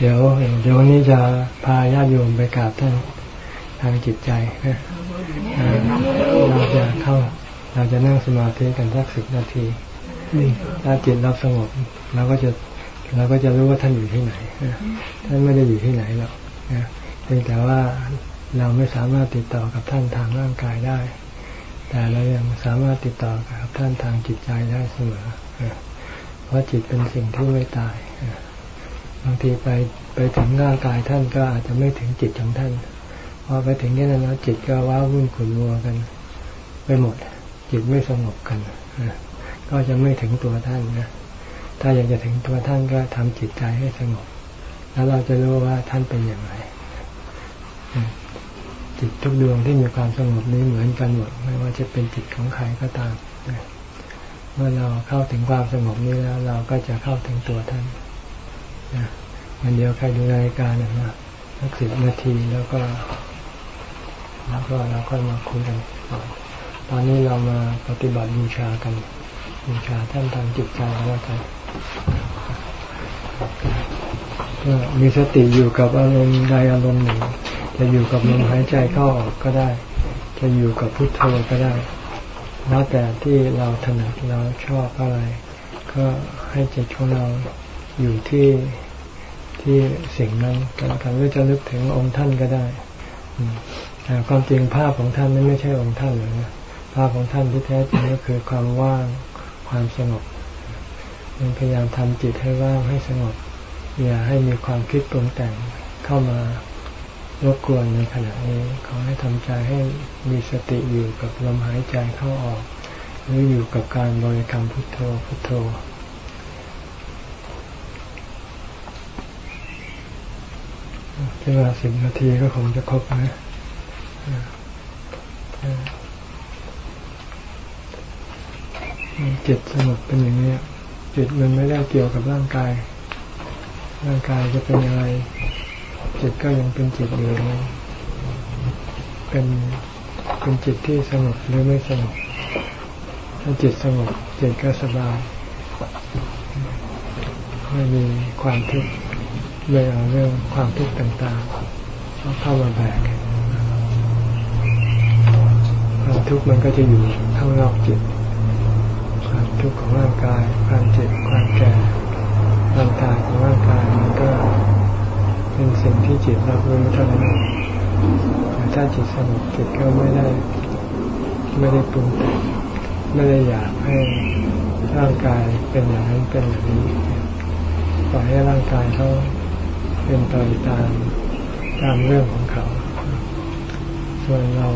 เดี๋ยวเดี๋ยววันนี้จะพาญาติโยมไปกราบท่านทางจิตใจเราจะเข้า เราจะนั่งสมาธิกันสักสิบนาทีถ้าจิตเราสงบเราก็จะเราก็จะรู้ว่าท่านอยู่ที่ไหนท่านไม่ได้อยู่ที่ไหนหรอกเพียงแต่ว่าเราไม่สามารถติดต่อกับท่านทางร่างกายได้ แต่เรายังสามารถติดต่อกับท่านทางจิตใจได้เสมอเพราะจิตเป็นสิ่งที่ไม่ตาย บางทีไปไปถึงร่างกายท่านก็อาจจะไม่ถึงจิตของท่านพอไปถึงนี่นั้นแล้วจิตก็ว้าวุ่นขุ่นมัวกัน ไปหมด จิตไม่สงบกันก็จะไม่ถึงตัวท่านนะถ้าอยากจะถึงตัวท่านก็ทำจิตใจให้สงบ แล้วเราจะรู้ว่าท่านเป็นอย่างไรจิตทุกดวงที่มีความสงบนี้เหมือนกันหมดไม่ว่าจะเป็นจิตของใครก็ตามเมื่อเราเข้าถึงความสงบนี้แล้ว เราก็จะเข้าถึงตัวท่าน มันเดียวใครดูรายการนะสักสิบนาทีแล้วก็ แล้วก็เราก็มาคุยกันตอนนี้เรามาปฏิบัติบูชากันบูชาท่านทางจิตใจแล้วกันมีสติอยู่กับอารมณ์ใดอารมณ์หนึ่ง จะอยู่กับลมหายใจเข้าออกก็ได้ จะอยู่กับพุทโธก็ได้แล้วแต่ที่เราถนัดเราชอบอะไร ก็ให้จิตของเรา อยู่ที่ที่สิ่งนั้นกันกันหรือจะนึกถึงองค์ท่านก็ได้แต่ความจริงภาพของท่านนั้นไม่ใช่องค์ท่านเลยนะภาพของท่านที่แท้จริงก็คือความว่างความสงบมันพยายามทำจิตให้ว่างให้สงบ อย่าให้มีความคิดปรุงแต่งเข้ามารบกวนในขณะนี้ขอให้ทำใจให้มีสติอยู่กับลมหายใจเข้าออก หรืออยู่กับการบริกรรมพุทโธพุทโธ คิดว่าสิบนาทีก็คงจะครบนะจิตสงบเป็นอย่างนี้จิตมันไม่ได้เกี่ยวกับร่างกาย ร่างกายจะเป็นอะไร จิตก็ยังเป็นจิตอยู่เป็นเป็นจิตที่สงบหรือไม่สงบถ้าจิตสงบจิตก็สบาย ไม่มีความทุกข์ เลยเอาเรื่องความทุกข์ต่างๆเข้ามาแบกความทุกข์มันก็จะอยู่ข้างนอกจิต ความทุกข์ของร่างกาย ความเจ็บ ความแก่ร่างกายของร่างกายมันก็เป็นสิ่งที่จิตรับรู้เท่านั้นแต่ถ้าจิตสงบจิตก็ไม่ได้ไม่ได้ปรุงแต่งไม่ได้อยากให้ร่างกายเป็นอย่างนั้นเป็นอย่างนี้ปล่อยให้ร่างกายเขา เป็นไปตามตามเรื่องของเขา ส่วนเรา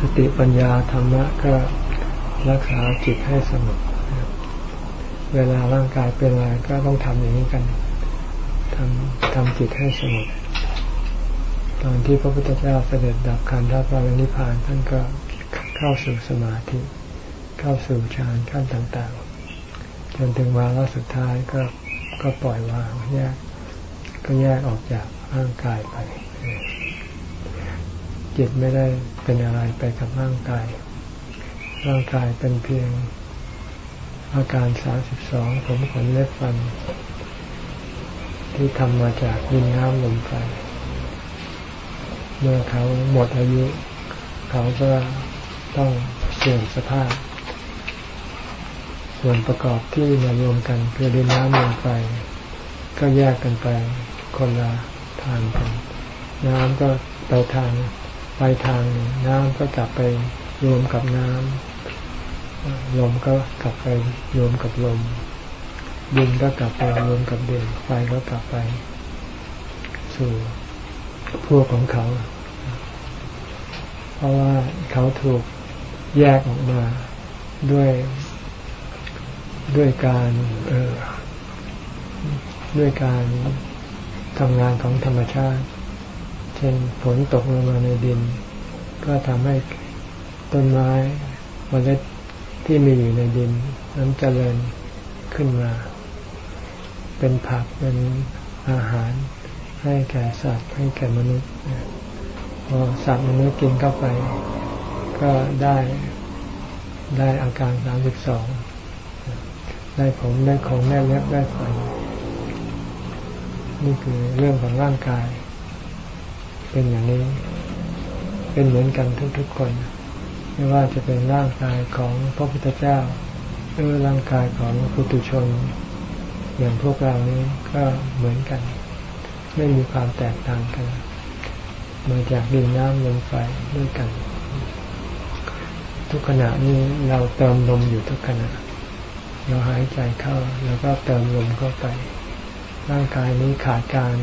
สติปัญญาธรรมะก็รักษาจิตให้สงบเวลาร่างกายเป็นอะไรก็ต้องทำอย่างนี้กันทำทำจิตให้สงบตอนที่พระพุทธเจ้าเสด็จดับขันธปรินิพานท่านก็เข้าสู่สมาธิ เข้าสู่ฌานขั้นต่างๆ จนถึงวาระสุดท้ายก็ก็ปล่อยวางแยก ก็แยกออกจากร่างกายไป จิตไม่ได้เป็นอะไรไปกับร่างกาย ร่างกายเป็นเพียงอาการสาสิบสองผมขนเล็บฟัน ที่ทำมาจากดินน้ำลมไฟเมื่อเขาหมดอายุ เขาก็ต้องเสื่อมสภาพ ส่วนประกอบที่มารวมกันคือดินน้ำลมไฟก็แยกกันไป คนละทางกัน น้ำก็ไปทางไปทางน้ำก็กลับไปรวมกับน้ำลมก็กลับไปรวมกับลม ดินก็กลับไปรวมกับดินไฟก็กลับไป สู่พวกของเขา เพราะว่าเขาถูกแยกออกมาด้วยด้วยการเออด้วยการ ทำงานของธรรมชาติ เช่นฝนตกลงมาในดิน ก็ทำให้ต้นไม้เมล็ดที่มีอยู่ในดิน นั้นเจริญขึ้นมา เป็นผักเป็นอาหาร ให้แก่สัตว์ให้แก่มนุษย์พอสัตว์มนุษย์กินเข้าไป ก็ได้ได้อาการสามสิบสองได้ผมได้ของได้เล็บได้ฟัน นี่คือเรื่องของร่างกาย เป็นอย่างนี้ เป็นเหมือนกันทุกๆคน ไม่ว่าจะเป็นร่างกายของพระพุทธเจ้าหรือร่างกายของปุถุชน อย่างพวกเรานี้ก็เหมือนกัน ไม่มีความแตกต่างกันมาจากดินน้ำลมไฟด้วยกัน ทุกขณะนี้เราเติมลมอยู่ทุกขณะเราหายใจเข้า แล้วก็เติมลมเข้าไป ร่างกายนี้ขาดการ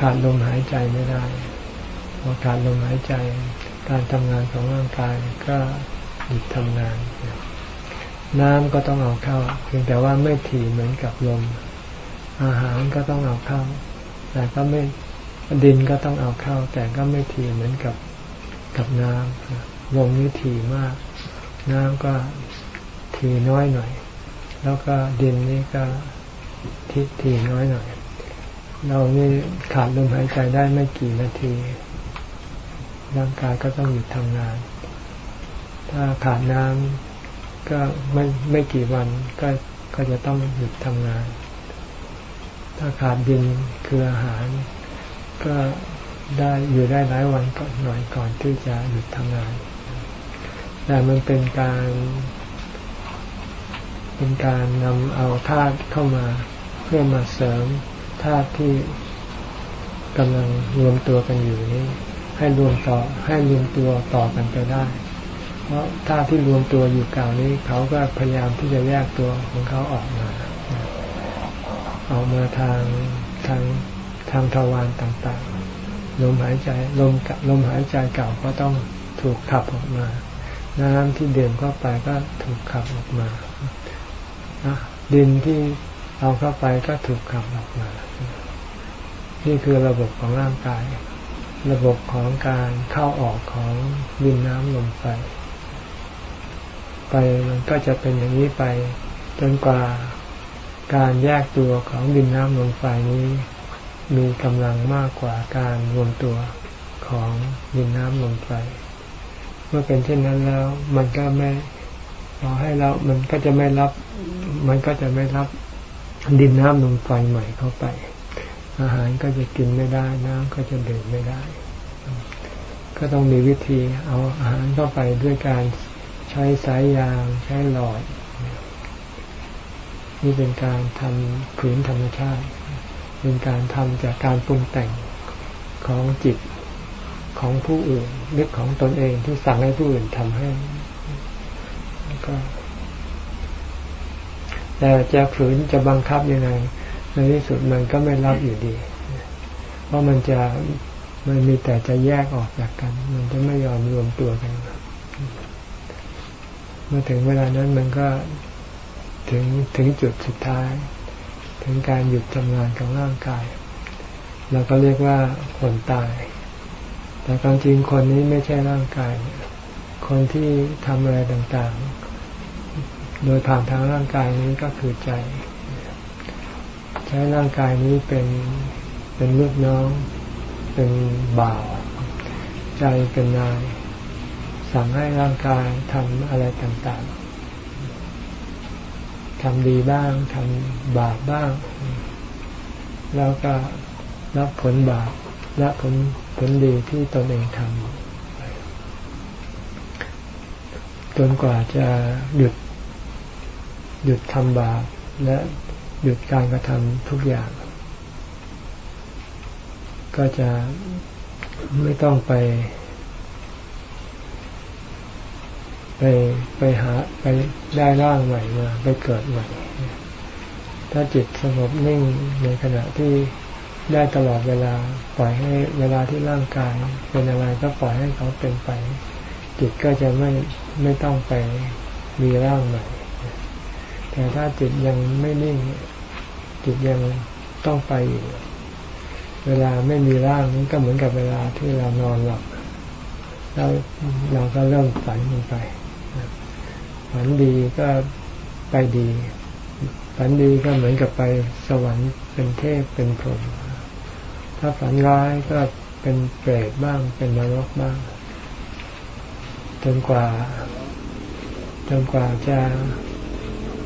ขาดลมหายใจไม่ได้พอขาดลมหายใจ การทำงานของร่างกายก็หยุดทำงาน น้ำก็ต้องเอาเข้า เพียงแต่ว่าไม่ถี่เหมือนกับลม อาหารก็ต้องเอาเข้า แต่ก็ไม่ดินก็ต้องเอาเข้า แต่ก็ไม่ถี่เหมือนกับกับน้ำลมนี่ถี่มาก น้ำก็ถี่น้อยหน่อย แล้วก็ดินนี่ก็ ทิถี่น้อยหน่อย เรานี่ขาดลมหายใจได้ไม่กี่นาที ร่างกายก็ต้องหยุดทำงาน ถ้าขาดน้ำก็ไม่ไม่กี่วันก็ก็จะต้องหยุดทำงาน ถ้าขาดดินคืออาหาร ก็ได้อยู่ได้หลายวันก่อนหน่อยก่อนที่จะหยุดทำงาน แต่มันเป็นการ เป็นการนำเอาธาตุเข้ามา เพื่อมาเสริมธาตุที่กำลังรวมตัวกันอยู่นี้ ให้รวมต่อให้รวมตัวต่อกันไปได้ เพราะธาตุที่รวมตัวอยู่กล่าวนี้ เขาก็พยายามที่จะแยกตัวของเขาออกมา ออกมาทางทางทางทวารต่างๆ ลมหายใจลมลมหายใจเก่าก็ต้องถูกขับออกมา น้ำที่เดิมเข้าไปก็ถูกขับออกมาดินที่ เอาเข้าไปก็ถูกขับออกมา นี่คือระบบของร่างกาย ระบบของการเข้าออกของดินน้ำลมไฟ ไปมันก็จะเป็นอย่างนี้ไป จนกว่าการแยกตัวของดินน้ำลมไฟนี้ มีกำลังมากกว่าการรวมตัวของดินน้ำลมไฟ เมื่อเป็นเช่นนั้นแล้ว มันก็ไม่พอให้เรา มันก็จะไม่รับ มันก็จะไม่รับ ดินน้ำลมไฟใหม่เข้าไป อาหารก็จะกินไม่ได้ น้ำก็จะดื่มไม่ได้ ก็ต้องมีวิธีเอาอาหารเข้าไปด้วยการใช้สายยางใช้หลอด นี่เป็นการทำผืนธรรมชาติ เป็นการทำจากการปรุงแต่งของจิตของผู้อื่นนึกของตนเองที่สั่งให้ผู้อื่นทำให้ก็ แต่จะฝืนจะบังคับยังไงในที่สุดมันก็ไม่รับอยู่ดี เพราะมันจะมันมีแต่จะแยกออกจากกัน มันจะไม่ยอมรวมตัวกันเมื่อถึงเวลานั้นมันก็ถึงถึงจุดสุดท้าย ถึงการหยุดทำงานของร่างกายเราก็เรียกว่าคนตาย แต่ความจริงคนนี้ไม่ใช่ร่างกาย คนที่ทำอะไรต่าง โดยผ่านทางร่างกายนี้ก็คือใจ ใช้ร่างกายนี้เป็นเป็นลูกน้อง เป็นบ่าว ใจเป็นนาย สั่งให้ร่างกายทำอะไรต่างๆทำดีบ้างทำบาปบ้าง แล้วก็รับผลบาปและผลผลดีที่ตนเองทำจนกว่าจะหยุด หยุดทำบาปและหยุดการกระทำทุกอย่าง ก็จะไม่ต้องไป ไปไปหาไปได้ร่างใหม่มา ไปเกิดใหม่ ถ้าจิตสงบนิ่งในขณะที่ได้ตลอดเวลาปล่อยให้เวลาที่ร่างกาย เป็นอะไรก็ปล่อยให้เขาเป็นไป จิตก็จะไม่ไม่ต้องไปมีร่างใหม่ แต่ถ้าจิตยังไม่นิ่ง จิตยังต้องไปอยู่ เวลาไม่มีร่างนี้ก็เหมือนกับเวลาที่เรานอนหลับแล้วเราก็เริ่มฝันลงไปฝันดีก็ไปดี ฝันดีก็เหมือนกับไปสวรรค์เป็นเทพเป็นพรหมถ้าฝันร้ายก็เป็นเปรตบ้างเป็นนรกบ้างจนกว่าจนกว่าจะ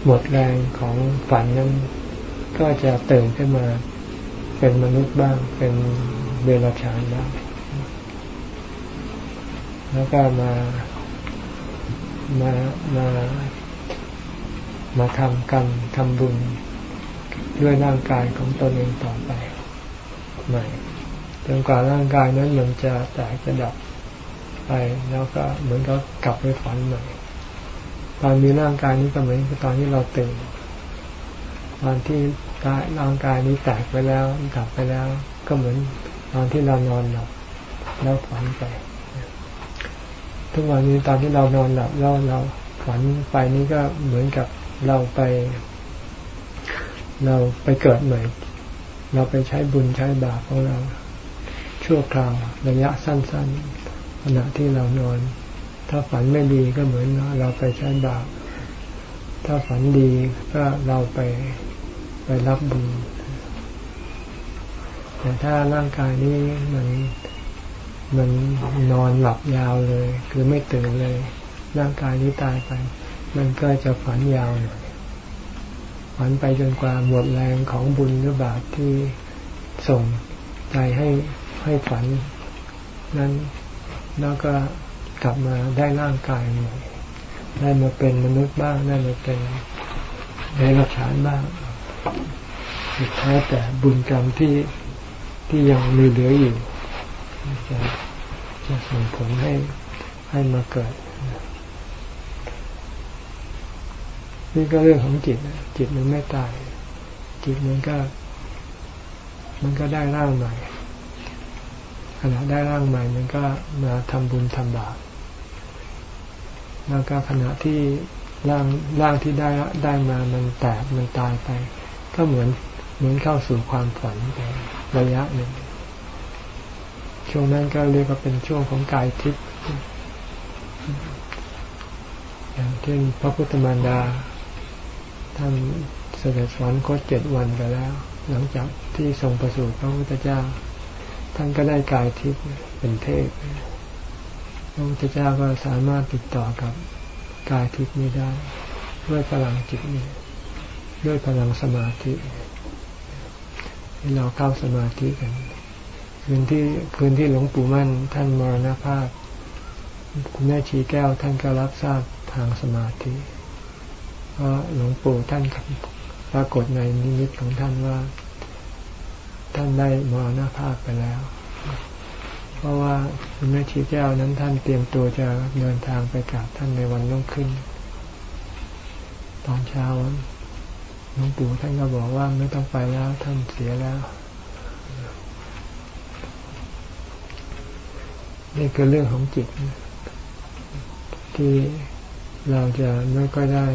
หมดแรงของฝันนั้น ก็จะตื่นขึ้นมา เป็นมนุษย์บ้าง เป็นเดรัจฉานบ้างแล้วก็มามามามาทำกรรมทำบุญด้วยร่างกายของตนเองต่อไปใหม่จนกว่าร่างกายนั้นมันจะแตกจะดับไปแล้วก็เหมือนกับกลับไปฝันใหม่ ตอนมีร่างกายนี้ก็เหมือนตอนที่เราตื่นตอนที่กายร่างกายนี้แตกไปแล้วกลับไปแล้ว ก็เหมือนตอนที่เรานอนหลับแล้วฝันไปทุกวันนี้ตอนที่เรานอนหลับแล้วเราฝันไปนี้ก็เหมือนกับเราไป เราไปเกิดใหม่ เราไปใช้บุญใช้บาปของเรา ชั่วคราวระยะสั้น ๆ ขณะที่เรานอน ถ้าฝันไม่ดีก็เหมือนเราไปใช้บาป ถ้าฝันดีก็เราไปไปรับบุญ แต่ถ้าร่างกายนี้มันมันนอนหลับยาวเลย คือไม่ตื่นเลย ร่างกายนี้ตายไป มันก็จะฝันยาวหน่อยฝันไปจนกว่าหมดแรงของบุญหรือบาปที่ส่งใจให้ให้ฝัน นั้นแล้วก็ กลับมาได้ร่างกายใหม่ได้มาเป็นมนุษย์บ้างได้มาเป็นในรัชานบ้างสุดท้ายแต่บุญกรรมที่ที่ยังมีเหลืออยู่จะจะส่งผลให้ให้มาเกิด นี่ก็เรื่องของจิตจิตมันไม่ตาย จิตมันก็ มันก็ได้ร่างใหม่ขณะได้ร่างใหม่มันก็มาทำบุญทำบาป แล้วก็ขณะที่ร่างร่างที่ได้ได้มามันแตกมันตายไป ก็เหมือนเหมือนเข้าสู่ความฝันไประยะหนึ่ง ช่วงนั้นก็เรียกว่าเป็นช่วงของกายทิพย์อย่างเช่นพระพุทธมารดาท่านเสด็จสวรรคตเจ็ดวันไปแล้ว หลังจากที่ทรงประสูติพระพุทธเจ้า ท่านก็ได้กายทิพย์เป็นเทพ พระพุทธเจ้าก็สามารถติดต่อกับกายทิพย์นี้ได้ ด้วยพลังจิตนี้ ด้วยพลังสมาธิที่เราเข้าสมาธิกัน คืนที่คืนที่หลวงปู่มั่น ท่านมรณภาพ คุณแม่ชีแก้วท่านก็รับทราบทางสมาธิเพราะหลวงปู่ท่านปรากฏในนิมิตของท่านว่า ท่านได้มรณภาพไปแล้ว เพราะว่าคุณแม่ชีแก้วนั้นท่านเตรียมตัวจะเดินทางไปกราบท่านในวันรุ่งขึ้น ตอนเช้าหลวงปู่ท่านก็บอกว่าไม่ต้องไปแล้วท่านเสียแล้ว นี่คือเรื่องของจิต ที่เราจะไม่ก็ได้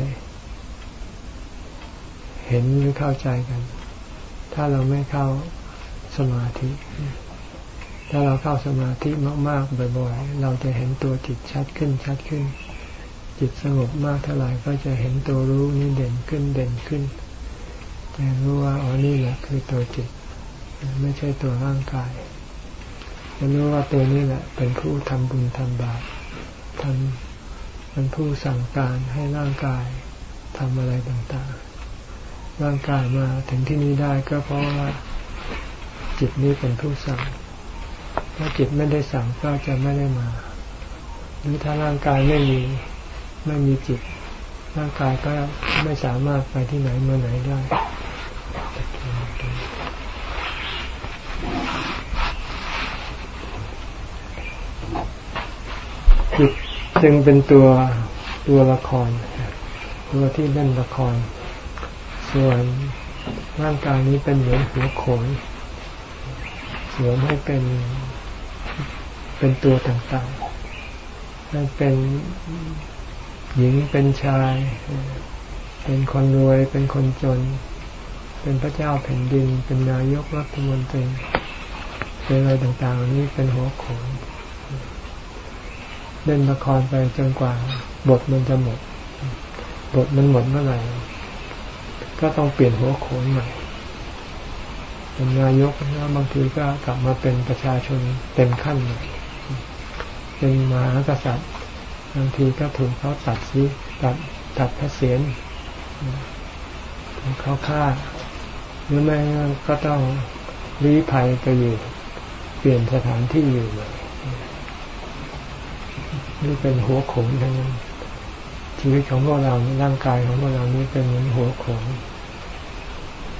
เห็นหรือเข้าใจกัน ถ้าเราไม่เข้าสมาธิ ถ้าเราเข้าสมาธิมากๆบ่อยๆ เราจะเห็นตัวจิตชัดขึ้นชัดขึ้น จิตสงบมากเท่าไหร่ก็จะเห็นตัวรู้นี่เด่นขึ้นเด่นขึ้นจะรู้ว่าอ๋อนี่แหละคือตัวจิต ไม่ใช่ตัวร่างกายจะรู้ว่าตัวนี้แหละ เป็นผู้ทำบุญทำบาปทำเป็นผู้สั่งการให้ร่างกายทำอะไรต่างๆ ร่างกายมาถึงที่นี้ได้ก็เพราะว่าจิตนี้เป็นผู้สั่ง ถ้าจิตไม่ได้สั่งก็จะไม่ได้มา หรือถ้าร่างกายไม่มีไม่มีจิต ร่างกายก็ไม่สามารถไปที่ไหนมาไหนได้จิตจึงเป็นตัวตัวละคร ตัวที่เล่นละคร ส่วนร่างกายนี้เป็นเหมือนหัวโขนสวมให้เป็น เป็นตัวต่างๆให้เป็นหญิงเป็นชาย เป็นคนรวย เป็นคนจน เป็นพระเจ้าแผ่นดิน เป็นนายกรัฐมนตรีเป็นอะไรต่างๆนี้เป็นหัวโขนเล่นละครไปจนกว่า บทมันจะหมด บทมันหมดเมื่อไหร่ก็ต้องเปลี่ยนหัวโขนใหม่เป็นนายกแล้วบางทีก็กลับมาเป็นประชาชนเต็มขั้นเลย เป็นมหากษัตริย์บางทีก็ถูกเขาตัดซิตัดตัดพระเศียรถูกเขาฆ่า หรือไม่ก็ต้องลี้ภัยไปอยู่เปลี่ยนสถานที่อยู่เลยนี่เป็นหัวโขนทั้งนั้นชีวิตของพวกเราร่างกายของพวกเรานี้เป็นเหมือนหัวโขน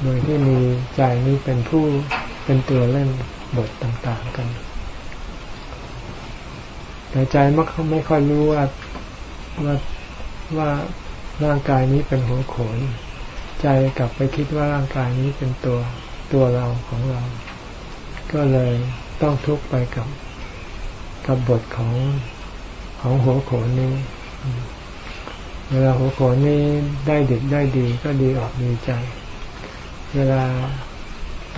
โดยที่มีใจนี้เป็นผู้เป็นตัวเล่นบทต่างๆกัน แต่ใจมักไม่ค่อยรู้ว่าว่าว่าร่างกายนี้เป็นหัวโขน ใจกลับไปคิดว่าร่างกายนี้เป็นตัวตัวเราของเรา ก็เลยต้องทุกข์ไปกับกับบทของของหัวโขนนี้ เวลาหัวโขนนี้ได้ดิบได้ดีก็ดีออกดีใจ เวลา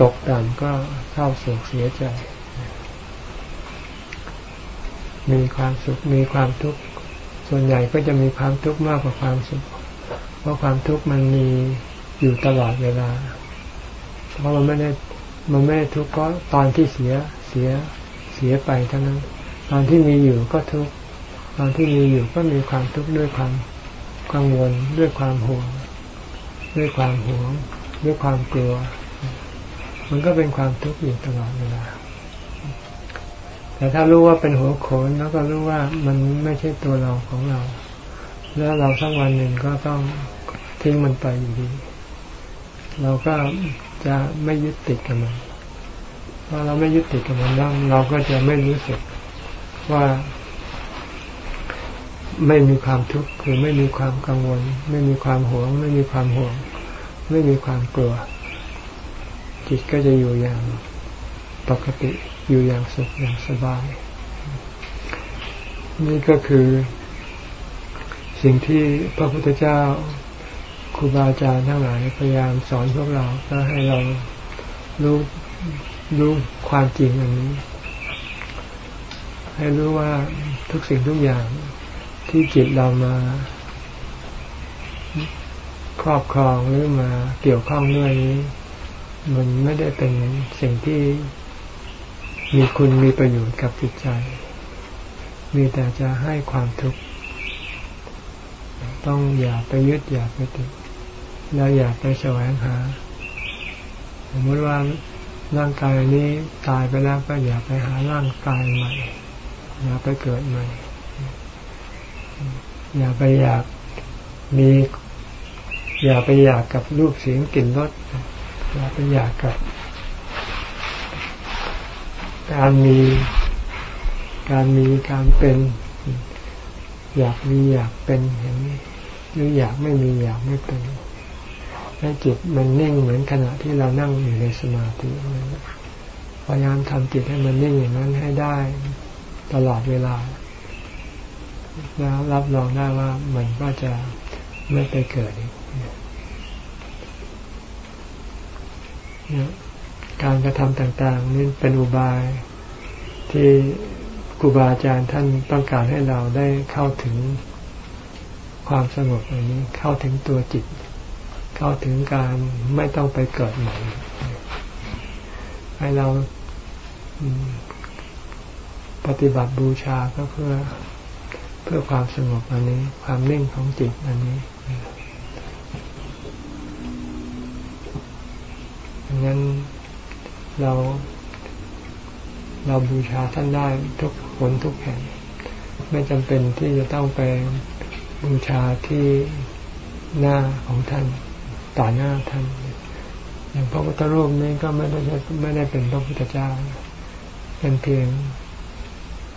ตกต่ำก็เศร้าโศกเสียใจ มีความสุขมีความทุกข์ส่วนใหญ่ก็จะมีความทุกข์มากกว่าความสุข เพราะความทุกข์มันมีอยู่ตลอดเวลา เพราะมันไม่ได้มันไม่ได้ทุกข์ก็ตอนที่เสียเสียเสียไปเท่านั้น ตอนที่มีอยู่ก็ทุกข์ตอนที่มีอยู่ก็มีความทุกข์ด้วยความกังวลด้วยความห่วง ด้วยความหวง ด้วยความกลัว มันก็เป็นความทุกข์อยู่ตลอดเวลา แต่ถ้ารู้ว่าเป็นหัวโขนแล้วก็รู้ว่ามันไม่ใช่ตัวเราของเรา แล้วเราสักวันหนึ่งก็ต้องทิ้งมันไปอยู่ดี เราก็จะไม่ยึดติดกับมันพอเราไม่ยึดติดกับมันแล้วเราก็จะไม่รู้สึกว่า ไม่มีความทุกข์คือไม่มีความกังวล ไม่มีความหวง ไม่มีความห่วง ไม่มีความกลัว จิตก็จะอยู่อย่างปกติ อยู่อย่างสุขอย่างสบาย นี่ก็คือ สิ่งที่พระพุทธเจ้าครูบาอาจารย์ทั้งหลายพยายามสอนพวกเราก็ให้เรารู้รู้ความจริงอันนี้ ให้รู้ว่าทุกสิ่งทุกอย่างที่จิตเรามาครอบครองหรือมาเกี่ยวข้องด้วยนี้ มันไม่ได้เป็นสิ่งที่ มีคุณมีประโยชน์กับจิตใจ มีแต่จะให้ความทุกข์ต้องอย่าไปยึดอย่าไปติดแล้วอย่าไปแสวงหา สมมติว่าร่างกายนี้ตายไปแล้วก็อย่าไปหาร่างกายใหม่ อย่าไปเกิดใหม่ อย่าไปอยากมี อย่าไปอยากกับรูปเสียงกลิ่นรสอย่าไปอยากกับ การมีการมีการเป็น อยากมีอยากเป็นอย่างนี้หรืออยากไม่มีอยากไม่เป็นให้จิตมันนิ่งเหมือนขณะที่เรานั่งอยู่ในสมาธิพยายามทำจิตให้มันนิ่งอย่างนั้นให้ได้ตลอดเวลา แล้วรับรองได้ว่ามันก็จะไม่ไปเกิดอีกเนี่ย การกระทำต่างๆนี่เป็นอุบายที่ครูบาอาจารย์ท่านต้องการให้เราได้เข้าถึงความสงบอันนี้เข้าถึงตัวจิต เข้าถึงการไม่ต้องไปเกิดใหม่ให้เราปฏิบัติบูชาก็เพื่อเพื่อความสงบอันนี้ ความนิ่งของจิตอันนี้ดังนั้น เรา เราบูชาท่านได้ทุกคนทุกแห่ง ไม่จำเป็นที่จะต้องไปบูชาที่หน้าของท่านต่อหน้าท่านอย่างพระพุทธรูปนี้ก็ไม่ได้ไม่ได้เป็นพระพุทธเจ้า เป็นเพียง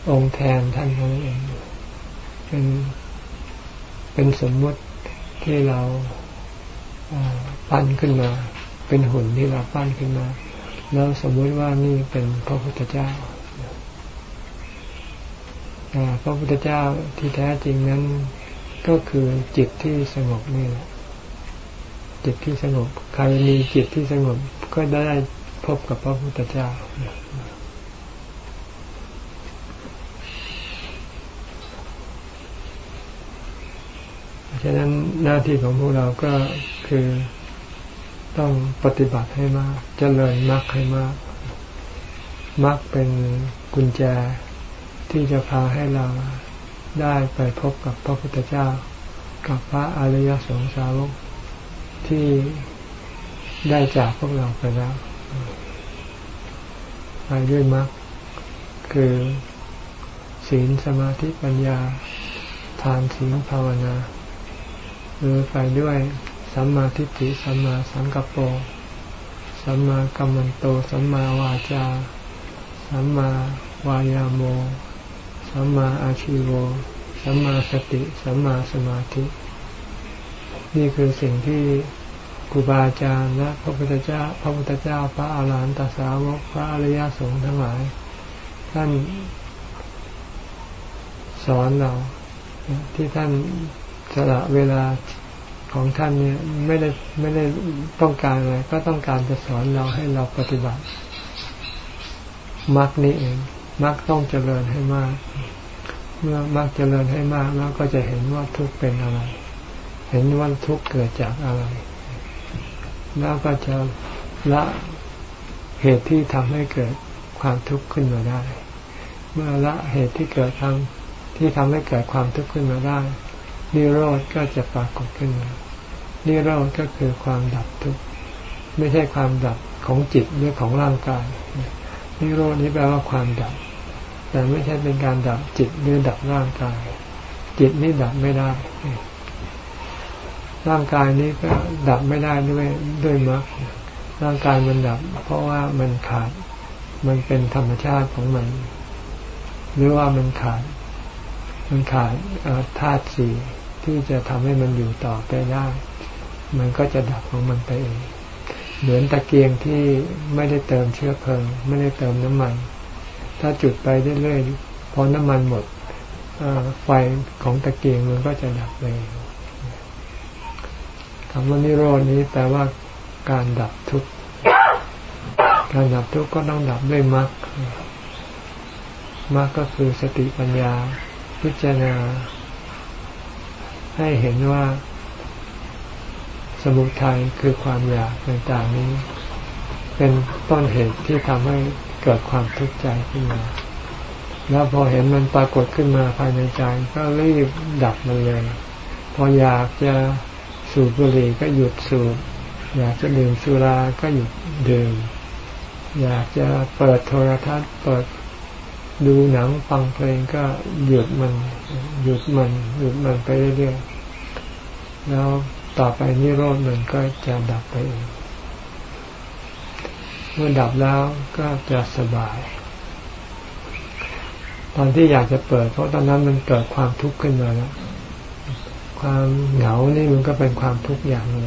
องค์แทนท่านเท่านั้นเองเป็นเป็นสมมุติที่เราปั้นขึ้นมา เป็นหุ่นที่เราปั้นขึ้นมา แล้วสมมติว่านี่เป็นพระพุทธเจ้าพระพุทธเจ้าที่แท้จริงนั้นก็คือจิตที่สงบนี่แหละจิตที่สงบ ใครมีจิตที่สงบก็ได้พบกับพระพุทธเจ้า ฉะนั้นหน้าที่ของพวกเราก็คือ ต้องปฏิบัติให้มากเจริญมรรคให้มากมรรคเป็นกุญแจที่จะพาให้เราได้ไปพบกับพระพุทธเจ้า กับพระอริยสงสาวกที่ได้จากพวกเราไปแล้วไปด้วยมรรคคือศีลสมาธิปัญญา ทานศีลภาวนา หรือไปด้วย สัมมาทิฏฐิสัมมาสังกัปปะสัมมากัมมันโต สัมมาวาจา สัมมาวายาโม สัมมาอาชิโว สัมมาสติ สัมมาสมาธิ นี่คือสิ่งที่ครูบาอาจารย์และพระพุทธเจ้า พระพุทธเจ้า พระอาหารหันตสาวก พระอริยสงฆ์ทั้งหลาย ท่านสอนเราที่ท่านสละเวลา ของท่านเนี่ยไม่ได้ไม่ได้ต้องการอะไรก็ต้องการจะสอนเราให้เราปฏิบัติมรรคนี้เองมรรคต้องเจริญให้มาก เมื่อมรรคเจริญให้มากแล้วก็จะเห็นว่าทุกเป็นอะไร เห็นว่าทุกเกิดจากอะไร แล้วก็จะละเหตุที่ทำให้เกิดความทุกข์ขึ้นมาได้ เมื่อละเหตุที่เกิดทำที่ทำให้เกิดความทุกข์ขึ้นมาได้นิโรธก็จะปรากฏขึ้นมา นิโรธก็คือความดับทุกข์ไม่ใช่ความดับของจิตหรือของร่างกายนิโรธนี้แปลว่าความดับ แต่ไม่ใช่เป็นการดับจิตหรือดับร่างกาย จิตนี่ดับไม่ได้ ร่างกายนี้ก็ดับไม่ได้ด้วยด้วยมรรคร่างกายมันดับ เพราะว่ามันขาดมันเป็นธรรมชาติของมัน หรือว่ามันขาด มันขาดธาตุสี่ที่จะทำให้มันอยู่ต่อไปได้ มันก็จะดับของมันไปเอง เหมือนตะเกียงที่ไม่ได้เติมเชื้อเพลิง ไม่ได้เติมน้ำมัน ถ้าจุดไปเรื่อยๆพอน้ำมันหมดไฟของตะเกียงมันก็จะดับไปคำว่านิโรดนี้แปลว่าการดับทุกข์ การดับทุกข์ก็ต้องดับด้วยมรรค มรรคก็คือสติปัญญาพิจารณาให้เห็นว่า สมุทัยคือความอยากต่างๆนี้ เป็นต้นเหตุที่ทำให้เกิดความทุกข์ใจขึ้นมา แล้วพอเห็นมันปรากฏขึ้นมาภายในใจก็รีบดับมันเลย พออยากจะสูบบุหรี่ก็หยุดสูบ อยากจะดื่มสุราก็หยุดดื่ม อยากจะเปิดโทรทัศน์เปิดดูหนังฟังเพลงก็หยุดมัน หยุดมัน หยุดมันไปเรื่อยๆแล้ว ต่อไปนิโรธมันก็จะดับไปเองเมื่อดับแล้วก็จะสบาย ตอนที่อยากจะเปิด เพราะตอนนั้นมันเกิดความทุกข์ขึ้นมาแล้ว ความเหงานี่มันก็เป็นความทุกข์อย่างหนึ่ง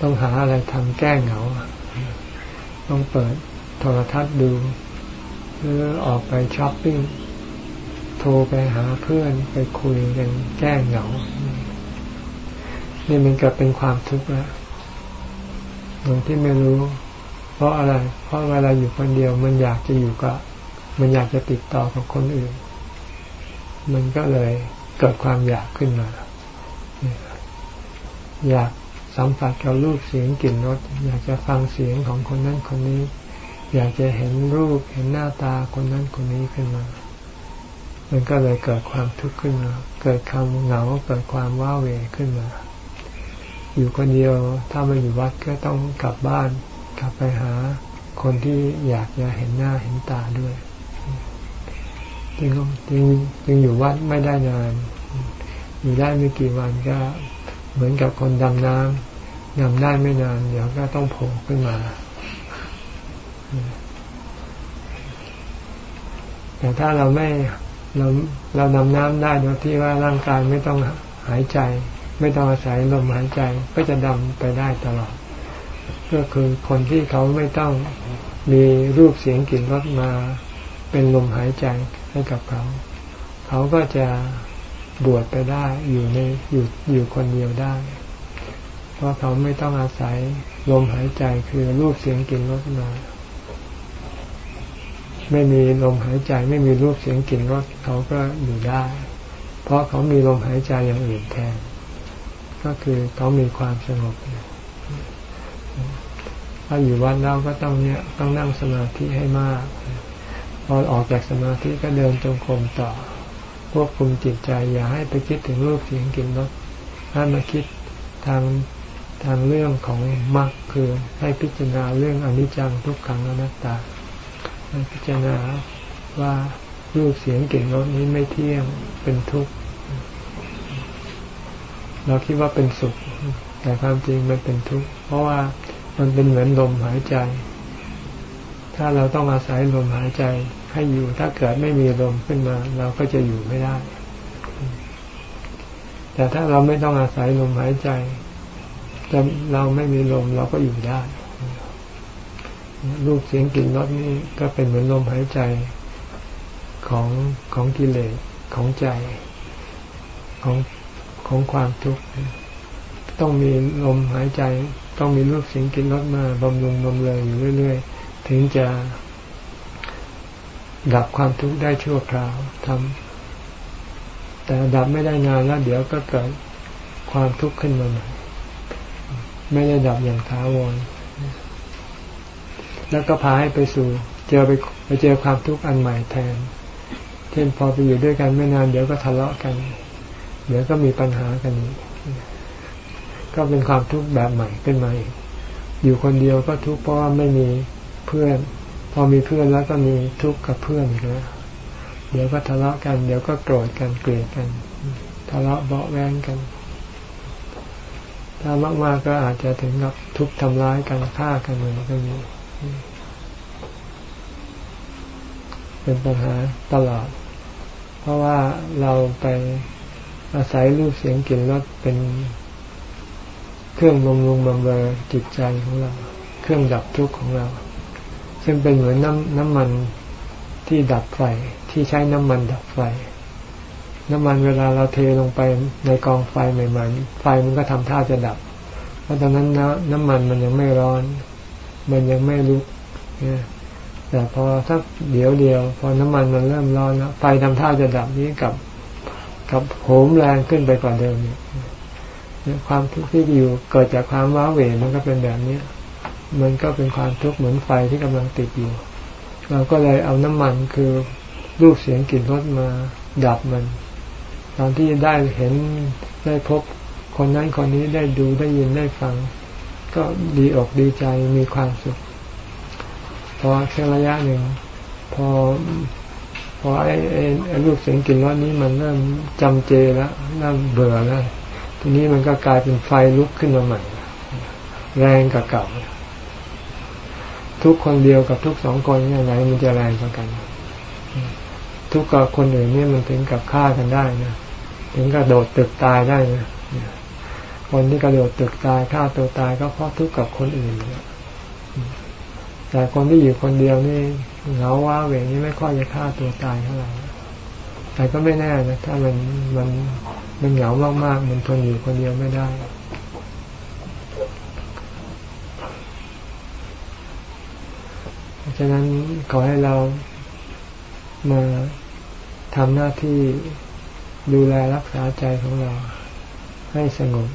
ต้องหาอะไรทำแก้เหงา ต้องเปิดโทรทัศน์ดู หรือออกไปช้อปปิ้ง โทรไปหาเพื่อนไปคุยกันแก้เหงา นี่มันเกิดเป็นความทุกข์แล้วโดยที่ไม่รู้ เพราะอะไร เพราะเวลาอยู่คนเดียว มันอยากจะอยู่กับ มันอยากจะติดต่อกับคนอื่น มันก็เลยเกิดความอยากขึ้นมา อยากสัมผัสกับรูปเสียงกลิ่นรสอยากจะฟังเสียงของคนนั้นคนนี้ อยากจะเห็นรูปเห็นหน้าตาคนนั้นคนนี้ขึ้นมา มันก็เลยเกิดความทุกข์ขึ้นมา เกิดความเหงาเกิดความว้าเหวขึ้นมา อยู่คนเดียวถ้ามาอยู่วัดก็ต้องกลับบ้าน กลับไปหาคนที่อยากจะเห็นหน้าเห็นตาด้วยจึงจึงจึงอยู่วัดไม่ได้นาน อยู่ได้ไม่กี่วันก็เหมือนกับคนดำน้ำดำได้ไม่นาน เดี๋ยวก็ต้องโผล่ขึ้นมาแต่ถ้าเราไม่เราเรานำน้ำได้โดยที่ว่าร่างกายไม่ต้องหายใจ ไม่ต้องอาศัยลมหายใจก็จะดำไปได้ตลอด ก็คือคนที่เขาไม่ต้องมีรูปเสียงกลิ่นรสมาเป็นลมหายใจให้กับเขา เขาก็จะบวชไปได้อยู่ในอยู่อยู่คนเดียวได้ เพราะเขาไม่ต้องอาศัยลมหายใจคือรูปเสียงกลิ่นรสมา ไม่มีลมหายใจไม่มีรูปเสียงกลิ่นรสเขาก็อยู่ได้ เพราะเขามีลมหายใจอย่างอื่นแทน ก็คือเขามีความสงบถ้าอยู่วัดเราก็ต้องเนี่ยต้องนั่งสมาธิให้มาก พอออกจากสมาธิก็เดินจงกรมต่อควบคุมจิตใจ อย่าให้ไปคิดถึงรูปเสียงกลิ่นรสให้มาคิดทางทางเรื่องของมรรคคือให้พิจารณาเรื่องอนิจจังทุกขังอนัตตาพิจารณาว่ารูปเสียงกลิ่นรสนี้ไม่เที่ยงเป็นทุกข์ เราคิดว่าเป็นสุข แต่ความจริงมันเป็นทุกข์เพราะว่ามันเป็นเหมือนลมหายใจ ถ้าเราต้องอาศัยลมหายใจให้อยู่ถ้าเกิดไม่มีลมขึ้นมา เราก็จะอยู่ไม่ได้ แต่ถ้าเราไม่ต้องอาศัยลมหายใจเราไม่มีลมเราก็อยู่ได้รูปเสียงกลิ่นรสนี่ก็เป็นเหมือนลมหายใจของของกิเลสของใจ ของ ของความทุกข์ต้องมีลมหายใจ ต้องมีรูปเสียงกินรสมาบำรุงบำเรออยู่เรื่อย ๆ ถึงจะดับความทุกข์ได้ชั่วคราวทำแต่ดับไม่ได้นานแล้ว เดี๋ยวก็เกิดความทุกข์ขึ้นมาใหม่ไม่ได้ดับอย่างท้าวรแล้วก็พาให้ไปสู่ เจอไปไปเจอความทุกข์อันใหม่แทน เช่นพอไปอยู่ด้วยกันไม่นานเดี๋ยวก็ทะเลาะกัน เดี๋ยวก็มีปัญหากันก็เป็นความทุกข์แบบใหม่ขึ้นมาอีกอยู่คนเดียวก็ทุกข์เพราะว่าไม่มีเพื่อน พอมีเพื่อนแล้วก็มีทุกข์กับเพื่อนอีกแล้วเดี๋ยวก็ทะเลาะกัน เดี๋ยวก็โกรธกันเกลียดกัน ทะเลาะเบาแวงกัน ถ้ามากๆกก็อาจจะถึงกับทุบทำร้ายกันฆ่ากันเลยก็มีเป็นปัญหาตลอด เพราะว่าเราไป อาศัยรูปเสียงกลิ่นรสเป็นเครื่องบำรุงบำเรอจิตใจของเรา เครื่องดับทุกข์ของเรา ซึ่งเป็นเหมือนน้ำน้ำมันที่ดับไฟที่ใช้น้ำมันดับไฟ น้ำมันเวลาเราเทลงไปในกองไฟใหม่ๆไฟมันก็ทำท่าจะดับ เพราะตอนนั้นน้ำน้ำมันมันยังไม่ร้อน มันยังไม่ลุกนะแต่พอสักเดี๋ยวเดียว พอน้ำมันมันเริ่มร้อนแล้วไฟทำท่าจะดับนี้กับ กับโหมแรงขึ้นไปกว่าเดิมเนี่ยความทุกข์ที่อยู่เกิดจากความว้าเหวมันก็เป็นแบบนี้มันก็เป็นความทุกข์เหมือนไฟที่กำลังติดอยู่ เราก็เลยเอาน้ำมันคือรูปเสียงกลิ่นรสมาดับมัน ตอนที่ได้เห็นได้พบคนนั้นคนนี้ได้ดูได้ยินได้ฟัง ก็ดีอกดีใจมีความสุข พอแค่ระยะหนึ่งพอ พอไอ้ไอ้รูปเสียงกลิ่นรสนี้มันเริ่มจำเจแล้วเริ่มเบื่อแล้วทีนี้มันก็กลายเป็นไฟลุกขึ้นมาใหม่ แรงกับเก่า ทุกคนเดียวกับทุกสองคนยังไงมันจะแรงกว่ากัน ทุกกับคนอื่นนี่มันถึงกับฆ่ากันได้นะถึงกระโดดตึกตายได้นะคนที่กระโดดตึกตายฆ่าตัวตายก็เพราะทุกข์กับคนอื่นแต่คนที่อยู่คนเดียวนี่ เหงาว้าเหวงนี่ไม่ค่อยจะฆ่าตัวตายเท่าไหร่แต่ก็ไม่แน่นะถ้ามันมันมันเหงามากๆมันทนอยู่คนเดียวไม่ได้เพราะฉะนั้นขอให้เรามาทำหน้าที่ดูแลรักษาใจของเรา ให้สงบ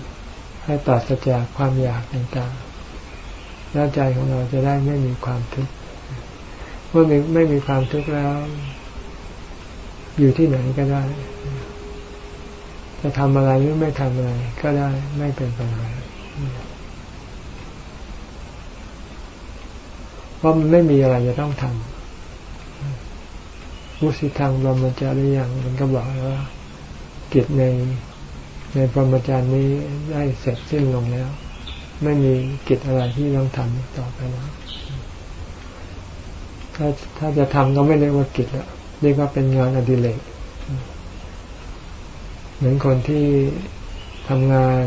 ให้ปราศจากความอยากต่างๆแล้วใจของเราจะได้ไม่มีความทุกข์ เมื่อไม่มีความทุกข์แล้ว อยู่ที่ไหนก็ได้ จะทำอะไรหรือไม่ทำอะไร ก็ได้ไม่เป็นปัญหาเพราะมันไม่มีอะไรจะต้องทำมุสิทางบรมจารีอย่างมันก็บอกว่ากิจในในพรมจารย์นี้ได้เสร็จสิ้นลงแล้ว ไม่มีกิจอะไรที่ต้องทำต่อไปแล้ว ถ้าถ้าจะทำก็ไม่เรียกว่ากิจละเรียกว่าเป็นงานอดิเรกเหมือนคนที่ทำงาน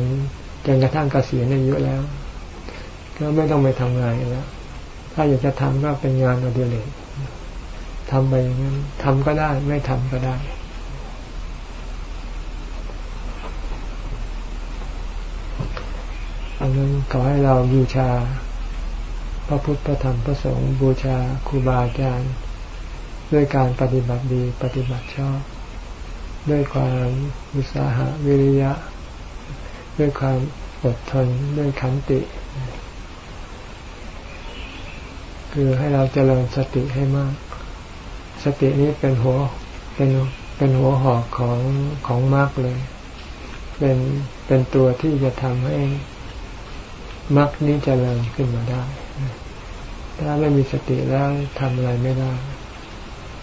จนกระทั่งเกษียณอายุแล้ว ก็ไม่ต้องไปทำงานแล้ว ถ้าอยากจะทำก็เป็นงานอดิเรกทำไปอย่างนั้นทำก็ได้ ไม่ทำก็ได้อันนั้นขอให้เราบูชา ระพุทธพระธรรมพระสงฆ์บูชาครูบาอาจารย์ด้วยการปฏิบัติดีปฏิบัติชอบ ด้วยความอุตสาหะวิริยะ ด้วยความอดทนด้วยขันติ คือให้เราเจริญสติให้มาก สตินี้เป็นหัวเป็นเป็นหัวหอกของของมากเลย เป็นเป็นตัวที่จะทำให้มรรคนี้จเจริญขึ้นมาได้ ถ้าไม่มีสติแล้วทำอะไรไม่ได้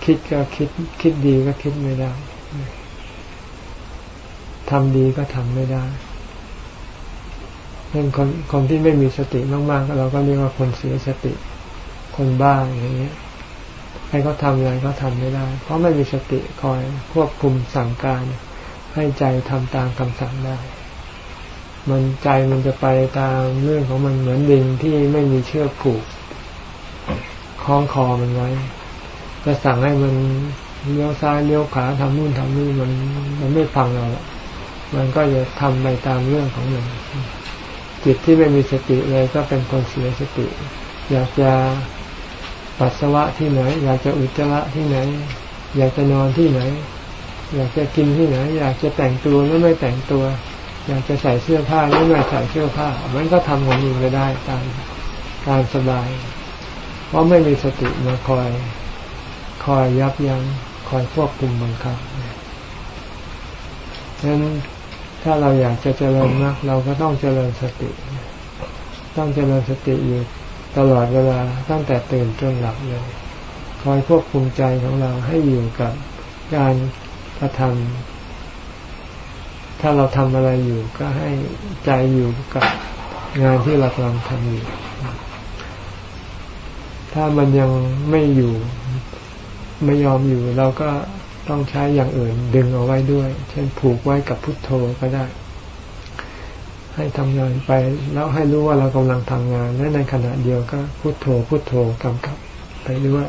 คิดก็คิด คิดดีก็คิดไม่ได้ทำดีก็ทำไม่ได้เป็นคนคนที่ไม่มีสติมากๆเราก็เรียกว่าคนเสียสติ คนบ้าอย่างเงี้ยให้เขาทำอะไรก็ทำไม่ได้ เพราะไม่มีสติคอยควบคุมสั่งการ ให้ใจทำตามคำสั่งได้ มันใจมันจะไปตามเรื่องของมันเหมือนดิงที่ไม่มีเชือกผูก ล้องคอมันไว้จะสั่งให้มันเลี้ยวซ้ายเลี้ยวขวาทำนู่นทำนี่มันมันไม่ฟังเราละมันก็จะทำไปตามเรื่องของมันจิตที่ไม่มีสติเลยก็เป็นคนเสียสติ อยากจะปัสสาวะที่ไหน อยากจะอุจจาระที่ไหน อยากจะนอนที่ไหน อยากจะกินที่ไหน อยากจะแต่งตัวหรือไม่แต่งตัว อยากจะใส่เสื้อผ้าหรือไม่ใส่เสื้อผ้า มันก็ทำของมันไปได้ตามตามสบาย เพราะไม่มีสติมาคอย คอยยับยัง้งคอยควบคุมบังคับฉะนั้นถ้าเราอยากจะเจริญมากเราก็ต้องเจริญสติ ต้องเจริญสติอยู่ตลอดเวลาตั้งแต่ตื่นจนหลับเลย คอยควบคุมใจของเราให้อยู่กับการกระทำถ้าเราทำอะไรอยู่ก็ให้ใจอยู่กับงานที่เรากำลังทำอยู่ ถ้ามันยังไม่อยู่ไม่ยอมอยู่เราก็ต้องใช้อย่างอื่นดึงเอาไว้ด้วย เช่นผูกไว้กับพุทโธก็ได้ ให้ทำงานไปแล้วให้รู้ว่าเรากำลังทำงาน และในขณะเดียวก็พุทโธพุทโธกำกับไปด้วย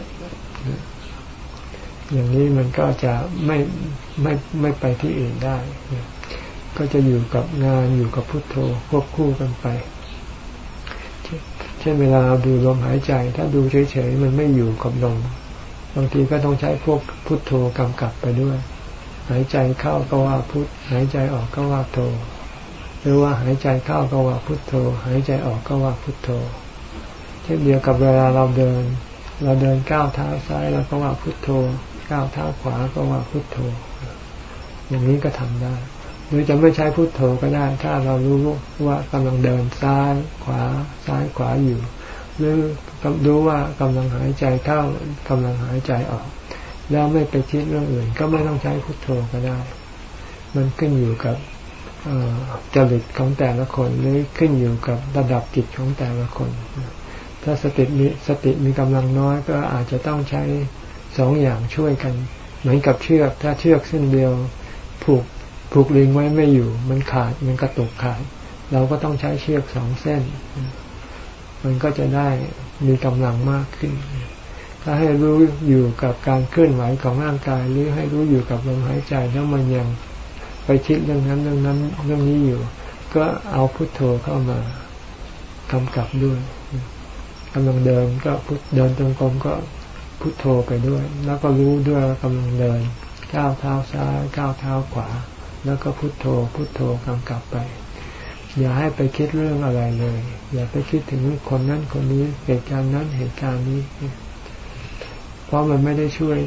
อย่างนี้มันก็จะไม่ไม่ไม่ไปที่อื่นได้ ก็จะอยู่กับงานอยู่กับพุทโธควบคู่กันไป เช่นเวลาเราดูลมหายใจ ถ้าดูเฉยๆมันไม่อยู่กับลมบางทีก็ต้องใช้พวกพุทโธกำกับไปด้วย หายใจเข้าก็ว่าพุทหายใจออกก็ว่าโธหรือว่าหายใจเข้าก็ว่าพุทโธ หายใจออกก็ว่าพุทโธ เช่นเดียวกับเวลาเราเดิน เราเดินก้าวเท้าซ้ายเราก็ว่าพุทโธ ก้าวเท้าขวาก็ว่าพุทโธ อย่างนี้ก็ทำได้ หรือจะไม่ใช้พุทโธก็ได้ ถ้าเรารู้ว่ากำลังเดินซ้ายขวาซ้ายขวาอยู่ หรือรู้ว่ากำลังหายใจเข้ากำลังหายใจออก แล้วไม่ไปคิดเรื่องอื่น ก็ไม่ต้องใช้พุทโธก็ได้ มันขึ้นอยู่กับจริตของแต่ละคนหรือขึ้นอยู่กับระดับจิตของแต่ละคน ถ้าสติมีสติมีกำลังน้อยก็อาจจะต้องใช้สองอย่างช่วยกัน เหมือนกับเชือก ถ้าเชือกเส้นเดียวผูก ผูกลิงไว้ไม่อยู่ มันขาดมันกระตุกขาด เราก็ต้องใช้เชือกสองเส้น มันก็จะได้มีกำลังมากขึ้น ถ้าให้รู้อยู่กับการเคลื่อนไหวของร่างกาย หรือให้รู้อยู่กับลมหายใจแล้วมันยังไปคิดเรื่องนั้นเรื่องนั้นเรื่องนี้อยู่ ก็เอาพุทโธเข้ามา กำกับด้วยกำลังเดินก็พุทเดินตรงกรมก็พุทโธไปด้วย แล้วก็รู้ด้วยกำลังเดินก้าวเท้าซ้ายก้าวเท้าขวา แล้วก็พุทโธ พุทโธกำกับไป อย่าให้ไปคิดเรื่องอะไรเลย อย่าไปคิดถึงคนนั้นคนนี้เหตุการณ์นั้นเหตุการณ์นี้ เพราะมันไม่ได้ช่วย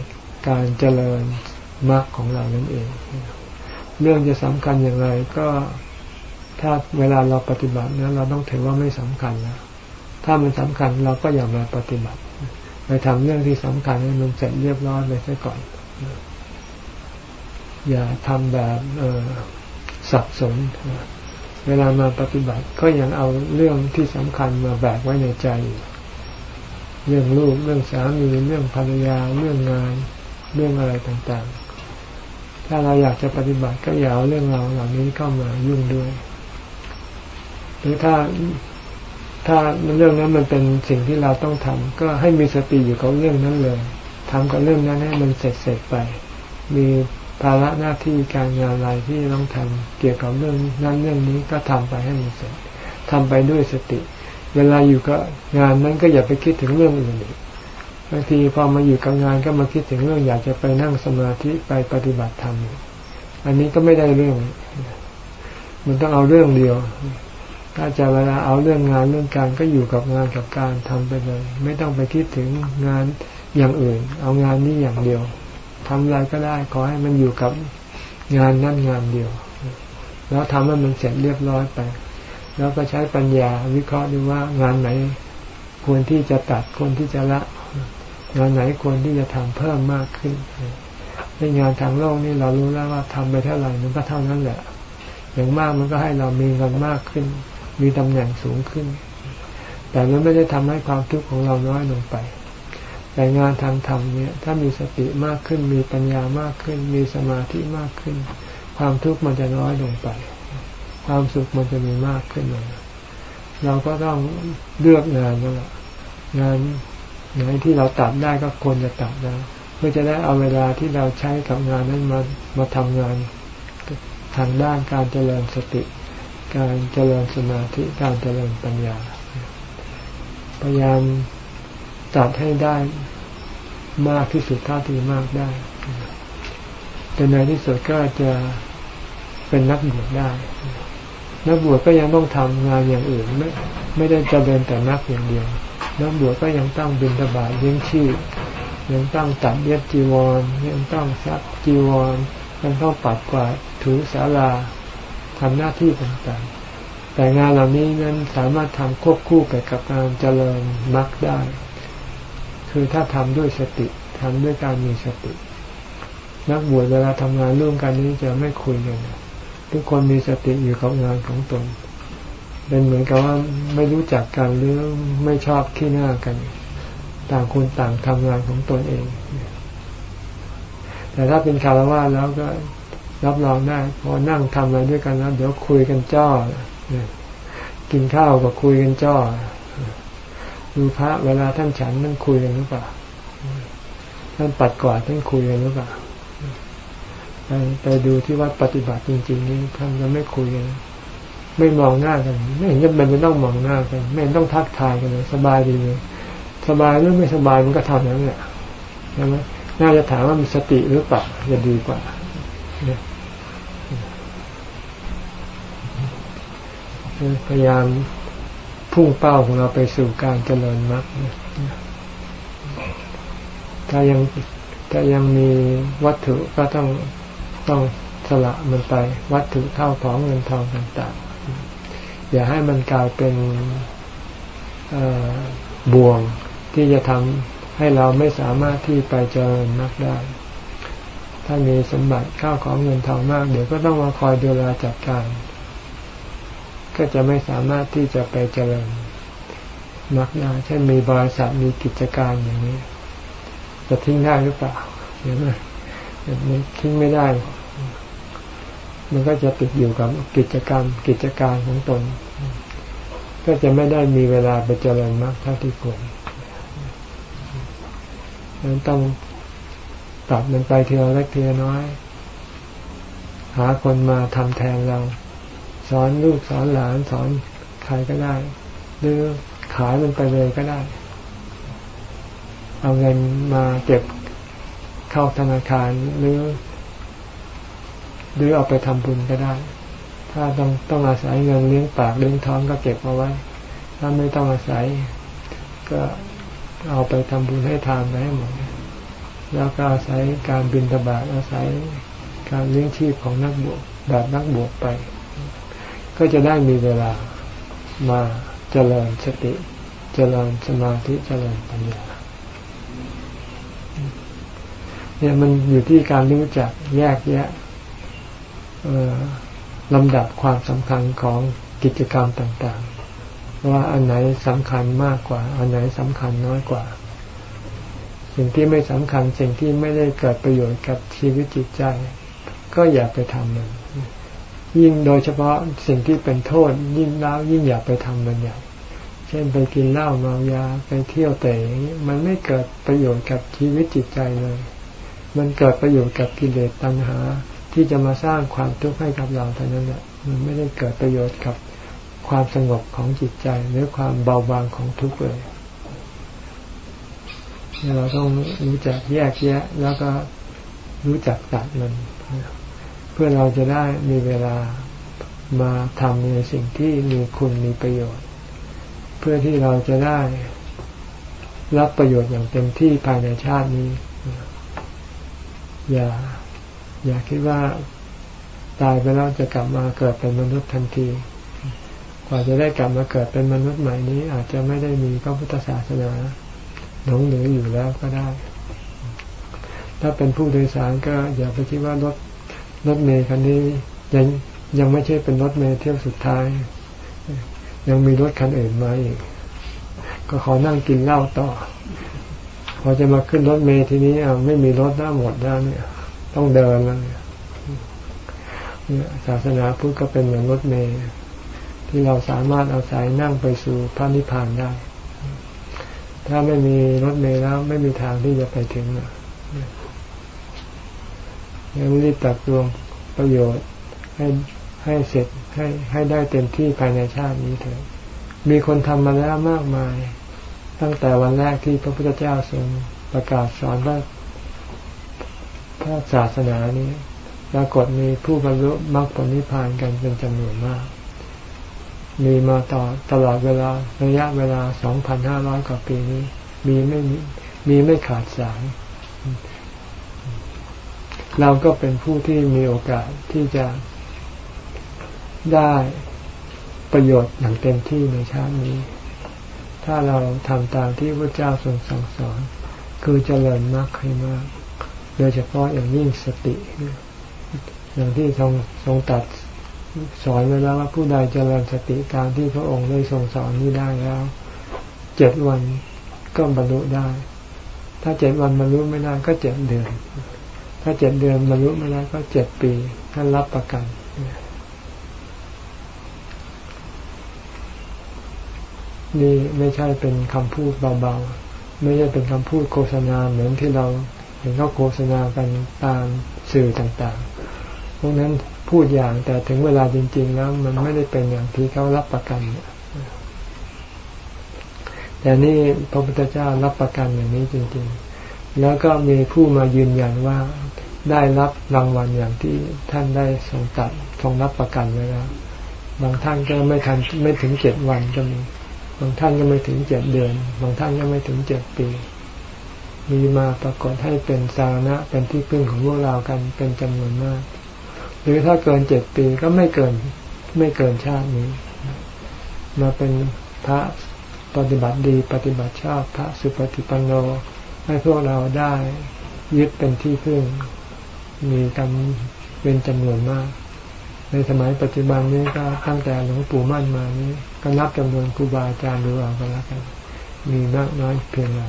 การเจริญมรรคของเรานั่นเอง เรื่องจะสำคัญอย่างไรก็ถ้าเวลาเราปฏิบัตินะเราต้องถือว่าไม่สำคัญแล้วถ้ามันสำคัญเราก็อย่ามาปฏิบัติ ไปทำเรื่องที่สำคัญให้มันเสร็จเรียบร้อยไปซะก่อน อย่าทำแบบสับสน เวลามาปฏิบัติก็ยังเอาเรื่องที่สำคัญมาแบกไว้ในใจ เรื่องลูกเรื่องสามีเรื่องภรรยาเรื่องงานเรื่องอะไรต่างๆ ถ้าเราอยากจะปฏิบัติก็อย่าเอาเรื่องเราเหล่านี้เข้ามายุ่งด้วย หรือถ้าถ้าเรื่องนั้นมันเป็นสิ่งที่เราต้องทำก็ให้มีสติอยู่กับเรื่องนั้นเลยทำกับเรื่องนั้นให้มันเสร็จเสร็จไป มี ภาระหน้าที่การงานอะไรที่ต้องทำเกี่ยวกับเรื่องนั้นเรื่องนี้ก็ทำไปให้มันเสร็จทำไปด้วยสติ เวลาอยู่กับงานนั้นก็อย่าไปคิดถึงเรื่องอื่นอีกบางทีพอมาอยู่กับงานก็มาคิดถึงเรื่องอยากจะไปนั่งสมาธิไปปฏิบัติธรรมอันนี้ก็ไม่ได้เรื่อง มันต้องเอาเรื่องเดียว ถ้าจะเวลาเอาเรื่องงานเรื่องการก็อยู่กับงานกับการทำไปเลย ไม่ต้องไปคิดถึงงานอย่างอื่น เอางานนี้อย่างเดียว ทำอะไรก็ได้ ขอให้มันอยู่กับงานนั่นงานเดียว แล้วทำให้มันเสร็จเรียบร้อยไป แล้วก็ใช้ปัญญาวิเคราะห์ดูว่างานไหนควรที่จะตัดควรที่จะละ งานไหนควรที่จะทำเพิ่มมากขึ้นในงานทางโลกนี่เรารู้แล้วว่าทำไปเท่าไหร่มันก็เท่านั้นแหละ อย่างมากมันก็ให้เรามีเงินมากขึ้น มีตำแหน่งสูงขึ้น แต่มันไม่ได้ทำให้ความทุกข์ของเราน้อยลงไป แต่งานทางธรรมเนี่ยถ้ามีสติมากขึ้นมีปัญญามากขึ้น มีสมาธิมากขึ้น ความทุกข์มันจะน้อยลงไป ความสุขมันจะมีมากขึ้นเลยเราก็ต้องเลือกงานนั่นแหละงานงานที่เราตัดได้ก็ควรจะตัดนะเพื่อจะได้เอาเวลาที่เราใช้กับงานนั้นมามาทำงานทางด้านการเจริญสติ การเจริญสมาธิการเจริญปัญญา พยายาม ตัดให้ได้มากที่สุดเท่าที่มากได้แต่ในที่สุดก็จะเป็นนักบวชได้ นักบวชก็ยังต้องทำงานอย่างอื่น ไม่ไม่ได้จะเดินแต่นักอย่างเดียว นักบวชก็ยังต้องบินตบาทเลี้ยงชีพยังต้องตัดเย็บจีวร ยังต้องซักจีวร ยังต้องปัดกวาดถูสาราทำหน้าที่ต่างๆ แต่งานเหล่านี้นั้นสามารถทำควบคู่ไปกับการเจริญมรรคได้ คือถ้าทำด้วยสติทำด้วยการมีสติ นักบวชเวลาทำงานร่วมกันนี้จะไม่คุยกันทุกคนมีสติอยู่กับงานของตน เป็นเหมือนกับว่าไม่รู้จักกันหรือไม่ชอบขี้หน้ากัน ต่างคนต่างทำงานของตนเอง แต่ถ้าเป็นคารวะแล้วก็รับรองได้พอนั่งทำอะไรด้วยกันแล้วเดี๋ยวคุยกันจ้อกินข้าวก็คุยกันจ้อ ดูพระเวลาท่านฉันนั่งคุยกันหรือเปล่าท่านปัดกวาดท่านคุยกันหรือเปล่าไปดูที่วัดปฏิบัติจริง ๆ นี่ท่านจะไม่คุยกันไม่มองหน้ากัน ไม่เห็นจะเป็นจะต้องมองหน้ากัน ไม่ต้องทักทายกันเลยสบายดีเลยสบายหรือไม่สบายมันก็ทำนั้นแหละใช่ไหมน่าจะถามว่ามีสติหรือเปล่าจะดีกว่าพยายาม พุ่งเป้าของเราไปสู่การเจริญมรรคถ้ายังถ้ายังมีวัตถุก็ต้องต้องสละมันไป วัตถุเท่าของเงินทองต่างๆ อย่าให้มันกลายเป็นบ่วงที่จะทำให้เราไม่สามารถที่ไปเจริญมรรคได้ถ้ามีสมบัติข้าวของเงินทองมาก เดี๋ยวก็ต้องมาคอยดูแลจัดการ ก็จะไม่สามารถที่จะไปเจริญมรรคได้เช่นมีบริษัทมีกิจการอย่างนี้ จะทิ้งได้หรือเปล่าเห็นไหมมันทิ้งไม่ได้ มันก็จะติดอยู่กับกิจกรรม กิจการของตน ก็จะไม่ได้มีเวลาไปเจริญมากเท่าที่ควรนั้นต้องตัดมันไปทีละเล็กทีละน้อย หาคนมาทำแทนเรา สอนลูกสอนหลานสอนใครก็ได้ หรือขายมันไปเลยก็ได้ เอาเงินมาเก็บเข้าธนาคารหรือ หรือเอาไปทำบุญก็ได้ ถ้าต้องต้องอาศัยเงินเลี้ยงปากเลี้ยงท้องก็เก็บเอาไว้ ถ้าไม่ต้องอาศัย ก็เอาไปทำบุญให้ทานไปให้หมดแล้วก็อาศัยการบินตบาทอาศัยการเลี้ยงชีพของนักบวชแบบนักบวชไป ก็จะได้มีเวลามาเจริญสติ เจริญสมาธิเจริญปัญญาเนี่ยมันอยู่ที่การรู้จักแยกแยะลำดับความสำคัญของกิจกรรมต่าง ๆ ว่าอันไหนสำคัญมากกว่า อันไหนสำคัญน้อยกว่า สิ่งที่ไม่สำคัญสิ่งที่ไม่ได้เกิดประโยชน์กับชีวิตจิตใจ ก็อย่าไปทำมัน ยิ่งโดยเฉพาะสิ่งที่เป็นโทษ ยิ่งแล้วยิ่งอย่าไปทำมันใหญ่เช่นไปกินเหล้าเมายาไปเที่ยวเตะมันไม่เกิดประโยชน์กับชีวิตจิตใจเลย มันเกิดประโยชน์กับกิเลสตัณหา ที่จะมาสร้างความทุกข์ให้กับเราเท่านั้นแหละมันไม่ได้เกิดประโยชน์กับความสงบของจิตใจหรือความเบาบางของทุกข์เลยเราต้องรู้จักแยกแยะ แล้วก็รู้จักตัดมัน เพื่อเราจะได้มีเวลามาทำในสิ่งที่มีคุณมีประโยชน์ เพื่อที่เราจะได้รับประโยชน์อย่างเต็มที่ภายในชาตินี้ อย่า อย่าคิดว่าตายไปแล้วจะกลับมาเกิดเป็นมนุษย์ทันทีคว่าจะได้กลับมาเกิดเป็นมนุษย์ใหม่นี้ อาจจะไม่ได้มีพระพุทธศาสนาหลงเหลืออยู่แล้วก็ได้ ถ้าเป็นผู้โดยสารก็อย่าไปคิดว่ารถ รถเมล์คันนี้ยังยังไม่ใช่เป็นรถเมล์เที่ยวสุดท้าย ยังมีรถคันอื่นมาอีก ก็ขอนั่งกินเหล้าต่อ พอจะมาขึ้นรถเมล์ทีนี้ไม่มีรถแล้วหมดแล้วเนี่ย ต้องเดินแล้วเนี่ยศาสนาพุทธก็เป็นเหมือนรถเมล์ที่เราสามารถเอาสายนั่งไปสู่พระนิพพานได้ ถ้าไม่มีรถเมล์แล้วไม่มีทางที่จะไปถึง ยังรีบตักตวงประโยชน์ให้ให้เสร็จให้ให้ได้เต็มที่ภายในชาตินี้เถอะมีคนทำมาแล้วมากมาย ตั้งแต่วันแรกที่พระพุทธเจ้าทรงประกาศสอนว่าพระศาสนานี้ปรากฏมีผู้บรรลุมรรคผลนิพพานกันเป็นจำนวนมาก มีมาต่อตลอดเวลาระยะเวลา 2,500 กว่าปีนี้ มีไม่มีมีไม่ขาดสาย เราก็เป็นผู้ที่มีโอกาสที่จะได้ประโยชน์อย่างเต็มที่ในชาตินี้ ถ้าเราทำตามที่พระเจ้าทรงสั่งสอน คือเจริญมากให้มาก โดยเฉพาะอย่างยิ่งสติ อย่างที่ทรงทรงตัดสอนไว้แล้วว่าผู้ใดเจริญสติการที่พระองค์ได้ทรงสอนนี้ได้แล้ว เจ็ดวันก็บรรลุได้ ถ้าเจ็ดวันบรรลุไม่ได้ก็เจ็ดเดือน ถ้าเจ็ดเดือนบรรลุไม่ได้ก็เจ็ดปีท่านรับประกันนี่ไม่ใช่เป็นคำพูดเบาๆ ไม่ใช่เป็นคำพูดโฆษณาเหมือนที่เราเห็นเขาโฆษณากันตามสื่อต่างๆ พวกนั้นพูดอย่างแต่ถึงเวลาจริง ๆ แล้วมันไม่ได้เป็นอย่างที่เขารับประกันแต่นี่พระพุทธเจ้ารับประกันอย่างนี้จริง ๆ แล้วก็มีผู้มายืนยันว่าได้รับรางวัลอย่างที่ท่านได้ทรงตัดทรงรับประกันไว้แล้วบางท่านก็ไม่ทันไม่ถึงเจ็ดวันก็มี บางท่านก็ไม่ถึงเจ็ดเดือน บางท่านก็ไม่ถึงเจ็ดปี มีมาปรากฏให้เป็นสาระเป็นที่พึ่งของพวกเรากันเป็นจำนวนมาก หรือถ้าเกินเจ็ดปีก็ไม่เกินไม่เกินชาตินี้ มาเป็นพระปฏิบัติดีปฏิบัติชอบพระสุปฏิปันโน ให้พวกเราได้ยึดเป็นที่พึ่ง มีกันเป็นจำนวนมาก ในสมัยปัจจุบันนี้ก็ตั้งแต่หลวงปู่มั่นมานี้ก็นับจำนวนครูบาอาจารย์ดูเอาก็แล้วกัน มีมากน้อยเพียงไร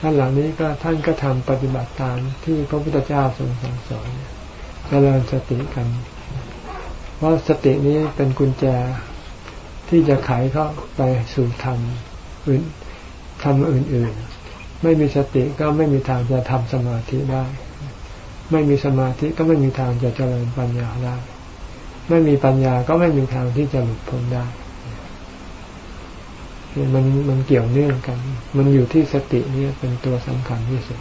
ท่านเหล่านี้ก็ท่านก็ทำปฏิบัติตามที่พระพุทธเจ้าทรงสั่งสอนเจริญสติกัน เพราะสตินี้เป็นกุญแจที่จะไขเข้าไปสู่ธรรมอื่นธรรมอื่น ๆ ไม่มีสติก็ไม่มีทางจะทำสมาธิได้ ไม่มีสมาธิก็ไม่มีทางจะเจริญปัญญาได้ ไม่มีปัญญาก็ไม่มีทางที่จะหลุดพ้นได้มันมันเกี่ยวเนื่องกัน มันอยู่ที่สตินี่เป็นตัวสำคัญที่สุด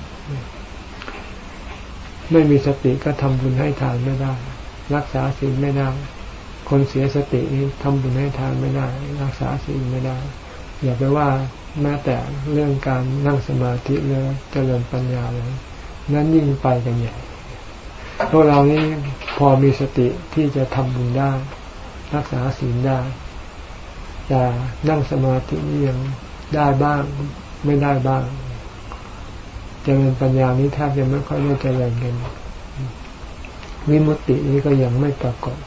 ไม่มีสติก็ทำบุญให้ทานไม่ได้ รักษาศีลไม่ได้ คนเสียสตินี่ทำบุญให้ทานไม่ได้ รักษาศีลไม่ได้ อย่าไปว่า แม้แต่เรื่องการนั่งสมาธิเลยเจริญปัญญาเลยนั้นยิ่งไปกันใหญ่พวกเรานี้พอมีสติที่จะทำบุญได้ รักษาศีลได้แต่นั่งสมาธินี่ยังได้บ้าง ไม่ได้บ้างจเจริญปัญญานี้แทบจะไม่ค่อยได้เจริญกันวิมุตตินี้ก็ยังไม่ปรากฏ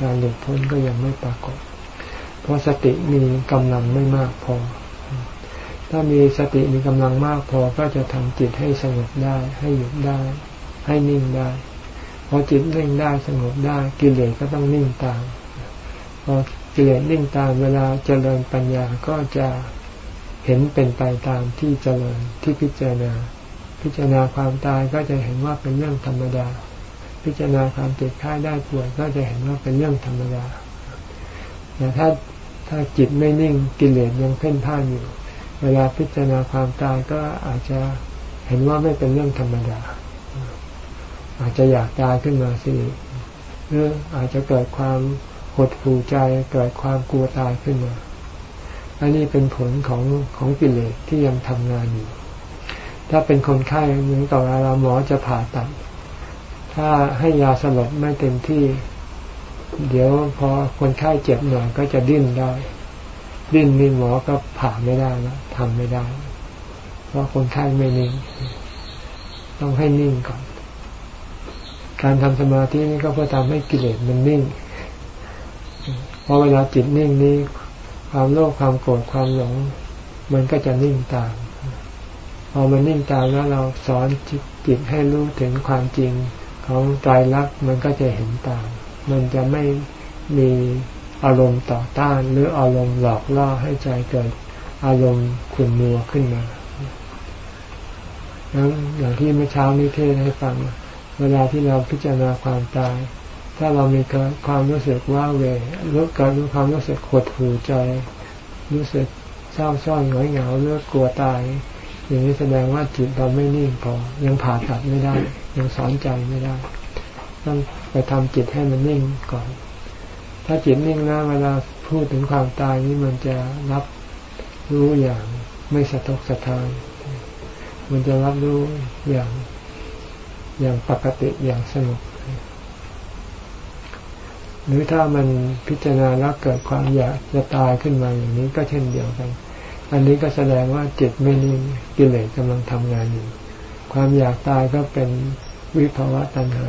การหลุดพ้นก็ยังไม่ปรากฏ เพราะสติมีกำลังไม่มากพอ ถ้ามีสติมีกำลังมากพอก็จะทำจิตให้สงบได้ ให้หยุดได้ ให้นิ่งได้พอจิตนิ่งได้สงบได้ กิเลสก็ต้องนิ่งตามพอกิเลสนิ่งตามเวลาเจริญปัญญาก็จะเห็นเป็นไปตามที่เจริญที่พิจารณา พิจารณาความตายก็จะเห็นว่าเป็นเรื่องธรรมดา พิจารณาความเจ็บไข้ได้ป่วยก็จะเห็นว่าเป็นเรื่องธรรมดาแต่ถ้าถ้าจิตไม่นิ่งกิเลสยังเพ่นพ่านอยู่ เวลาพิจารณาความตายก็อาจจะเห็นว่าไม่เป็นเรื่องธรรมดา อาจจะอยากตายขึ้นมาสิหรืออาจจะเกิดความหดหู่ใจเกิดความกลัวตายขึ้นมา อันนี้เป็นผลของของกิเลสที่ยังทำงานอยู่ ถ้าเป็นคนไข้เหมือนกับเวลาหมอจะผ่าตัด ถ้าให้ยาสลบไม่เต็มที่ เดี๋ยวพอคนไข้เจ็บหน่อยก็จะดิ้นได้ ดิ้นนี่หมอก็ผ่าไม่ได้แล้ว ทำไม่ได้ เพราะคนไข้ไม่นิ่ง ต้องให้นิ่งก่อน การทำสมาธินี่ก็เพื่อทำให้กิเลสมันนิ่งเพอเวลาจิตนิ่งนี้ ความโลภความโกรธความหลง มันก็จะนิ่งตามพอมันนิ่งตามแล้วเราสอนจิตให้รู้ถึงความจริงของใจรักมันก็จะเห็นตาม มันจะไม่มีอารมณ์ต่อต้านหรืออารมณ์หลอกล่อให้ใจเกิด อารมณ์ขุ่นมัวขึ้นมาแล้วอย่างที่เมื่อเช้านี้เทศให้ฟัง เวลาที่เราพิจารณาความตาย ถ้าเรามีความรู้สึกว่าเวรถการรู้ความรู้สึกขดหูใจ รู้สึกเศร้าซ้อนหงอยเหงาเลือกกลัวตาย อย่างนี้แสดงว่าจิตเราไม่นิ่งพอ ยังผ่าตัดไม่ได้ ยังสอนใจไม่ได้ ต้องไปทำจิตให้มันนิ่งก่อน ถ้าจิตนิ่งแล้วเวลาพูดถึงความตายนี้มันจะรับ รู้อย่างไม่สะทกสะท้าน มันจะรับรู้อย่างอย่างปกติอย่างสงบหรือถ้ามันพิจารณาแล้วเกิดความอยากจะตายขึ้นมาอย่างนี้ก็เช่นเดียวกัน อันนี้ก็แสดงว่าจิตไม่นิ่งกิเลสกำลังทำงานอยู่ ความอยากตายก็เป็นวิภาวะตัณหา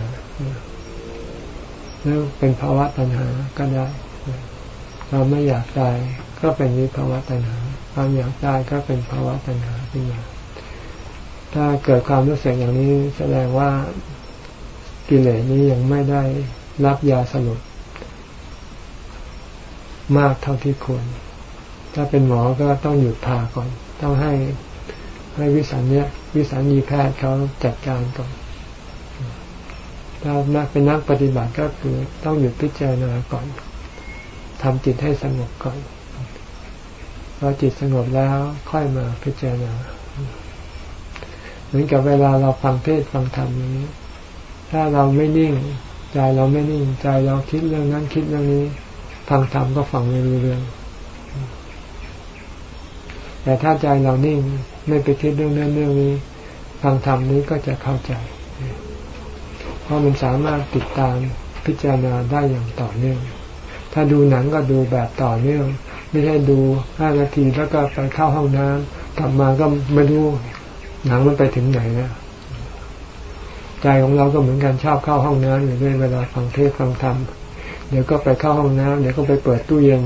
หรือเป็นภาวะตัณหาก็ได้เรามไม่อยากตายก็เป็นวิภาวะตัณหา ความอยากตายก็เป็นภาวะตัณหาขึ้นมา ถ้าเกิดความรู้สึกอย่างนี้แสดงว่ากิเลสนี้ยังไม่ได้รับยาสลบมากเท่าที่ควร ถ้าเป็นหมอก็ต้องหยุดผ่าก่อน ต้องให้ให้วิสัญญาวิสัญญีแพทย์เขาจัดการก่อน ถ้านักเป็นนักปฏิบัติก็คือต้องหยุดพิจารณาก่อนทำจิตให้สงบก่อน พอจิตสงบแล้วค่อยมาพิจารณา เหมือนกับเวลาเราฟังเทศฟังธรรมนี้ ถ้าเราไม่นิ่ง ใจเราไม่นิ่ง ใจเราคิดเรื่องนั้นคิดเรื่องนี้ ฟังธรรมก็ฟังไม่รู้เรื่อง แต่ถ้าใจเรานิ่งไม่ไปคิดเรื่องนั้นเรื่องนี้ ฟังธรรมนี้ก็จะเข้าใจเพราะมันสามารถติดตามพิจารณาได้อย่างต่อเนื่อง ถ้าดูหนังก็ดูแบบต่อเนื่อง ไม่ใช่ดูห้านาทีแล้วก็ไปเข้าห้องน้ำกลับมาก็ไม่รู้หนังมันไปถึงไหนนะใจของเราก็เหมือนกันชอบเข้าห้องน้ำอยู่ด้วยเวลาฟังเทศฟังธรรมเดี๋ยวก็ไปเข้าห้องน้ำเดี๋ยวก็ไปเปิดตู้เย็น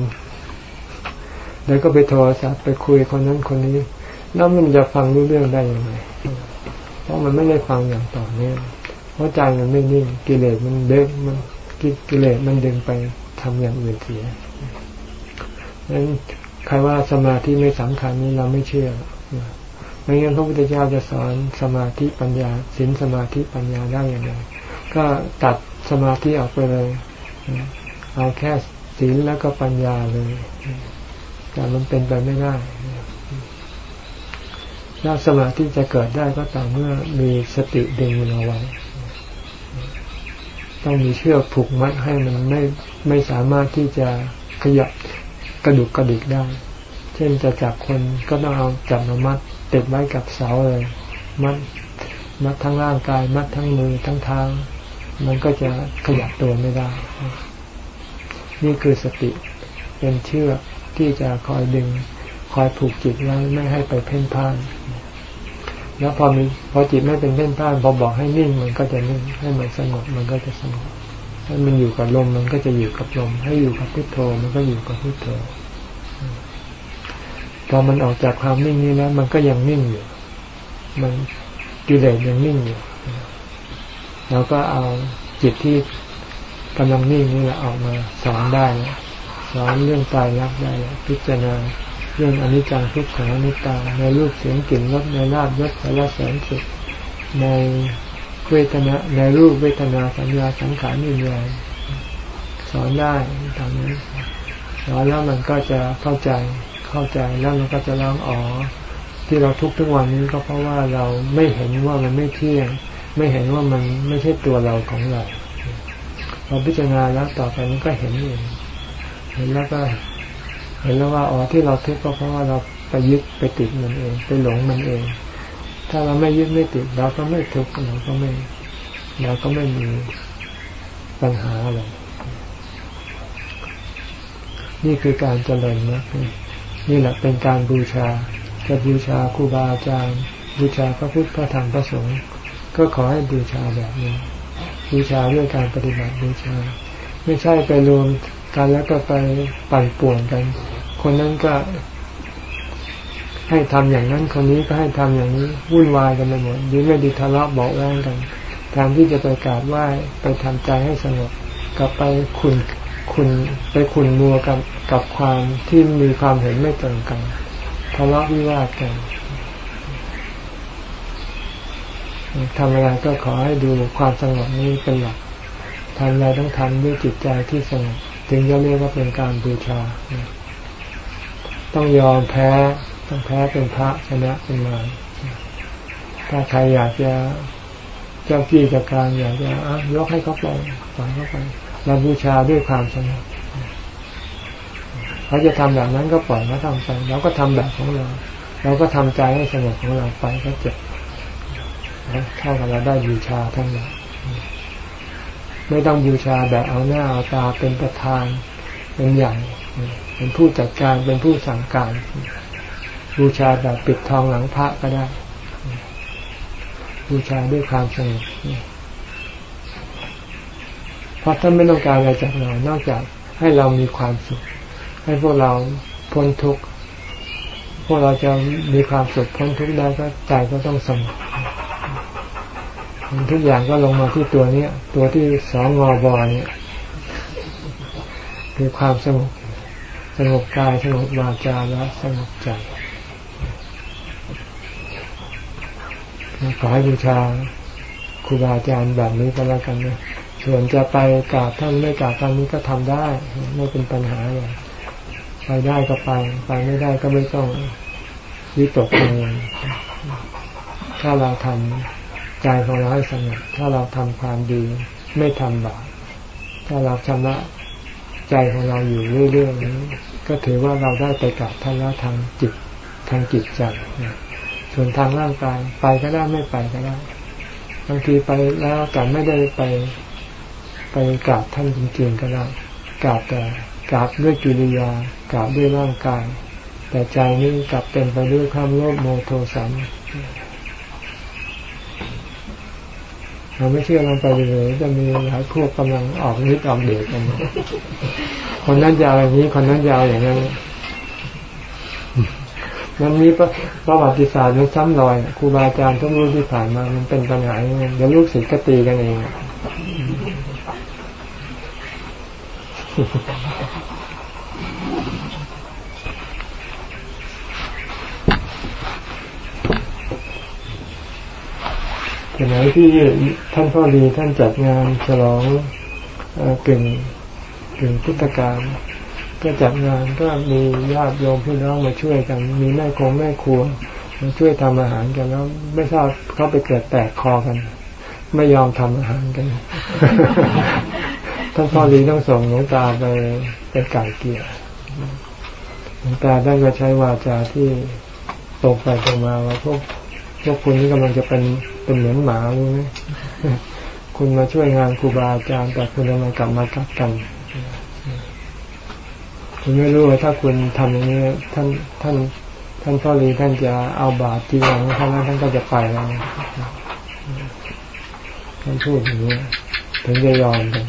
เดี๋ยวก็ไปโทรศัพท์ไปคุยคนนั้นคนนี้แล้วมันจะฟังรู้เรื่องได้ยังไงเพราะมันไม่ได้ฟังอย่างต่อเนื่องเพราะใจมันไม่นิ่งกิเลสมันเด็กมันกิเลสมันดึงไปทำอย่างอื่นเสีย นั้นใครว่าสมาธิไม่สำคัญนี่เราไม่เชื่อไม่งั้นพระพุทธเจ้าจะสอนสมาธิปัญญาศีลสมาธิปัญญาได้อย่างไรก็ตัดสมาธิออกไปเลย เอาแค่ศีลแล้วก็ปัญญาเลย แต่มันเป็นไปไม่ได้แล้วสมาธิจะเกิดได้ก็ต่อเมื่อมีสติดึงมันเอาไว้ ต้องมีเชือกผูกมัดให้มันไม่ไม่สามารถที่จะขยับ กระดุกกระดิกได้ เช่นจะจับคนก็ต้องเอาจับมามัดติดไว้กับเสาเลย มัดมัดทั้งร่างกาย มัดทั้งมือทั้งเท้ามันก็จะขยับตัวไม่ได้ นี่คือสติเป็นเชือกที่จะคอยดึงคอยผูกจิตไว้ไม่ให้ไปเพ่นพ่าน แล้วพอมีพอจิตไม่เป็นเพ่นพ่านพอบอกให้นิ่งมันก็จะนิ่งให้มันสงบมันก็จะสงบ ให้มันอยู่กับลมมันก็จะอยู่กับลมให้อยู่กับพุทโธมันก็อยู่กับพุทโธพอมันออกจากความนิ่งนี้แล้ว มันก็ยังนิ่งอยู่ มันกิเลสยังนิ่งอยู่เราก็เอาจิตที่กำลังนิ่งนี่แหละออกมาสอนได้สอนเรื่องตายรักได้ พิจารณาเรื่องอนิจจังทุกขังอนิจตาในรูปเสียงกลิ่นรสในลาบยศสารแสนสุดใน เวทนาในรูปเวทนาสัญญาสังขารนิยายสอนได้ตามนี้สอนแล้วมันก็จะเข้าใจเข้าใจแล้วมันก็จะร้องอ๋อที่เราทุกทุกวันนี้ก็เพราะว่าเราไม่เห็นว่ามันไม่เที่ยง ไม่เห็นว่ามันไม่ใช่ตัวเราของเราเราพิจารณาแล้วต่อไปมันก็เห็นเองเห็นแล้วก็ เห็นแล้วว่าอ๋อที่เราทุกข์ก็เพราะว่าเราไปยึดไปติดมันเอง ไปหลงมันเอง ถ้าเราไม่ยึดไม่ติดเราก็ไม่ทุกข์เราก็ไม่เราก็ไม่มีปัญหาอะไรนี่คือการเจริญมรรคนี่แหละเป็นการบูชาจะบูชาครูบาอาจารย์ บูชาพระพุทธพระธรรมพระสงฆ์ก็ขอให้บูชาแบบนี้ บูชาด้วยการปฏิบัติบูชา ไม่ใช่ไปรวมกันแล้วก็ไปปั่นป่วนกัน คนนั้นก็ ให้ทำอย่างนั้นคนนี้ก็ให้ทำอย่างนี้วุ่นวายกันไปหมดยิ่งไม่ดีทะเลาะเบาแวงกันแทนที่จะไปกราบไหว้ไปทำใจให้สงบกลับไปคุณคุณไปคุณมัวกับกับความที่มีความเห็นไม่ตรงกันทะเลาะวิวาทกันทำอะไรก็ขอให้ดูความสงบนี้เป็นหลักทำอะไรต้องทำด้วยจิตใจที่สงบถึงจะเรียกว่าเป็นการบูชา ต้องยอมแพ้ ต้องแพ้เป็นพระชนะเป็นมารถ้าใครอยากจะเจ้าที่จากการอยากจะยกให้เขาไปปล่อยเขาไปเราบูชาด้วยความสงบเขาจะทำแบบนั้นก็ปล่อยเขาทำไปเราก็ทำแบบของเรา เราก็ทำใจให้สงบของเราไปก็จบเท่ากับเราได้บูชาทั้งหมดไม่ต้องบูชาแบบเอาหน้าเอาตาเป็นประธานเป็นใหญ่เป็นผู้จัดการเป็นผู้สั่งการ บูชาแบบปิดทองหลังพระก็ได้ บูชาด้วยความสงบเพราะท่านไม่ต้องการอะไรจากเรา นอกจากให้เรามีความสุข ให้พวกเราพ้นทุกข์พวกเราจะมีความสุขพ้นทุกข์ได้ก็ใจก็ต้องสงบทุกอย่างก็ลงมาที่ตัวเนี้ย ตัวที่สองงอบอเนี่ยคือความสงบสงบกายสงบวาจาและสงบใจ ขอให้บูชาครูบาอาจารย์แบบนี้ก็แล้วกันนะส่วนจะไปกราบท่านไม่กราบท่านนี้ก็ทำได้ไม่เป็นปัญหาเลยไปได้ก็ไป ไปไม่ได้ก็ไม่ต้องวิตกกังวลถ้าเราทำใจของเราให้สงบถ้าเราทำความดีไม่ทำบาปถ้าเราชำระใจของเราอยู่เรื่อยๆนี้ก็ถือว่าเราได้ไปกับท่านแล้วทางจิตทางจิตใจ ส่วนทางร่างกายไปก็ได้ไม่ไปก็ได้บางทีไปแล้วแต่ไม่ได้ไปไปกราบท่านจริงๆก็ได้กราบแต่กราบด้วยกิริยากราบด้วยร่างกาย แต่ใจนี้กลับเต็มไปด้วยความโลภโมโทสันเราไม่เชื่อลงไปเลยจะมีหลายพวกกำลังออกฤทธิ์ออกเดชกัน คนนั้นจะเอาอย่างนี้ คนนั้นจะเอาอย่างนั้น มันมีประวัติศาสตร์มันซ้ำรอยครูบาอาจารย์ทุกรุ่นที่ผ่านมา มันเป็นปัญหาอย่างนี้เดี๋ยวลูกศิษย์ก็ตีกันเองสมัยที่ท่านพ่อดีท่านจัดงานฉลองเก่งเก่งพุทธกาล ก็จัดงานก็มีญาติโยมพี่น้องมาช่วยกัน มีแม่คงแม่ครัวมาช่วยทำอาหารกันแล้วไม่ทราบเขาไปเกิดแตกคอกัน ไม่ยอมทำอาหารกันท่านพ่อดีต้องส่งหลวงตาไปไปไก่เกี่ยหลวงตาได้ก็ใช้วาจาที่ตรงไปตรงมาว่าพวกพวกคุณนี่กำลังจะเป็นเป็นเหมือนหมารู้ไหมคุณมาช่วยงานครูบาอาจารย์แต่คุณกำลังกลับมากัดกัน คุณไม่รู้ว่าถ้าคุณทำอย่างนี้ท่านท่านท่านพ่อรีท่านจะเอาบาตรจีวรท่านนั้นท่านก็จะไปแล้วท่านพูดอย่างนี้ถึงจะยอมกัน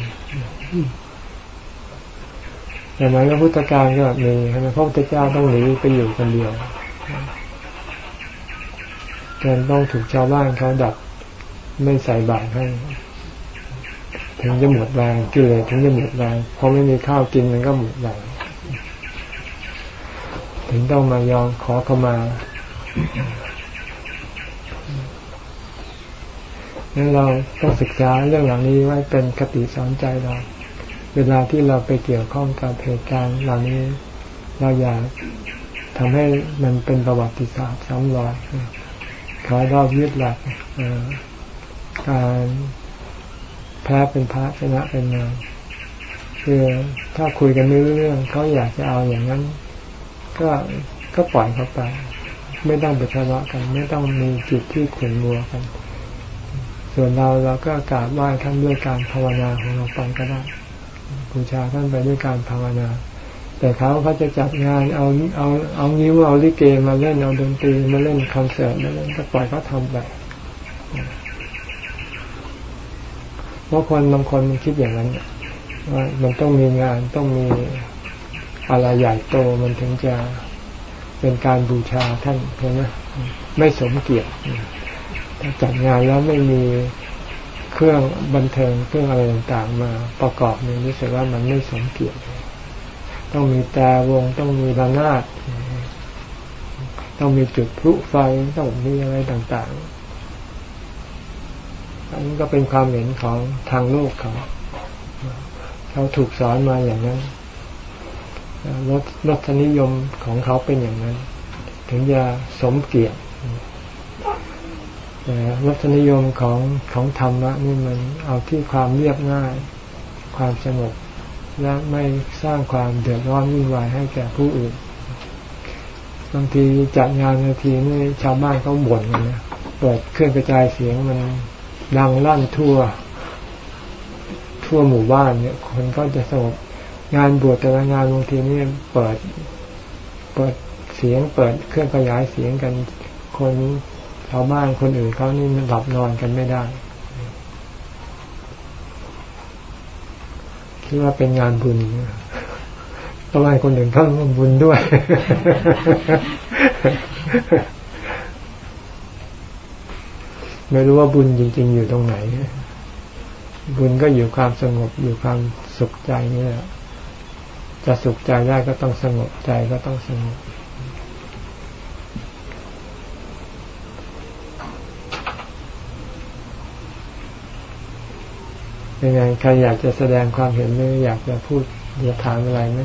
อย่างไรก็พุทธการก็มีใช่ไหมพระพุทธเจ้าต้องหนีไปอยู่คนเดียวจนต้องถูกชาวบ้านเขาดับไม่ใส่บาตรให้ถึงจะหมดแรงเกลือถึงจะหมดแรงพอไม่มีข้าวกินมันก็หมดแรง ถึงต้องมายอมขอเข้ามางนั้นเราต้องศึกษาเรื่องเหล่านี้ไว้เป็นคติสอนใจเรา เวลาที่เราไปเกี่ยวข้องกับเหตุการณ์เหล่านี้ เราอยากทำให้มันเป็นประวัติศาสตร์ซ้ำรอยขอรอบยึดหลักการแพ้เป็นพระชนะเป็นนางคือถ้าคุยกันไม่รู้เรื่องเขาอยากจะเอาอย่างนั้น ก็ก็ปล่อยเขาไป ไม่ต้องไปทะเลาะกัน ไม่ต้องมีจิตที่ขุ่นมัวกัน ส่วนเราเราก็กราบไหว้ท่านด้วยการภาวนาของเราไปก็ได้บูชาท่านไปด้วยการภาวนา แต่เขาเขาจะจัดงานเอาเอาเอางิ้วเอาลิเกมาเล่นเอาดนตรีมาเล่นคอนเสิร์ตมาเล่นก็ปล่อยเขาทำไปเพราะคนบางคนมันคิดอย่างนั้นว่ามันต้องมีงานต้องมี อะไรใหญ่โตมันถึงจะเป็นการบูชาท่านใช่ไหมไม่สมเกียรติถ้าจัดงานแล้วไม่มีเครื่องบันเทิงเครื่องอะไรต่างๆมาประกอบเนี่ยรู้สึกว่ามันไม่สมเกียรติต้องมีแต่วงต้องมีระนาดต้องมีจุดพลุไฟต้องมีอะไรต่างๆ อันนี้ก็เป็นความเห็นของทางโลกเขา เขาถูกสอนมาอย่างนั้น รสรสนิยมของเขาเป็นอย่างนั้น ถึงจะสมเกียรติแต่รสนิยมของของธรรมะนี่มันเอาที่ความเรียบง่าย ความสงบและไม่สร้างความเดือดร้อนวุ่นวายให้แก่ผู้อื่นบางทีจัดงานนาทีนี่ชาวบ้านเขาบ่นกันนะเปิดเครื่องกระจายเสียงมันดังลั่นทั่ว ทั่วหมู่บ้านเนี่ย คนก็จะสงบ งานบวชแต่ละงานบางทีนี่เปิด เปิดเสียงเปิดเครื่องขยายเสียงกันคนชาวบ้านคนอื่นเขานี่หลับนอนกันไม่ได้ คิดว่าเป็นงานบุญต้องให้คนอื่นเข้าร่วมบุญด้วย ไม่รู้ว่าบุญจริง ๆ อยู่ตรงไหน บุญก็อยู่ความสงบอยู่ความสุขใจนี่แหละ จะสุขใจได้ก็ต้องสงบใจก็ต้องสงบยังไงใครอยากจะแสดงความเห็นไหมอยากจะพูดอยากถามอะไรไหม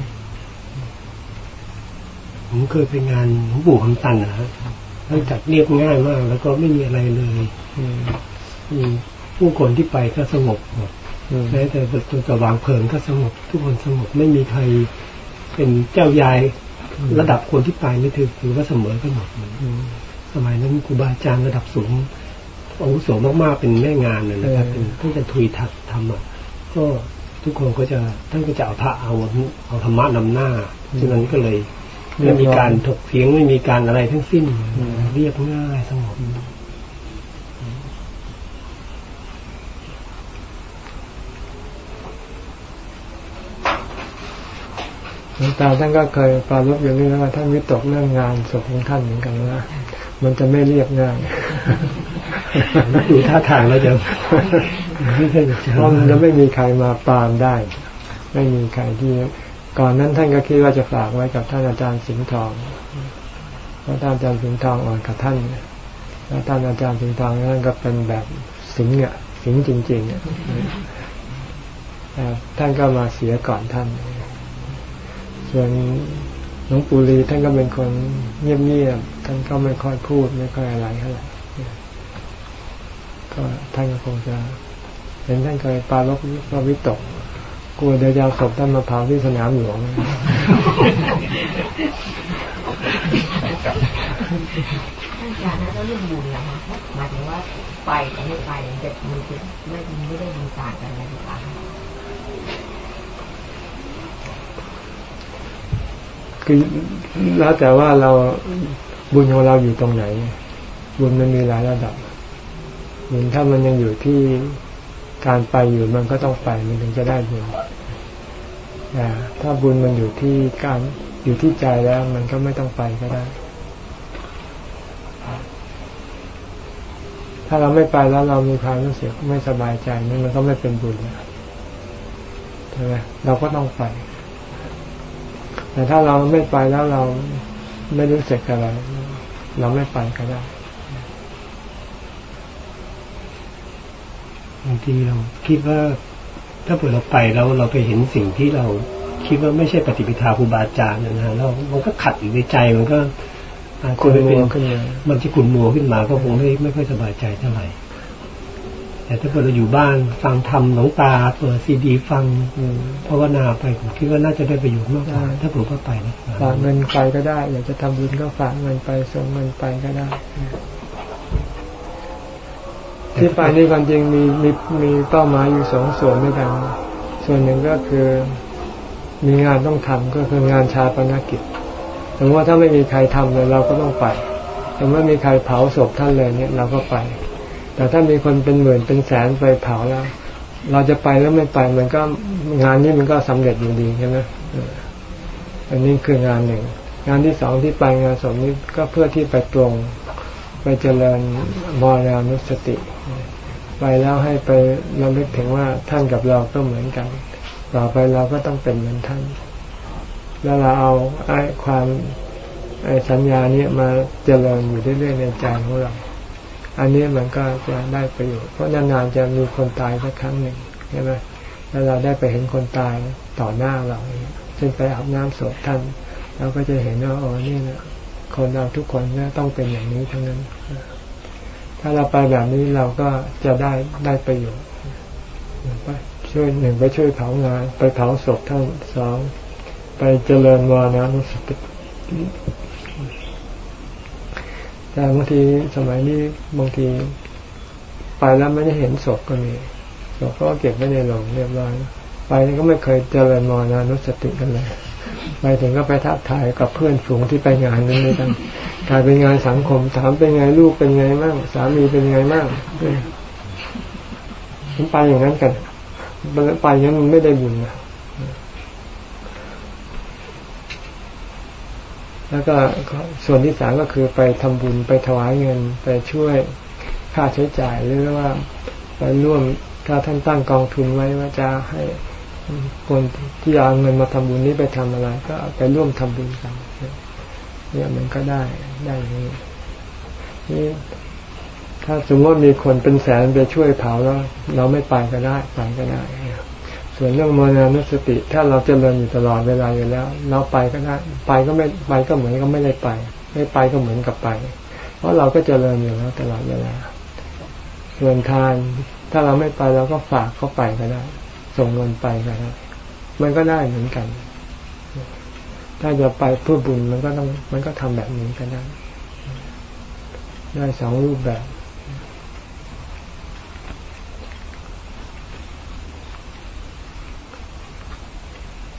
ผมเคยไปงานหลวงปู่คำตันนะครับท่านจัดเรียบง่ายมาก แล้วก็ไม่มีอะไรเลยผู้คนที่ไปก็สงบหมด แม้แต่ตัวจะวางเพลิงก็สงบทุกคนสงบไม่มีใครเป็นเจ้ายายระดับคนที่ไปนี่ถือถือว่าเสมอกันหมดสมัยนั้นครูบาอาจารย์ระดับสูงอาวุโสมากๆเป็นแม่งานเลยนะครับเป็นท่านจะทุยทักทำอะก็ทุกคนก็จะท่านก็จะเอาพระเอาเอาธรรมะนำหน้าฉะนั้นก็เลยไม่มีการถกเถียงไม่มีการอะไรทั้งสิ้น เรียบง่ายสงบ ลวงตาท่านก็เคยปรารบอย่างนี้ว่าท่านวิตกเรื่องงานศพของท่านเหมือนกันว่ามันจะไม่เรียบง่ายดูท่าทางแล้วจะเพราะมันจะไม่มีใครมาปรามได้ ไม่มีใครที่ ก่อนนั้นท่านก็คิดว่าจะฝากไว้กับท่านอาจารย์สิงห์ทองเพราะท่านอาจารย์สิงห์ทองอ่อนกับท่านแล้วท่านอาจารย์สิงห์ทองนั่นก็เป็นแบบสิงห์อะสิงห์จริงๆอะท่านก็มาเสียก่อนท่าน ส่วนหลวงปู่ลีท่านก็เป็นคนเงียบๆท่านก็ไม่ค่อยพูดไม่ค่อยอะไรเท่าไหร่ก็ท่านก็คงจะ เห็นท่านเคยปาลบว่าวิตกกลัวเดี๋ยวจะศพท่านมาเผาที่สนามหลวงอาจารย์แล้วเรื่องบุญนะคะหมายถึงว่าไปกับไม่ไปจะมันจะไม่ไม่ได้มีต่างกันอะหรือเปล่า คือแล้วแต่ว่าเราบุญของเราอยู่ตรงไหน บุญมันมีหลายระดับบุญถ้ามันยังอยู่ที่การไปอยู่มันก็ต้องไปมันถึงจะได้บุญถ้าบุญมันอยู่ที่การอยู่ที่ใจแล้ว มันก็ไม่ต้องไปก็ได้ ถ้าเราไม่ไปแล้วเรามีความรู้สึกไม่สบายใจนี่มันก็ไม่เป็นบุญใช่ไหมเราก็ต้องไป แต่ถ้าเราไม่ไปแล้วเราไม่รู้สึกอะไร เราไม่ไปก็ได้บางทีเราคิดว่าถ้าเผื่อเราไปแล้วเราไปเห็นสิ่งที่เราคิดว่าไม่ใช่ปฏิปทาครูบาอาจารย์นะฮะแล้วมันก็ขัดอยู่ในใจมันก็คุณมัวขึ้นมามันจะขุนมัวขึ้นมาก็คงไม่ไม่ค่อยสบายใจเท่าไหร่ แต่ถ้าเกิดเราอยู่บ้านฟังธรรมหลวงตาเปิดซีดีฟังภาวนาไปผมคิดว่าน่าจะได้ประโยชน์มากกว่าถ้าผมก็ไปนะฝากเงินไปก็ได้ อยากจะทำบุญก็ฝากเงินไปส่งเงินไปก็ได้ที่ไปนี่ความจริงมีมีมีเป้าหมายอยู่สองส่วนด้วยกัน ส่วนหนึ่งก็คือมีงานต้องทำก็คืองานชาปนกิจสมมติว่าถ้าไม่มีใครทำเลยเราก็ต้องไปแต่เมื่อมีใครเผาศพท่านเลยเนี่ยเราก็ไป แต่ถ้ามีคนเป็นหมื่นเป็นแสนไปเผาแล้ว เราจะไปแล้วไม่ไปมันก็งานนี้มันก็สำเร็จอยู่ดีใช่ไหมอันนี้คืองานหนึ่ง งานที่สองที่ไปงานศพนี้ก็เพื่อที่ไปตรงไปเจริญมรณานุสติ ไปแล้วให้ไประลึกถึงว่าท่านกับเราก็เหมือนกัน ต่อไปเราก็ต้องเป็นเหมือนท่าน แล้วเราเอาไอ้ความไอ้สัญญานี้มาเจริญอยู่เรื่อยๆในใจของเรา อันนี้มันก็จะได้ประโยชน์เพราะนานๆจะมีคนตายสักครั้งหนึ่งใช่ไหมแล้วเราได้ไปเห็นคนตายต่อหน้าเราเช่นไปอาบน้ำศพท่านเราก็จะเห็นว่าอ๋อนี่นะคนเราทุกคนนี่ยต้องเป็นอย่างนี้ทั้งนั้น ถ้าเราไปแบบนี้เราก็จะได้ได้ประโยชน์ไปช่วยหนึ่งไปช่วยเผางาน ไปเผาศพท่านสองไปเจริญวานานุสติ แต่บางทีสมัยนี้บางทีไปแล้วไม่ได้เห็นศพก็มีศพก็เก็บไว้ในหลงเรียบร้อยไปก็ไม่เคยเจริญมรณานุสติกันเลยไปถึงก็ไปทักทายกับเพื่อนฝูงที่ไปงานนั้นเลยกันกลายเป็นงานสังคม ถามเป็นไงลูกเป็นไงมั่งสามีเป็นไงมั่งมันไปอย่างนั้นกันไปอย่างนั้นมันไม่ได้บุญนะ แล้วก็ส่วนที่สามก็คือไปทำบุญไปถวายเงินไปช่วยค่าใช้จ่ายหรือว่าไปร่วมถ้าท่านตั้งกองทุนไว้ว่าจะให้คนที่เอาเงินมาทำบุญนี้ไปทำอะไร ก็ไปร่วมทำบุญกันเนี่ยมันก็ได้ได้นี้นี่ถ้าสมมติมีคนเป็นแสนไปช่วยเผาแล้ว เราไม่ไปก็ได้ไปก็ได้ ส่วนเรื่องมรณานุสติ ถ้าเราจเจริญอยู่ตลอดเวลาอยู่แล้ว เราไปก็ได้ไปก็ไม่ไปก็เหมือนก็ไม่ได้ไป ไม่ไปก็เหมือนกับไป เพราะเราก็จเจริญอยู่แล้วตลอดเวลา ส่วนทาน ถ้าเราไม่ไปเราก็ฝากเขาไปก็ได้ ส่งเงินไปก็ได้ มันก็ได้เหมือนกัน ถ้าจะไปเพื่อบุญมันก็ต้องมันก็ทำแบบนี้ก็ได้ได้สองรูปแบบ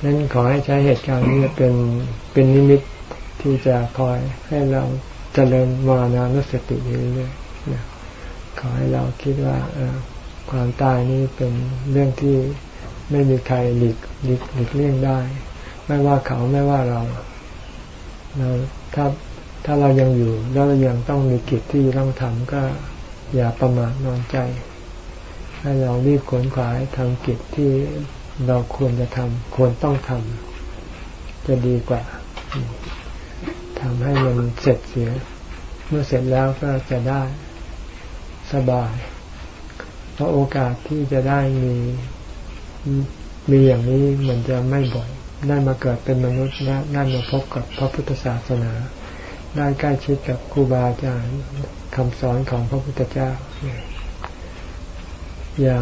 นั้นขอให้ใช้เหตุการณ์นี้เป็นเป็นนิมิตที่จะคอยให้เราจเจริญมานานุสติเรื่อยๆนะขอให้เราคิดว่าความตายนี้เป็นเรื่องที่ไม่มีใครหลีกหลีกหลีกเลี่ยงได้ ไม่ว่าเขาไม่ว่าเราเราถ้าถ้าเรายังอยู่แล้วเรายังต้องมีกิจที่ต้องทำก็อย่าประมาทนอนใจ ให้เรารีบขนขวายทำกิจที่ เราควรจะทำควรต้องทำจะดีกว่าทำให้มันเสร็จเสีย เมื่อเสร็จแล้วก็จะได้สบาย เพราะโอกาสที่จะได้มีมีอย่างนี้มันจะไม่บ่อย ได้มาเกิดเป็นมนุษย์และได้มาพบกับพระพุทธศาสนา ได้ใกล้ชิดกับครูบาอาจารย์คำสอนของพระพุทธเจ้า อย่า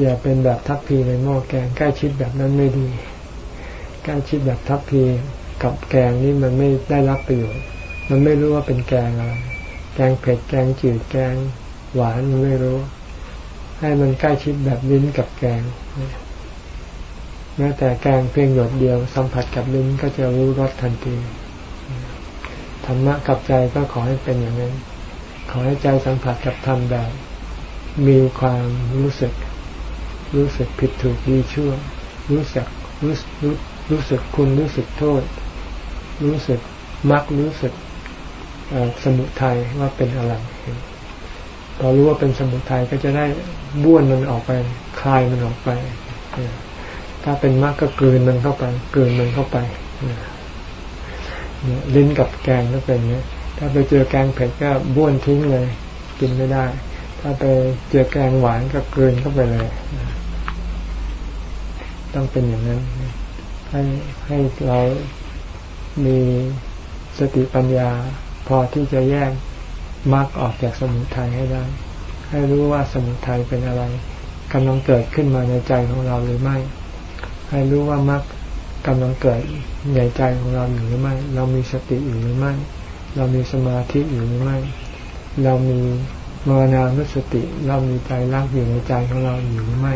อย่าเป็นแบบทัพพีในหม้อแกงใกล้ชิดแบบนั้นไม่ดีใกล้ชิดแบบทัพพีกับแกงนี่มันไม่ได้รับประโยชน์มันไม่รู้ว่าเป็นแกงอะไร แกงเผ็ดแกงจืดแกงหวานมันไม่รู้ ให้มันใกล้ชิดแบบลิ้นกับแกงแม้แต่แกงเพียงหยดเดียว สัมผัสกับลิ้นก็จะรู้รสทันทีธรรมะกับใจก็ขอให้เป็นอย่างนั้น ขอให้ใจสัมผัสกับธรรมแบบ มีความรู้สึก รู้สึกผิดถูกดีชั่ว รู้สึกรู้รู้รู้สึกคุณรู้สึกโทษ รู้สึกมักรู้สึกสมุทัยว่าเป็นอะไรพอรู้ว่าเป็นสมุทัยก็จะได้บ้วนมันออกไป คลายมันออกไป ถ้าเป็นมรรคก็กลืนมันเข้าไป กลืนมันเข้าไปลิ้นกับแกงก็เป็นเนี้ยถ้าไปเจอแกงเผ็ดก็บ้วนทิ้งเลย กินไม่ได้ ถ้าไปเจอแกงหวานก็กลืนเข้าไปเลย ต้องเป็นอย่างนั้น ให้ให้เรามีสติปัญญา พอที่จะแยกมรรคออกจากสมุทัยให้ได้ ให้รู้ว่าสมุทัยเป็นอะไรกำลังเกิดขึ้นมาในใจของเราหรือไม่ ให้รู้ว่ามรรคกำลังเกิดในใจของเราอยู่หรือไม่ เรามีสติอยู่หรือไม่ เรามีสมาธิอยู่หรือไม่ เรามีมรณานุสติ เรามีใจรักอยู่ในใจของเราอยู่หรือไม่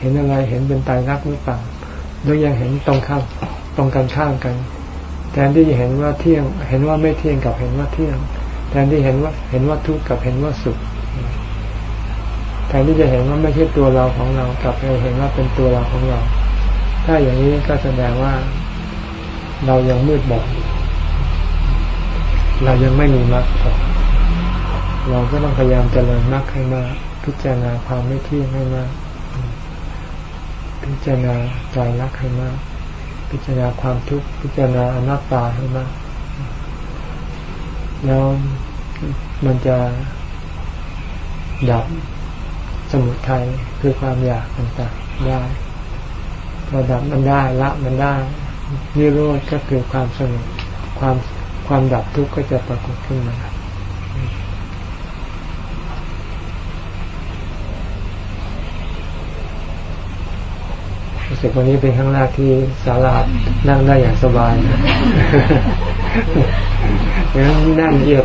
เห็นอะไรเห็นเป็นตายรักหรือเปล่าหรือยังเห็นตรงข้ามตรงกันข้ามกัน แทนที่จะเห็นว่าเที่ยง เห็นว่าไม่เที่ยงกับเห็นว่าเที่ยง แทนที่เห็นว่าเห็นว่าทุกข์กับเห็นว่าสุข แทนที่จะเห็นว่าไม่ใช่ตัวเราของเรากับเห็นว่าเป็นตัวเราของเรา ถ้าอย่างนี้ก็แสดงว่าเรายังมืดบอดเรายังไม่มีมรรคเราก็ต้องพยายามเจริญมรรคให้มากพิจารณาความไม่เที่ยงให้มาก พิจารณาใจรักให้มาก พิจารณาความทุกข์ พิจารณาอนัตตาให้มาก แล้วมันจะดับสมุทัยคือความอยากต่างๆได้พอดับมันได้ละมันได้นิโรธก็คือความสงบความความดับทุกข์ก็จะปรากฏขึ้นมา สึกวันนี้เป็นครั้งแรกที่สารานั่งได้อย่างสบายนะงั้นนั่งเยียบ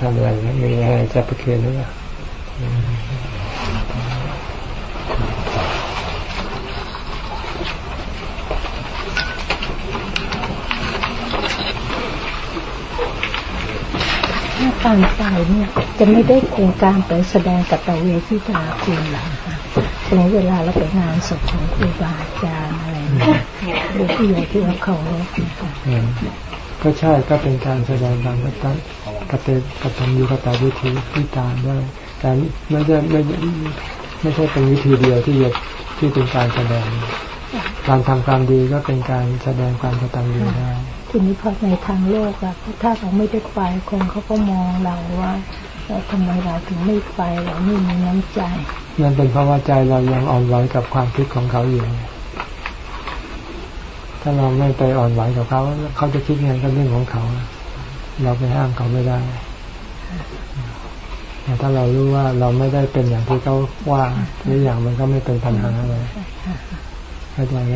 ทำอะไรมีอะไรจะประเคนหรือเปล่าถ้าตามใจเนี่ยจะไม่ได้โครงการไปแสดงกับตะเวที่ตาคุณหรอกค่ะสมมติเวลาเราไปงานศพของครูบาอาจารย์อะไรเนี่ยหรือที่ใหญ่ที่เราเคารพนะคะก็ใช่ก็เป็นการแสดงตาม กตักตกตัญญูกตวิธีที่ตามได้แต่ไม่ใช่ไม่ไม่ใช่เป็นวิธีเดียวที่จะที่เป็นการแสดง การทำความดีก็เป็นการแสดงความกตัญญูได้ทีนี้พอในทางโลกอะถ้าเราไม่ได้ไปคนเขาก็มองเราว่าเราทำไมเราถึงไม่ไปเราไม่มีน้ำใจนั่นเป็นเพราะว่าใจเรายังอ่อนไหวกับความคิดของเขาอยู่ถ้าเราไม่ไปอ่อนไหวกับเขาเขาจะคิดไงก็เรื่องของเขา เราไปห้ามเขาไม่ได้แต่ถ้าเรารู้ว่าเราไม่ได้เป็นอย่างที่เขาว่าหรืออย่างมันก็ไม่เป็นปัญหาอะไรเข้าใจไหม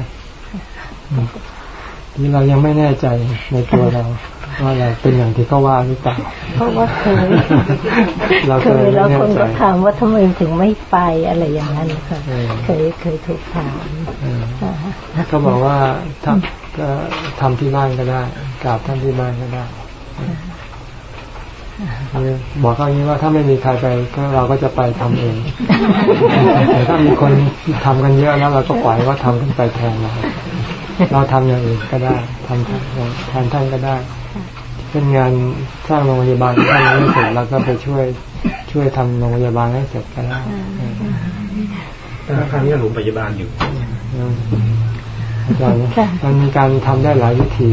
นี่เรายังไม่แน่ใจในตัวเราว่าเราเป็นอย่างที่เขาว่าหรือเปล่าเพราะว่าเคยเราเคยแล้วคนก็ถามว่าทำไมถึงไม่ไปอะไรอย่างนั้นค่ะเคยเคยถูกถามเขาบอกว่าทำก็ทำที่บ้านก็ได้กราบท่านที่บ้านก็ได้ บอกเขาอย่างนี้ว่าถ้าไม่มีใครไปก็เราก็จะไปทำเองแต่ถ้ามีคนทำกันเยอะแล้วเราก็ปล่อยว่าทำขึ้นไปแทนเราเราทำอย่างอื่นก็ได้ทำแทนท่านก็ได้เป็นงานสร้างโรงพยาบาลท่านไม่เสร็จเราก็ไปช่วยช่วยทำโรงพยาบาลให้เสร็จก็ได้ครั้งนี้โรงพยาบาลอยู่อาจารย์มันมีการทำได้หลายวิธี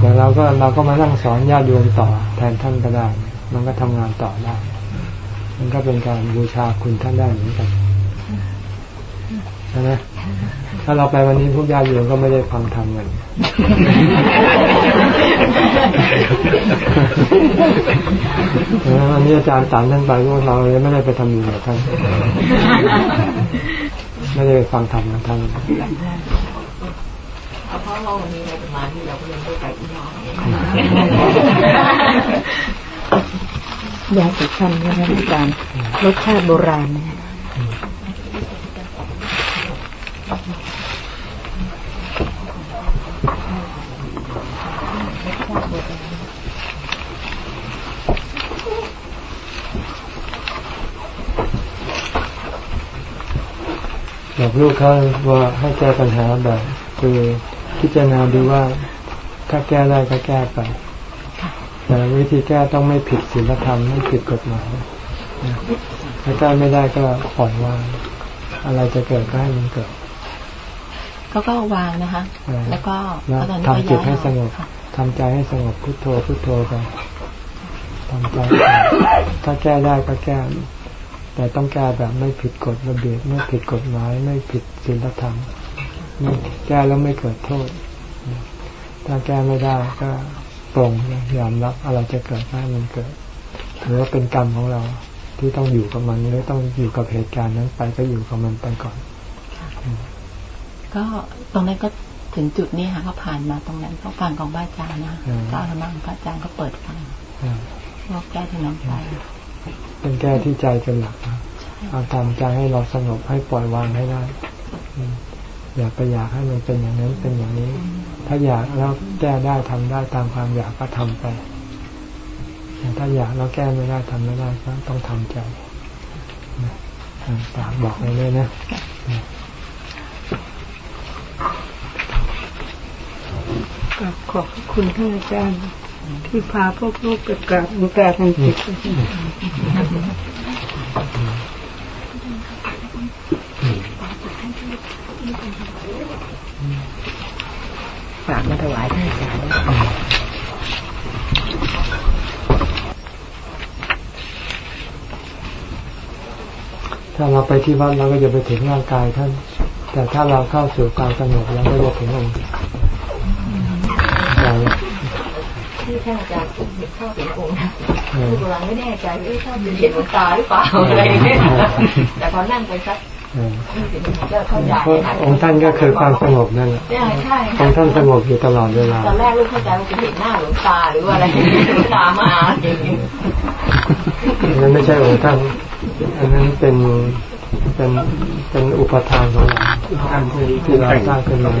แต่เราก็เราก็มานั่งสอนญาติโยมต่อแทนท่านก็ได้ มันก็ทำงานต่อได้ มันก็เป็นการบูชาคุณท่านได้เหมือนกันใช่ไหมถ้าเราไปวันนี้พวกญาติโยมก็ไม่ได้ฟังธรรมกันวันนี้อาจารย์สารท่านไปพวกเราเลยไม่ได้ไปทำบุญกับท่านไม่ได้ไปฟังธรรมกับท่าน เพราะเราวันนี้เราจะมาที่เราก็เลยไม่ไปที่น้องยาสีฟันเนี่ยนะอาจารย์รสชาติโบราณเนี่ยบอกลูกเขาว่าให้แก้ปัญหาแบบคือ พิจารณาดูว่าถ้าแก้ได้ก็แก้ไป แต่วิธีแก้ต้องไม่ผิดศีลธรรมไม่ผิดกฎหมายถ้าแก้ไม่ได้ก็ปล่อยวาง อะไรจะเกิดก็ให้มันเกิดเขาก็วางนะคะ แล้วก็ทำจิตให้สงบทำใจให้สงบพุทโธพุทโธไปทำใจถ้าแก้ได้ก็แก้ แต่ต้องแก้แบบไม่ผิดกฎระเบียบไม่ผิดกฎหมายไม่ผิดศีลธรรมไม่ แก้แล้วไม่เกิดโทษ ถ้าแก้ไม่ได้ก็ปรงยอมรับอะไรจะเกิดได้มันเกิดถือว่าเป็นกรรมของเราที่ต้องอยู่กับมันหรือต้องอยู่กับเหตุการณ์นั้นไปก็อยู่กับมันไปก่อน ก็ตรงนั้นก็ถึงจุดนี้ค่ะก็ผ่านมาตรงนั้นก็ฟังของบ้าอาจารย์นะก็ธรรมะของพระอาจารย์ก็เปิดฟังว่าแก้ที่น้องใจเป็นแก้ที่ใจเป็นหลักเอาตามใจให้เราสงบให้ปล่อยวางให้ได้ อย่าไปอยากให้มันเป็นอย่างนั้นเป็นอย่างนี้ ถ้าอยากแล้วแก้ได้ทำได้ตามความอยากก็ทำไปแต่ถ้าอยากแล้วแก้ไม่ได้ทำไม่ได้ก็ต้องทำใจฝากบอกเลยเลยนะขอบคุณท่านอาจารย์ที่พาพวกลูกไปกราบกราบทางจิต ฝากมาถวายท่านอาจารย์ถ้าเราไปที่วัดเราก็จะไปถึงร่างกายท่าน แต่ถ้าเราเข้าสู่ความสงบเราก็จะถึงองค์ที่ท่านอาจารย์เข้าถึงองค์นะคือกำลังไม่แน่ใจว่าท่านเห็นหลวงตาหรือเปล่าอะไรเนี่ยแต่พอนั่งไปสัก องค์ท่านก็คือความสงบนั่นแหละองค์ท่านสงบอยู่ตลอดเวลาตอนแรกลูกเข้าใจว่าจะเห็นหน้าหลวงตาหรือว่าอะไรหลวงตามาอย่างนี้นั้นไม่ใช่องค์ท่าน อันนั้นเป็นเป็นเป็นอุปทานของเราที่เราสร้างขึ้นมา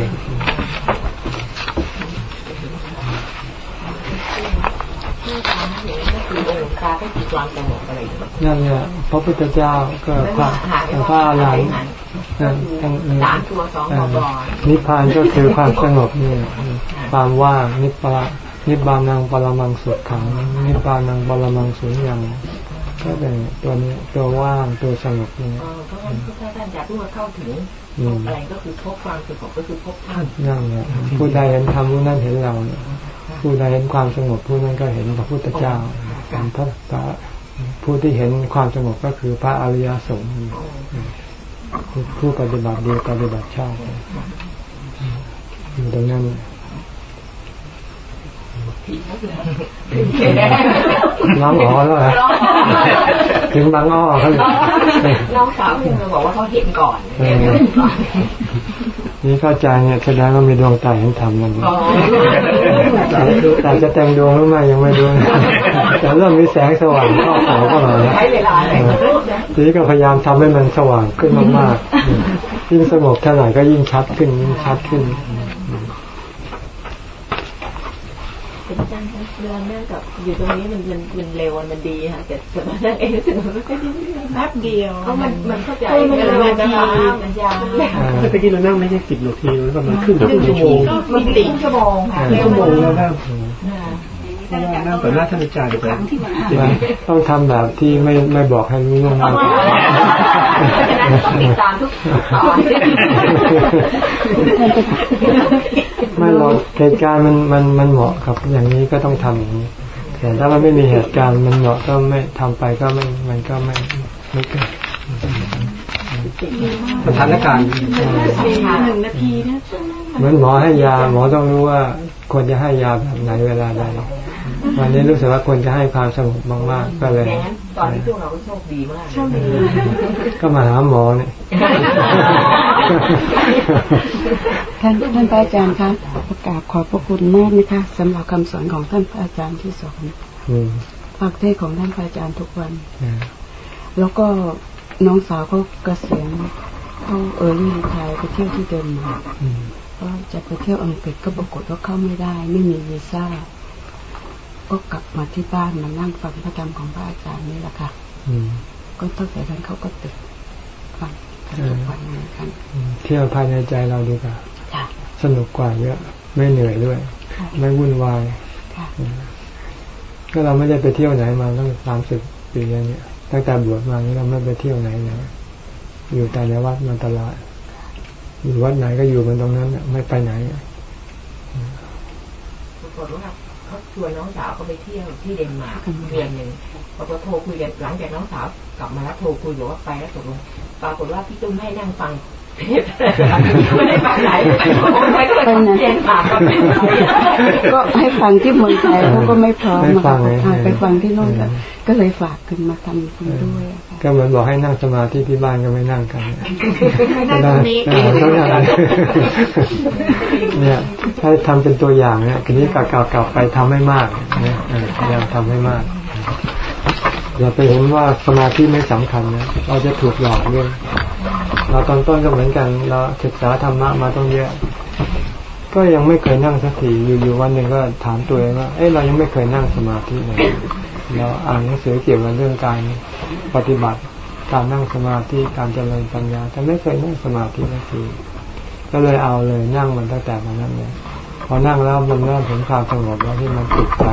นั่นเนี่ยพระพุทธเจ้าก็พระพระอะไรนั่นทั้งนิพพานก็คือความสงบนี่ความว่างนิพพานนิบานังปรมังสุดขัง นิบานังปรมังสุญญ์ก็เป็นตัวนี้ตัวว่างตัวสงบนี่เพราะฉะนั้นถ้าท่านอยากที่ว่าเข้าถึงอะไรก็คือพบความสงบก็คือพบธรรมนั่นแหละผู้ใดเห็นธรรมผู้นั้นเห็นเราผู้ใดเห็นความสงบผู้นั้นก็เห็นพระพุทธเจ้า การพระผู้ที่เห็นความสงบก็คือพระอริยสงฆ์ผู้ปฏิบัติดีปฏิบัติชอบอยู่ตรงนั้นน้องอ๋อแล้วเหรอถึงบางอ้อเขาเลยน้องสาวเพิ่งมาบอกว่าเขาเห็นก่อนนี่เข้าใจเนี่ยแสดงว่ามีดวงตาเห็นธรรมนั่น แต่จะแต่งดวงหรือไม่ยังไม่ดูแต่เริ่มมีแสงสว่างเข้าขอก็มาแล้วทีนี้ก็พยายามทำให้มันสว่างขึ้นมากๆยิ่งสงบเท่าไหร่ก็ยิ่งชัดขึ้นยิ่งชัดขึ้น เป็นจังเวลานั่งกับอยู่ตรงนี้มันมันมันเร็วมันดีค่ะแต่แต่มานั่งเองรู้สึกมันไม่ค่อยดีแป๊บเดียวเพราะมันมันเข้าใจมันเร็วมันยาวมันยาวเมื่อกี้เรานั่งไม่ใช่สิบนาทีประมาณครึ่งชั่วโมงมันติดชั่วโมงค่ะชั่วโมงแล้วครับนั่งต่อหน้าท่านอาจารย์ไปต้องทำแบบที่ไม่ไม่บอกให้รู้ล่วงหน้า ติดตามทุกตอนไม่หรอกเหตุการณ์มันมันมันเหมาะครับอย่างนี้ก็ต้องทำอย่างนี้แต่ถ้ามันไม่มีเหตุการณ์มันเหมาะก็ไม่ทำไปก็ไม่มันก็ไม่ไม่เกิดสถานการณ์หนึ่งนาทีนะเหมือนหมอให้ยาหมอต้องรู้ว่าควรจะให้ยาแบบไหนเวลาใด วันนี้รู้สึกว่าควรจะให้ความสงบมากๆก็เลยตอนที่ช่วงเราโชคดีมากโชคดีก็มาหาหมอเนี่ยท่านท่านอาจารย์คะประกาศขอบพระคุณมากนะคะสำหรับคำสอนของท่านอาจารย์ที่สอนฟังเทศของท่านอาจารย์ทุกวัน แล้วก็น้องสาวเขาเกษียณเขาเออรี่ไทยไปเที่ยวที่เดินมาก็จะไปเที่ยวอังกฤษก็ปรากฏว่าเข้าไม่ได้ ไม่มีวีซ่า ก็กลับมาที่บ้านมานั่งฟังพระธรรมของพระอาจารย์นี่แหละค่ะก็ตั้งแต่นั้นเขาก็ติดฟังทุกวันเหมือนกันเที่ยวภายในใจเราดีกว่าสนุกกว่าเยอะไม่เหนื่อยด้วย ไม่วุ่นวายก็เราไม่ได้ไปเที่ยวไหนมาตั้งสามสิบปีแล้วเนี่ยตั้งแต่บวชมานี่เราไม่ไปเที่ยวไหนเลยอยู่แต่ในวัดมาตลอดอยู่วัดไหนก็อยู่มันตรงนั้นไม่ไปไหนปรากฏว่า เขาชวนน้องสาวเขาไปเที่ยวที่เดนมาร์กเดือนหนึ่งพอโทรคุยกันหลังจากน้องสาวกลับมาแล้วโทรคุยบอกว่าไปแล้วตกลงปรากฏว่าพี่ตุ้มให้นั่งฟัง ผิดไม่ได้ฟังไหนไม่ก็เลยเรียนถามก็เป็นก็ให้ฟังที่เมืองไทยเขาก็ไม่พร้อมไปฟังที่โน่นก็เลยฝากกันมาทำคุณด้วยก็เหมือนบอกให้นั่งสมาธิที่บ้านก็ไม่นั่งกันไม่นั่งตรงนี้ต้องอย่างเนี่ยถ้าทำเป็นตัวอย่างเนี่ยทีนี้กลับกลับไปทำให้มากเนี่ยพยายามทำให้มากอย่าไปเห็นว่าสมาธิไม่สำคัญนะเราจะถูกหลอกเอง เราตอนต้นก็เหมือนกันเราศึกษาธรรมะมาต้องเยอะ ก็ยังไม่เคยนั่งสักทีอยู่ๆวันหนึ่งก็ถามตัวเองว่าเอ้เรายังไม่เคยนั่งสมาธิเลยเราอ่านหนังสือเกี่ยวกับเรื่องการปฏิบัติการนั่งสมาธิการเจริญปัญญาแต่ไม่เคยนั่งสมาธิสักทีก็เลยเอาเลยนั่งมันตั้งแต่วันนั้นเลยพอนั่งแล้วมันเริ่มถึงความสงบแล้วที่มันติดใจ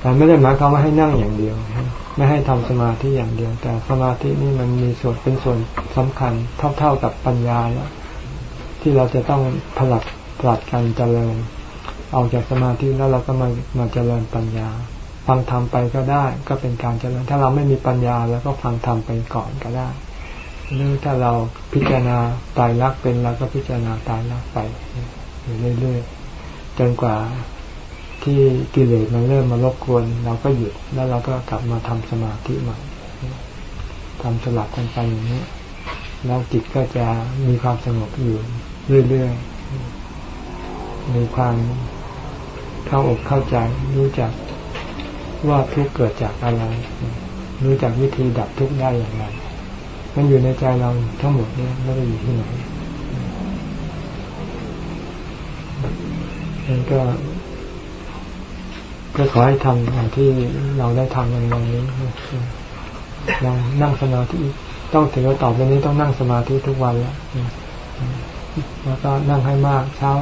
แต่ไม่ได้หมายความว่าให้นั่งอย่างเดียว ไม่ให้ทำสมาธิอย่างเดียว แต่สมาธินี่มันมีส่วนเป็นส่วนสำคัญเท่าๆกับปัญญาแล้วที่เราจะต้องผลัดผลัดกันเจริญออกจากสมาธิแล้วเราก็มามาเจริญปัญญา ฟังธรรมไปก็ได้ ก็เป็นการเจริญ ถ้าเราไม่มีปัญญาแล้วก็ฟังธรรมไปก่อนก็ได้หรือถ้าเราพิจารณาตายรักเป็นเราก็พิจารณาตายรักไปอยู่เรื่อยๆจนกว่า ที่กิเลสมันเริ่มมารบกวน เราก็หยุดแล้วเราก็กลับมาทำสมาธิใหม่ทำสลับกันไปอย่างนี้แล้วจิตก็จะมีความสงบอยู่เรื่อยๆมีความเข้าอกเข้าใจรู้จักว่าทุกเกิดจากอะไร รู้จักวิธีดับทุกได้อย่างไร มันอยู่ในใจเราทั้งหมดเนี่ยไม่ได้อยู่ที่ไหนมันก็ ก็ขอให้ทำอย่างที่เราได้ทำในวันนี้เรานั่งสมาธิต้องถือว่าต่อไปนี้ต้องนั่งสมาธิทุกวันแล้วแล้วก็นั่งให้มาก เช้า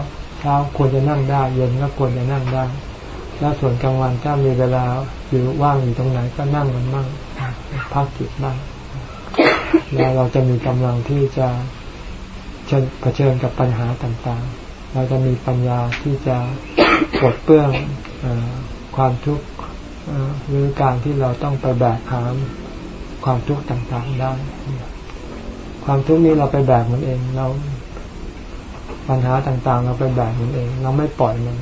เช้าควรจะนั่งได้ เย็นก็ควรจะนั่งได้ แล้วส่วนกลางวันถ้ามีเวลาอยู่ว่างอยู่ตรงไหนก็นั่งมันบ้างพักจิตบ้างแล้วเราจะมีกำลังที่จะเผชิญกับปัญหาต่างๆ เราจะมีปัญญาที่จะปลดเปื้อง ความทุกข์หรือการที่เราต้องไปแบกหามความทุกข์ต่างๆได้ ความทุกข์นี้เราไปแบกมันเอง เราปัญหาต่างๆ เราไปแบกมันเอง เราไม่ปล่อยมัน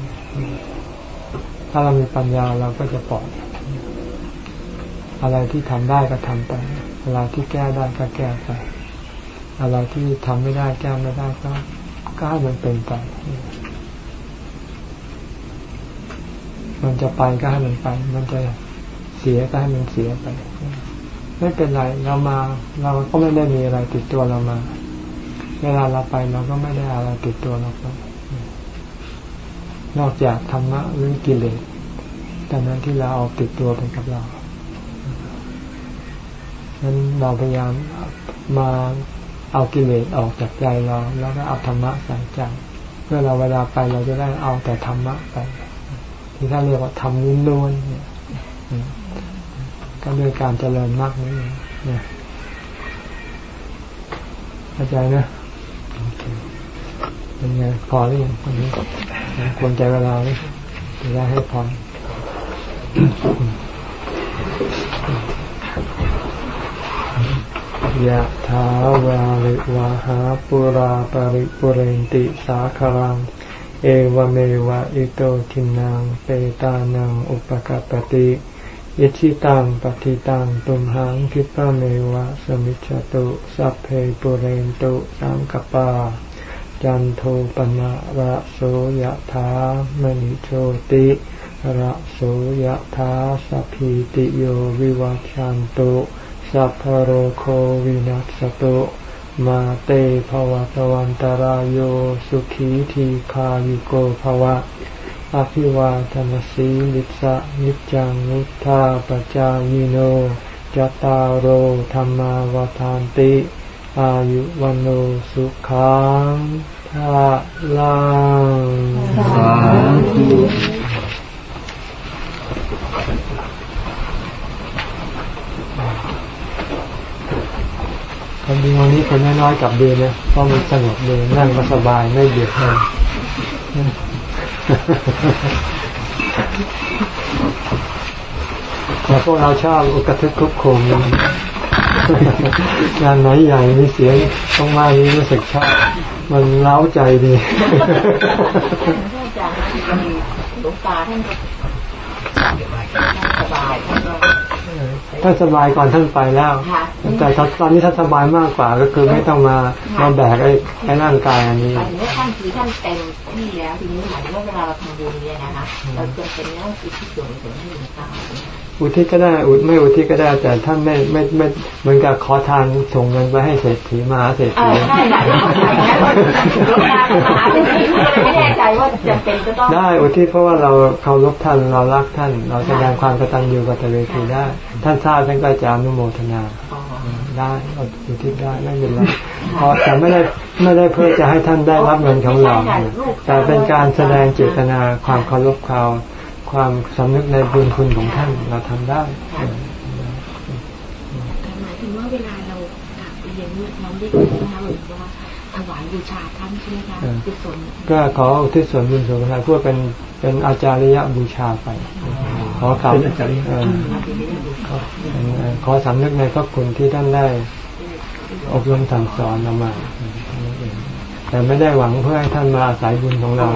ถ้าเรามีปัญญาเราก็จะปล่อย อะไรที่ทำได้ก็ทำไปอะไรที่แก้ได้ก็แก้ไปอะไรที่ทำไม่ได้แก้ไม่ได้ก็ก็ให้มันเป็นไป มันจะไปก็ให้มันไป มันจะเสียก็ให้มันเสียไป ไม่เป็นไรเรามา เราก็ไม่ได้มีอะไรติดตัวเรามา เวลาเราไปเราก็ไม่ได้อะไรติดตัวเราไปนอกจากธรรมะหรือกิเลสแต่นั้นที่เราเอาติดตัวไปกับเรานั้นเราพยายามมาเอากิเลสออกจากใจเรา แล้วก็เอาธรรมะใส่ใจเพื่อเราเวลาไปเราจะได้เอาแต่ธรรมะไป ที่ท่านเรียกว่าทำนุ่นล้วนเนี่ยก็ด้วยการเจริญมากนี่เนี่ยเข้าใจนะเป็นไงพอหรือยังวันนี้ควรใจเวลาเลยจะได้ให้พอยะถาวาริวาหาปุราปริปุเรนติสาคารัง เอวเมวะอิโตทินังเปตานังอุปกัปติยิชิตังปฏิตังตุมหังคิปะเมวะสมิจฉตุสัพเพปุเรนตุสังกปา จันโทปนะระโสยถามณิโชติระโสยถาสัพพิติโยวิวัชชันตุสัพพโรโควินัสตุ มาเตภวะตวันตารโยสุขีทีขาวิโกภวะ อภิวาทนสีลิสะนิจังนุธาปจายิโนจตารโหธรรมาวทานติ อายุวันโอสุขังภาลังสาธุ คนดีวันนี้คนน้อยๆกับเดือนเนี่ยเพราะมันสงบเลยนั่งก็สบายไม่เบียดกันแต่พวกเราชอบอุกทึกคุกโคมงานไหนใหญ่มีเสียงต้องมานี้รู้สึกชอบมันเล้าใจดีท่านอาจารย์หลวงตาท่านสบายท่านก็ ท่านสบายก่อนท่านไปแล้ว แต่ตอนนี้ท่านสบายมากกว่าก็คือไม่ต้องมามาแบกไอ้ไอ้ร่างกายอันนี้หมายถึงว่าท่านคือท่านเต็มที่แล้วทีนี้หมายถึงว่าเวลาเราทำบุญเนี่ยนะคะเราจะเป็นเรื่องอุทิศส่วนถึงให้หลวงตา อุทิศก็ได้ อุไม่อุทิศก็ได้ แต่ท่านไม่ไม่ไม่เหมือนกับขอทานส่งเงินไปให้เศรษฐีมาเศรษฐีใช่ไหมไม่แน่ใจว่าจะเป็นก็ต้องได้อุทิศเพราะว่าเราเคารพท่านเรารักท่าน เราแสดงความกตัญญูกตเวทีได้ ท่านทราบท่านก็จะอนุโมทนาได้อุทิศได้ไม่เป็นไรเพราะแต่ไม่ได้ไม่ได้เพื่อจะให้ท่านได้รับเงินของเรา แต่เป็นการแสดงเจตนาความเคารพเขา ความสำนึกในบุญคุณของท่านเราทำได้หมายถึงว่าเวลาเราเรียนน้องได้ยินนะคะหรือว่าถวายบูชาท่านใช่ไหมคะกุศลก็ขออุทิศส่วนบุญส่วนกุศลเพื่อเป็นเป็นอาจาริยบูชาไป ขอข่าวขอสำนึกในพระคุณที่ท่านได้อบรมสั่งสอนเรามา แต่ไม่ได้หวังเพื่อให้ท่านมาอาศัยบุญของเรา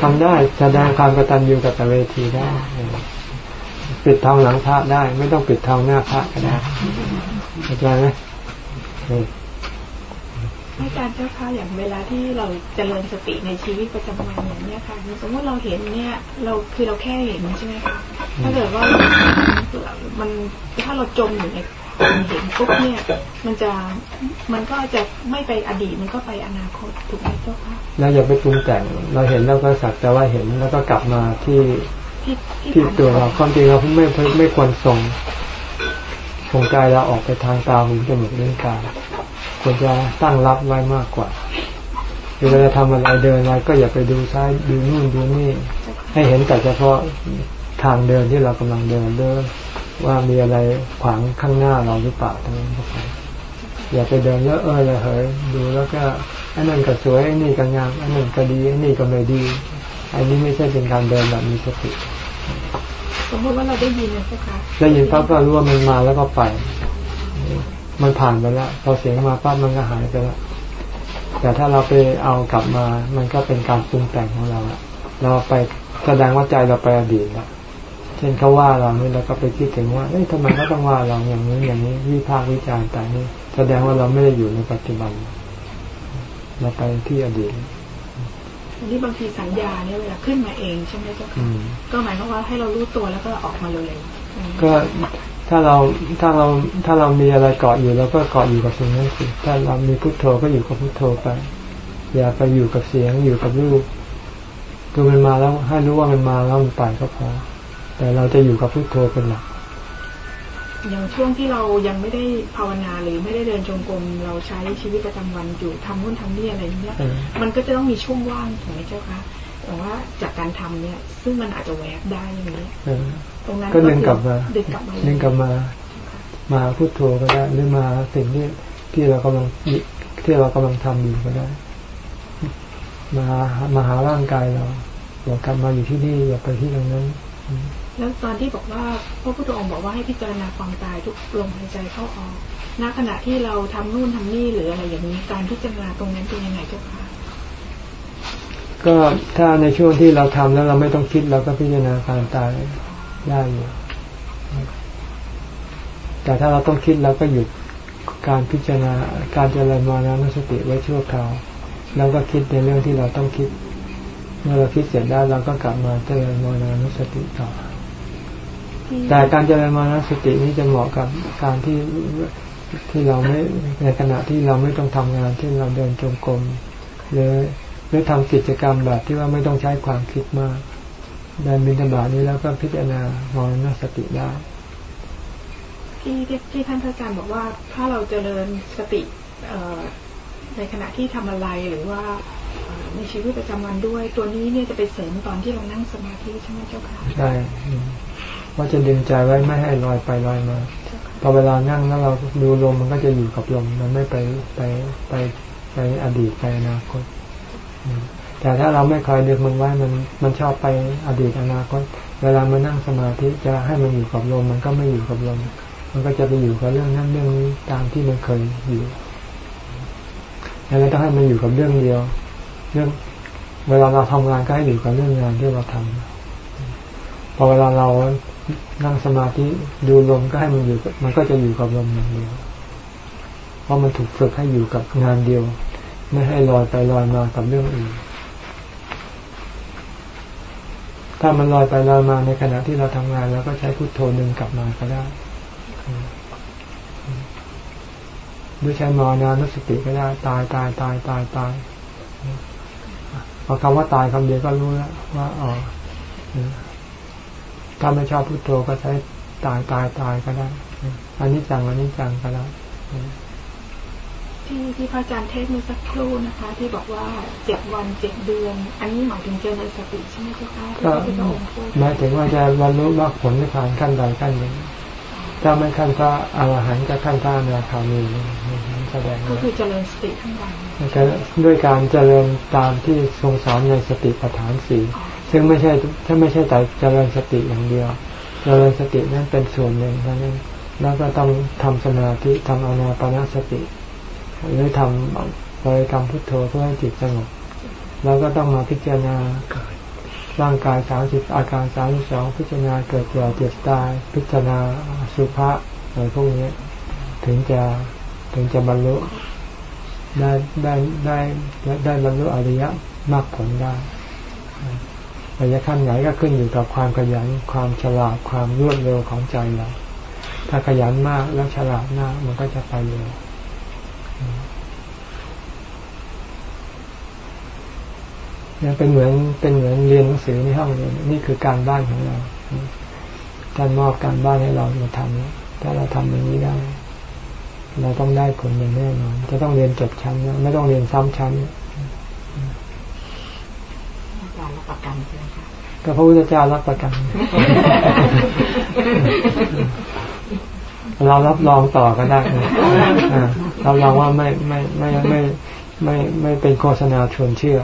ทำได้แสดงความกตัญญูกตเวทีได้ ปิดทองหลังพระได้ ไม่ต้องปิดทองหน้าพระก็ได้เข้าใจไหม อาจารย์เจ้าค่ะอย่างเวลาที่เราจเจริญสติในชีวิตประจำวันอย่างนี้ค่ะสมมติเราเห็นเนี่ย เราคือเราแค่เห็นใช่ไหมคะถ้าเกิดว่ามันถ้าเราจมอยู่ในเห็นปุ๊บเนี่ย มันจะมันก็จะไม่ไปอดีตมันก็ไปอนาคตถูกไหมเจ้าค่ะเราอย่าไปปรุงแต่งเราเห็นแล้วก็สักแต่ว่าเห็นแล้วก็กลับมาที่ที่ตัวเราความจริงเราไม่ไม่ควรส่งส่งกายเราออกไปทางตาหูจมูกเล่นกาย ควรจะตั้งรับไว้มากกว่าเวลาทำอะไรเดินอะไรก็อย่าไปดูซ้ายดูนู่นดูนี่ ให้เห็นแต่เฉพาะทางเดินที่เรากำลังเดินเดินว่ามีอะไรขวางข้างหน้าเราหรือเปล่าทั้งนั้นอย่าไปเดินเยอะเออเลยเหยดูแล้วก็อันนั้นก็สวยอันนี้ก็งามอันนั้นก็ดีอันนี้ก็ไม่ดี อันนี้ไม่ใช่เป็นการเดินแบบมีสติสมมติว่าเราได้ยินนะคะได้ยินปั๊บก็รู้ว่ามันมาแล้วก็ไป มันผ่านไปแล้วพอเสียงมาปั๊บมันก็หายไปแล้วแต่ถ้าเราไปเอากลับมา มันก็เป็นการปรุงแต่งของเราเราไปแสดงว่าใจเราไปอดีตแล้วเช่นเขาว่าเราเนี่ยเราก็ไปคิดถึงว่าเอ้ยทำไมเขาต้องว่าเราอย่างนี้อย่างนี้วิพากษ์วิจารณ์แต่นี่แสดงว่าเราไม่ได้อยู่ในปัจจุบันเราไปที่อดีตอันนี้บางทีสัญญาเนี่ยเวลาขึ้นมาเองใช่ไหมเจ้าค่ะก็หมายความว่าให้เรารู้ตัวแล้วก็ออกมาเลย ก็ ถ้าเราถ้าเราถ้าเรามีอะไรเกาะอยู่เราก็เกาะอยู่กับสิ่งนั้นสิถ้าเรามีพุทโธก็อยู่กับพุทโธไป อย่าไปอยู่กับเสียงอยู่กับรูปคือมันมาแล้วให้รู้ว่ามันมาแล้วมันไปก็พอแต่เราจะอยู่กับพุทโธเป็นหลักอย่างช่วงที่เรายังไม่ได้ภาวนาหรือไม่ได้เดินจงกรมเราใช้ชีวิตประจำวันอยู่ทำนู่นทำนี่อะไรเนี้ยมันก็จะต้องมีช่วงว่างถูกไหมเจ้าคะ แต่ว่าจากการทำเนี่ย ซึ่งมันอาจจะแวบได้อย่างนี้ตรงนั้นก็ดึงกลับมาดึงกลับมาดึงกลับมา มาพุทโธก็ได้หรือมาสิ่งที่ที่เรากำลังที่เรากำลังทำอยู่ก็ได้ มามาหาร่างกายเราอย่ากลับมาอยู่ที่นี่อย่าไปที่ตรงนั้นแล้วตอนที่บอกว่าพระพุทธองค์บอกว่าให้พิจารณาความตายทุกลมหายใจเข้าออกณขณะที่เราทำนู่นทำนี่หรืออะไรอย่างนี้การพิจารณาตรงนั้นเป็นยังไงเจ้าคะ ก็ถ้าในช่วงที่เราทำแล้วเราไม่ต้องคิดเราก็พิจารณาความตายได้อยู่แต่ถ้าเราต้องคิดเราก็หยุดการพิจารณาการเจริญมรณสติไว้ชั่วคราวแล้วก็คิดในเรื่องที่เราต้องคิด เมื่อเราคิดเสร็จได้เราก็กลับมาเจริญมรณสติต่อแต่การเจริญมรณสตินี้จะเหมาะกับการที่ที่เราไม่ในขณะที่เราไม่ต้องทำงานที่เราเดินจงกรมหรือ หรือทำกิจกรรมแบบที่ว่าไม่ต้องใช้ความคิดมากเดินบินบาตนี้แล้วก็พิจารณามรณสติได้ที่ที่ท่านอาจารย์บอกว่าถ้าเราเจริญสติในขณะที่ทำอะไรหรือว่าในชีวิตประจำวันด้วย ตัวนี้เนี่ยจะไปเสริมตอนที่เรานั่งสมาธิใช่ไหมเจ้าค่ะใช่ว่าจะดึงใจไว้ไม่ให้ลอยไปลอยมาพอเวลานั่งแล้วเราดูลมมันก็จะอยู่กับลมมันไม่ไปไปไปไปอดีตไปอนาคต แต่ถ้าเราไม่คอยดึงมันไว้มันมันชอบไปอดีตอนาคตเวลามานั่งสมาธิจะให้มันอยู่กับลมมันก็ไม่อยู่กับลมมันก็จะไปอยู่กับเรื่องนั้นเรื่องนี้ตามที่มันเคยอยู่แล้วต้องให้มันอยู่กับเรื่องเดียว เรื่อง เวลาเราทำงานก็ให้อยู่กับเรื่องงานที่เราทำพอเวลาเรานั่งสมาธิดูลมก็ให้มันอยู่มันก็จะอยู่กับลมอย่างเดียวเพราะมันถูกฝึกให้อยู่กับงานเดียว ไม่ให้ลอยไปลอยมากับเรื่องอื่น ถ้ามันลอยไปลอยมาในขณะที่เราทำงานเราก็ใช้พุทโธดึงกลับมาก็ได้ด้วยใช้มรณานุสติก็ได้ตายตายตายตายตายพอคำว่าตายคำเดียวก็รู้แล้วว่าอ๋อถ้าไม่ชอบพุทโธก็ใช้ตายตายตายก็ได้อันนี้จังอันนี้จังก็ได้ ที่ที่พระอาจารย์เทศเมื่อสักครู่นะคะ ที่บอกว่าเจ็ดวันเจ็ดเดือน อันนี้หมายถึงเจริญสติใช่ไหมคะก็หมายถึงว่าจะบรรลุว่าผลในผ่านขั้นใดขั้นหนึ่งถ้าไม่ขั้นพระอรหันต์ก็ขั้นพระนาคามีแสดงก็คือเจริญสติทั้งวันด้วยการเจริญตามที่ทรงสอนในสติปัฏฐานสี่ซึ่งไม่ใช่ถ้าไม่ใช่แต่เจริญสติอย่างเดียว เจริญสตินั้นเป็นส่วนหนึ่งเท่านั้นแล้วก็ต้องทำสมาธิทำอนาปนาสติ หรือทำบริกรรมพุทโธเพื่อให้จิตสงบแล้วก็ต้องมาพิจารณาร่างกายสามสิบอาการสามสองพิจารณาเกิดแก่เจ็บตาย พิจารณาสุภาษอะไรพวกนี้ถึงจะถึงจะบรรลุได้ได้ได้ได้บรรลุอริยมรรคผลได้ระยะขั้นไหนก็ขึ้นอยู่กับความขยันความฉลาดความรวดเร็วของใจเราถ้าขยันมากแล้วฉลาดมากมันก็จะไปเร็ว เนี่ยเป็นเหมือนเป็นเหมือนเรียนหนังสือในห้องเรียนนี่คือการบ้านของเราการมอบการบ้านให้เรามาทำถ้าเราทำอย่างนี้ได้ เราต้องได้ผลอย่างแน่นอนจะต้องเรียนจบชั้นไม่ต้องเรียนซ้ำชั้นการรับประกันใช่ไหมคะก็พระพุทธเจ้ารับประกัน เรารับรองต่อก็ได้เราลองว่าไม่ไม่ไม่ไม่ ไม่ไม่เป็นโฆษณาชวนเชื่อ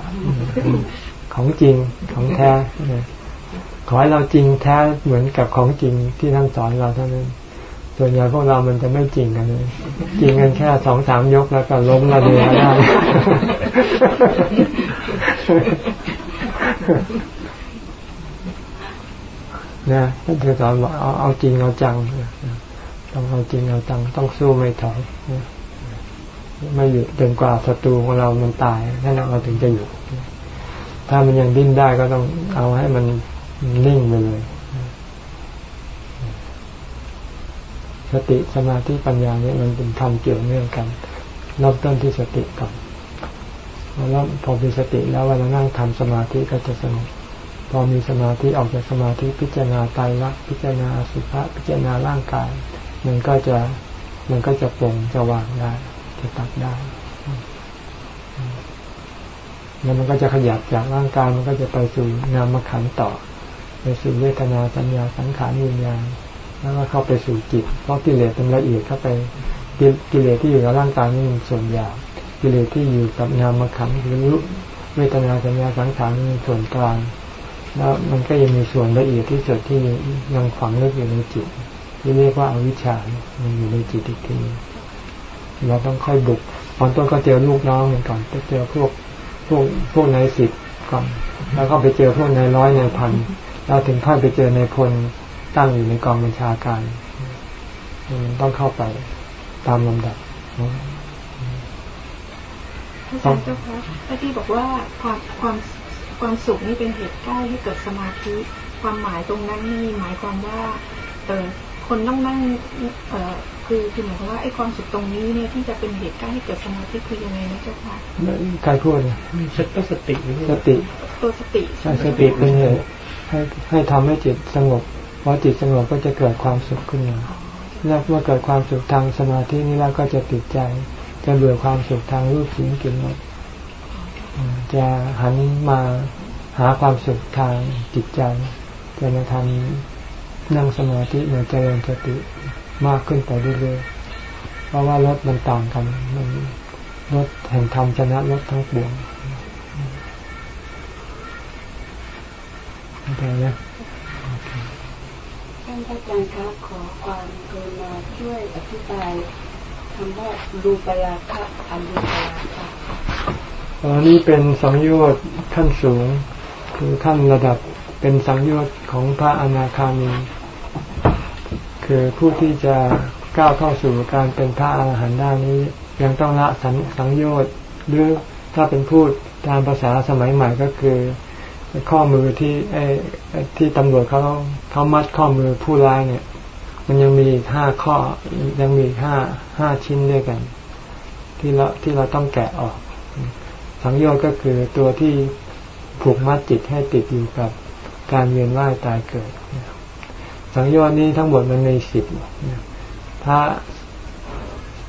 ของจริงของแท้ขอให้เราจริงแท้เหมือนกับของจริงที่ท่านสอนเราเท่านั้นส่วนใหญ่พวกเรามันจะไม่จริงกันเลยจริงกันแค่สองสามยกแล้วก็ล้มระเดียได้นะท่านจะสอนว่าเอาเอาจริงเอาจังต้องเอาจริงเอาจังต้องสู้ไม่ถอย ไม่หยุดจนกว่าศัตรูของเรามันตายนั่นเราถึงจะหยุดถ้ามันยังดิ้นได้ก็ต้องเอาให้มันนิ่งไปเลย สติสมาธิปัญญาเนี่ยมันเป็นธรรมเกี่ยวเนื่องกันรอบต้นที่สติก่อนแล้วพอมีสติแล้วเวลานั่งทำสมาธิก็จะสงบพอมีสมาธิออกจากสมาธิพิจารณาไตรลักพิจารณาสุภาพิจารณาร่างกาย มันก็จะมันก็จะปลงจะวางได้ จะตัดได้แล้วมันก็จะขยับจากร่างกายมันก็จะไปสู่นามขันต่อ ไปสู่เวทนาสัญญาสังขารวิญญาณแล้วก็เข้าไปสู่จิตเพราะกิเลสเป็นละเอียดเข้าไปกิเลสที่อยู่กับร่างกายนี่ส่วนหยาบกิเลสที่อยู่กับนามขันหรือเวทนาสัญญาสังขารนี่ส่วนกลางแล้วมันก็ยังมีส่วนละเอียดที่สุดที่ยังฝังลึกอยู่ในจิตที่เรียกว่าอวิชชามันอยู่ในจิตอีกที เราต้องค่อยบุกตอนต้นก็เจอลูกน้องก่อนไปเจอพวกพวกพวกนายสิบก่อน แล้วก็ไปเจอพวกนายร้อยนายพันแล้วถึงค่อยไปเจอนายพลตั้งอยู่ในกองบัญชาการต้องเข้าไปตามลำดับอาจารย์เจ้าคะที่บอกว่าความความความสุขนี่เป็นเหตุใกล้ให้เกิดสมาธิ ความหมายตรงนั้นนี่หมายความว่า เออคนต้องนั่งเออ คือคือหมายความว่าไอ้ความสุขตรงนี้เนี่ยที่จะเป็นเหตุใกล้ให้เกิดสมาธิคือยังไงนะเจ้าค่ะใครพูดเนี่ยสติสติตัวสติใช่สติเป็นเหตุให้ให้ทำให้จิตสงบพอจิตสงบก็จะเกิดความสุขขึ้นมาแล้วเมื่อเกิดความสุขทางสมาธินี้แล้วก็จะติดใจ จะเบื่อความสุขทางรูปเสียงกลิ่นรสจะหันมาหาความสุขทางจิตใจจะมาทำนั่งสมาธิมาเจริญสติ มากขึ้นไปเรื่อยๆ เพราะว่ารถมันต่างกัน มันรถแห่งธรรมชนะรถทั้งปวงเข้าใจไหมโอเคท่านอาจารย์ครับขอความกรุณาช่วยอธิบายคำว่ารูปราคะอรูปราคะอันนี้เป็นสังโยชน์ขั้นสูง คือขั้นระดับเป็นสังโยชน์ของพระอนาคามี คือผู้ที่จะก้าวเข้าสู่การเป็นพระอรหันต์ได้นี้ ยังต้องละสังสังโยชน์หรือถ้าเป็นพูดตามภาษาสมัยใหม่ก็คือ ข้อมือที่ไอ้ที่ตำรวจเขาเขามัดข้อมือผู้ร้ายเนี่ย มันยังมีห้าข้อยังมีห้าห้าชิ้นด้วยกัน ที่เราที่เราต้องแกะออก สังโยชน์ก็คือตัวที่ผูกมัดจิตให้ติดอยู่กับการเวียนว่ายตายเกิด สังโยชน์นี้ทั้งหมดมันมีสิบพระ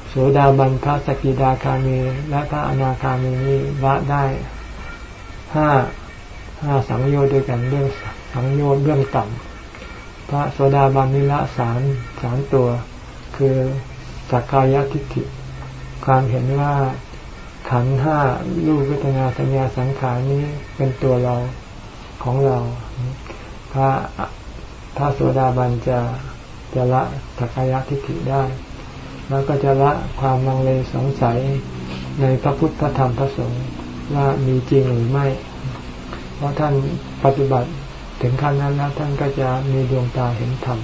โสดาบันพระสกิดาคามีและพระอนาคามีนี้ละได้ห้าห้าสังโยชน์ด้วยกันเรื่องสังโยชน์เรื่องต่ำพระโสดาบันนิละสามสามตัว คือสักกายทิฏฐิ ความเห็นว่าขันห้ารูปวิทนาสัญญาสังขารนี้เป็นตัวเราของเรา พระ พระโสดาบันจะจะละสักกายทิฏฐิได้ แล้วก็จะละความลังเลสงสัยในพระพุทธพระธรรมพระสงฆ์ว่ามีจริงหรือไม่ เพราะท่านปฏิบัติถึงขั้นนั้นแล้วท่านก็จะมีดวงตาเห็นธรรม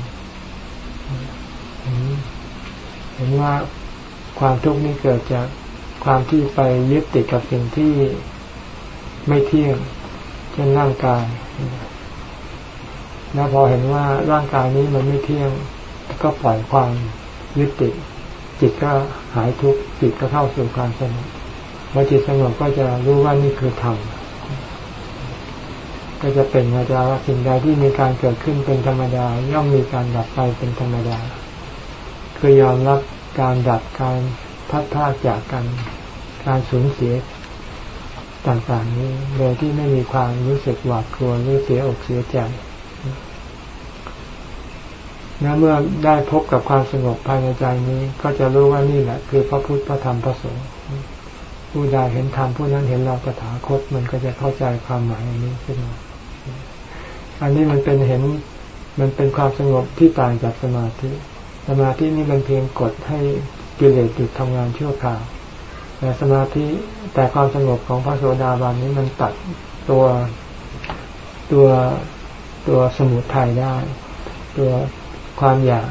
เห็นว่าความทุกข์นี้เกิดจากความที่ไปยึดติดกับสิ่งที่ไม่เที่ยงเช่นร่างกาย แล้วพอเห็นว่าร่างกายนี้มันไม่เที่ยงก็ปล่อยความยึดติดจิตก็หายทุกข์จิตก็เข้าสู่ความสงบพอจิตสงบก็จะรู้ว่านี่คือธรรมก็จะเป็นอาจารย์ว่าสิ่งใดที่มีการเกิดขึ้นเป็นธรรมดา ย่อมมีการดับไปเป็นธรรมดา คือยอมรับการดับการพัดพาจากกันการสูญเสียต่างๆนี้โดยที่ไม่มีความรู้สึกหวาดกลัวหรือเสียอกเสียใจ นะเมื่อได้พบกับความสงบภายในใจนี้ ก็จะรู้ว่านี่แหละ คือพระพุทธพระธรรมพระสงฆ์ผู้ใดเห็นธรรมผู้นั้นเห็นเราตถาคตมันก็จะเข้าใจความหมายอันนี้ขึ้นมาอันนี้มันเป็นเห็นมันเป็นความสงบที่ต่างจากสมาธิ สมาธินี่มันเพียงกดให้กิเลสหยุดทำงานชั่วคราวแต่สมาธิแต่ความสงบของพระโสดาบันนี้มันตัดตัวตัวตัวสมุทัยได้ ตัว ความอยาก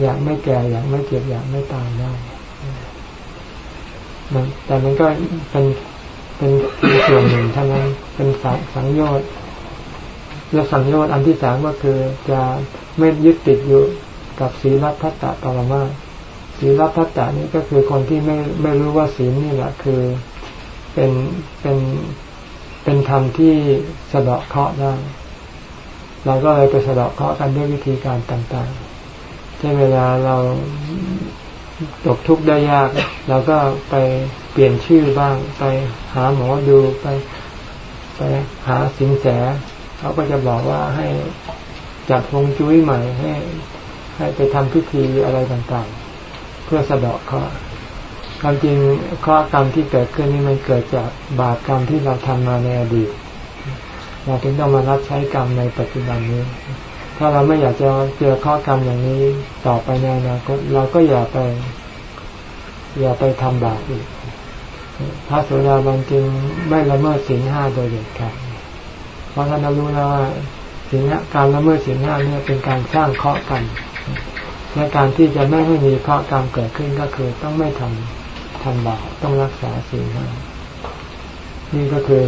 อยากไม่แก่อยากไม่เจ็บอยากไม่ตายได้มันแต่มันก็เป็นเป็นส่วนหนึ่งเท่านั้นเป็นสังสังโยชน์แล้วสังโยชน์อันที่สามก็คือจะไม่ยึดติดอยู่กับศีลพัตตปรมาศีลพัตตานี่ก็คือคนที่ไม่ไม่รู้ว่าศีลนี่แหละคือเป็นเป็นเป็นธรรมที่สะเดาะเคราะห์ได้ เราก็เลยไปสะเดาะเคราะห์กันด้วยวิธีการต่างๆเช่นเวลาเราตกทุกข์ได้ยากเราก็ไปเปลี่ยนชื่อบ้าง ไปหาหมอดูไปไปหาสินแสเขาก็จะบอกว่าให้จัดวงจุ้ยใหม่ให้ ให้ไปทำพิธีอะไรต่างๆ เพื่อสะเดาะเคราะห์ความจริงข้อกรรมที่เกิดขึ้นนี่มันเกิดจากบาปกรรมที่เราทำมาในอดีต เราถึงต้องมารับใช้กรรมในปัจจุบันนี้ ถ้าเราไม่อยากจะเจอข้อกรรมอย่างนี้ต่อไปในอนาคตเราก็อย่าไป อย่าไปทำบาปอีกพระโสดาบันจึงไม่ละเมิดศีลห้าโดยเด็ดขาดเพราะท่านรู้แล้วว่าศีลการละเมิดศีลห้าเนี่ยเป็นการสร้างเคราะห์กันและการที่จะไม่ให้มีเคราะห์กรรมเกิดขึ้นก็คือต้องไม่ทำทำบาปต้องรักษาศีลห้านี่ก็คือ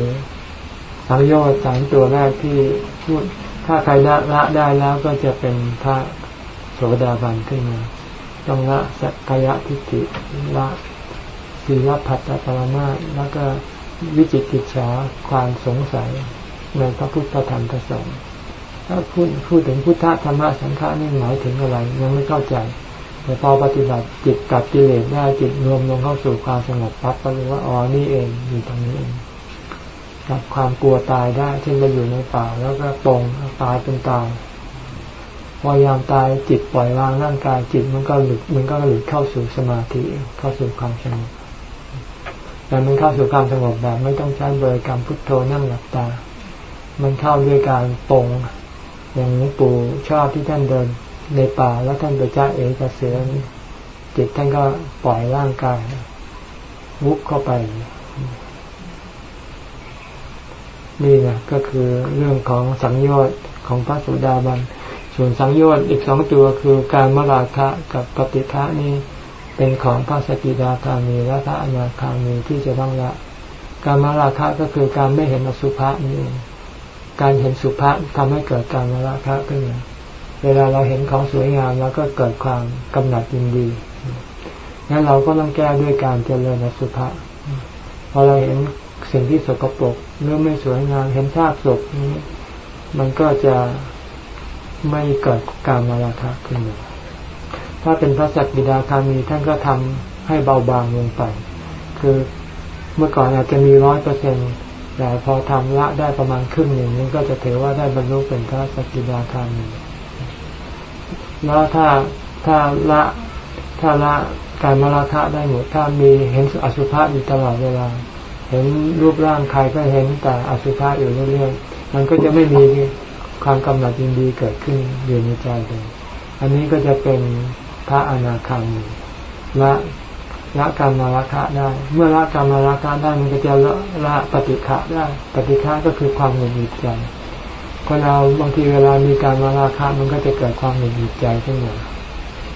สังโยชน์สามตัวแรกที่พูดถ้าใครละละได้แล้วก็จะเป็นพระโสดาบันขึ้นมาต้องละสักกายทิฏฐิละศีลพัตตปรมาแล้วก็วิจิตติจฉาความสงสัยในพระพุทธธรรมประสงค์ถ้าพูดพูดถึงพุทธธรรมะสังฆานี่หมายถึงอะไร ยังไม่เข้าใจแต่พอปฏิบัติจิตตัดกิเลสได้จิตรวมลงเข้าสู่ความสงบปั๊บก็รู้ว่าอ๋อนี่เองอยู่ตรงนี้เอง ตัดความกลัวตายได้เช่นไปอยู่ในป่าแล้วก็ปรงตายเป็นตายพอยามตายจิตปล่อยวางร่างกายจิตมันก็หลุดมันก็หลุดเข้าสู่สมาธิเข้าสู่ความสงบแต่มันเข้าสู่ความสงบแบบไม่ต้องใช้เบริกรรมพุทโธนั่งหลับตา มันเข้าด้วยการปรงอย่างหลวงปู่ชอบที่ท่านเดินในป่าแล้วท่านไปจ้าเอกระเสือจิตท่านก็ปล่อยร่างกายวุบเข้าไป นี่นะก็คือเรื่องของสังโยชน์ของพระสุดาบัน ส่วนสังโยชน์อีกสองตัวคือการมราคะกับปฏิฆะนี่เป็นของพระสกิดาคามีและพระอนาคามีที่จะต้องละ การมราคะก็คือการไม่เห็นอสุภะนี่เองการเห็นสุภาษทำให้เกิดการมราคะขึ้นมาเวลาเราเห็นของสวยงามแล้วก็เกิดความกำหนัดยินดีงั้นเราก็ต้องแก้ด้วยการเจริญอสุภะพอเราเห็นสิ่งที่สกปรก หรือไม่สวยงามเห็นภาพศพนี้มันก็จะไม่เกิดการมาราคะขึ้นมาถ้าเป็นพระสักดิดาคามีท่านก็ทำให้เบาบางลงไป คือเมื่อก่อนอาจจะมีร้อยเปอร์เซ็นต์แต่พอทำละได้ประมาณครึ่งหนึ่งนี้ก็จะถือว่าได้บรรลุเป็นพระสกิดาคามีแล้วถ้าถ้าละถ้าละการมาราคะได้หมดถ้ามีเห็นอสุภะอยู่ตลอดเวลา เห็นรูปร่างใครก็เห็นแต่อสุภะอยู่เรื่อยๆมันก็จะไม่มีความกำหนัดยินดีเกิดขึ้นอยู่ในใจเลยอันนี้ก็จะเป็นพระอนาคามีละละกรรมราคะได้ เมื่อละกรรมราคะได้มันก็จะละละปฏิฆะได้ปฏิฆะก็คือความหงุดหงิดใจคนเราบางทีเวลามีการมาราคะมันก็จะเกิดความหงุดหงิดใจขึ้นมา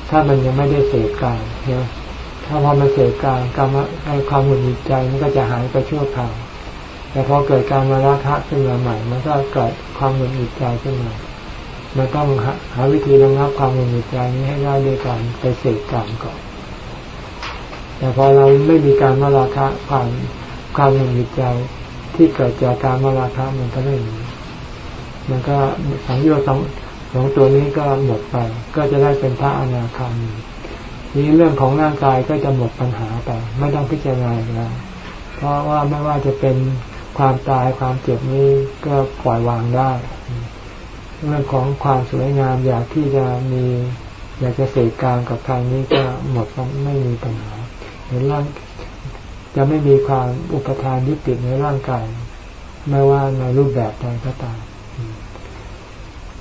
ถ้ามันยังไม่ได้เสกการเนี่ย ถ้าพอมันเสกการกรรมความหงุดหงิดใจมันก็จะหายไปชั่วคราวแต่พอเกิดการมาราคะขึ้นมาใหม่ มันก็เกิดความหงุดหงิดใจขึ้นมามันต้องหาวิธีระงับความหงุดหงิดใจนี้ให้ได้ด้วยการไปเสกกรรมก่อน แต่พอเราไม่มีการมาราคะความความหงุดหงิดใจที่เกิดจากการมาราคะมันก็ไม่มีมันก็สังโยชน์สองตัวนี้ก็หมดไป ก็จะได้เป็นพระอนาคามี นี้เรื่องของร่างกายก็จะหมดปัญหาไป ไม่ต้องพิจารณาแล้วเพราะว่าไม่ว่าจะเป็นความตายความเจ็บนี้ก็ปล่อยวางได้ เรื่องของความสวยงามอยากที่จะมีอยากจะเสกการกับทางนี้ก็หมดไม่มีปัญหาเห็นร่างจะไม่มีความอุปทานยึดติดในร่างกาย ไม่ว่าในรูปแบบใดก็ตาม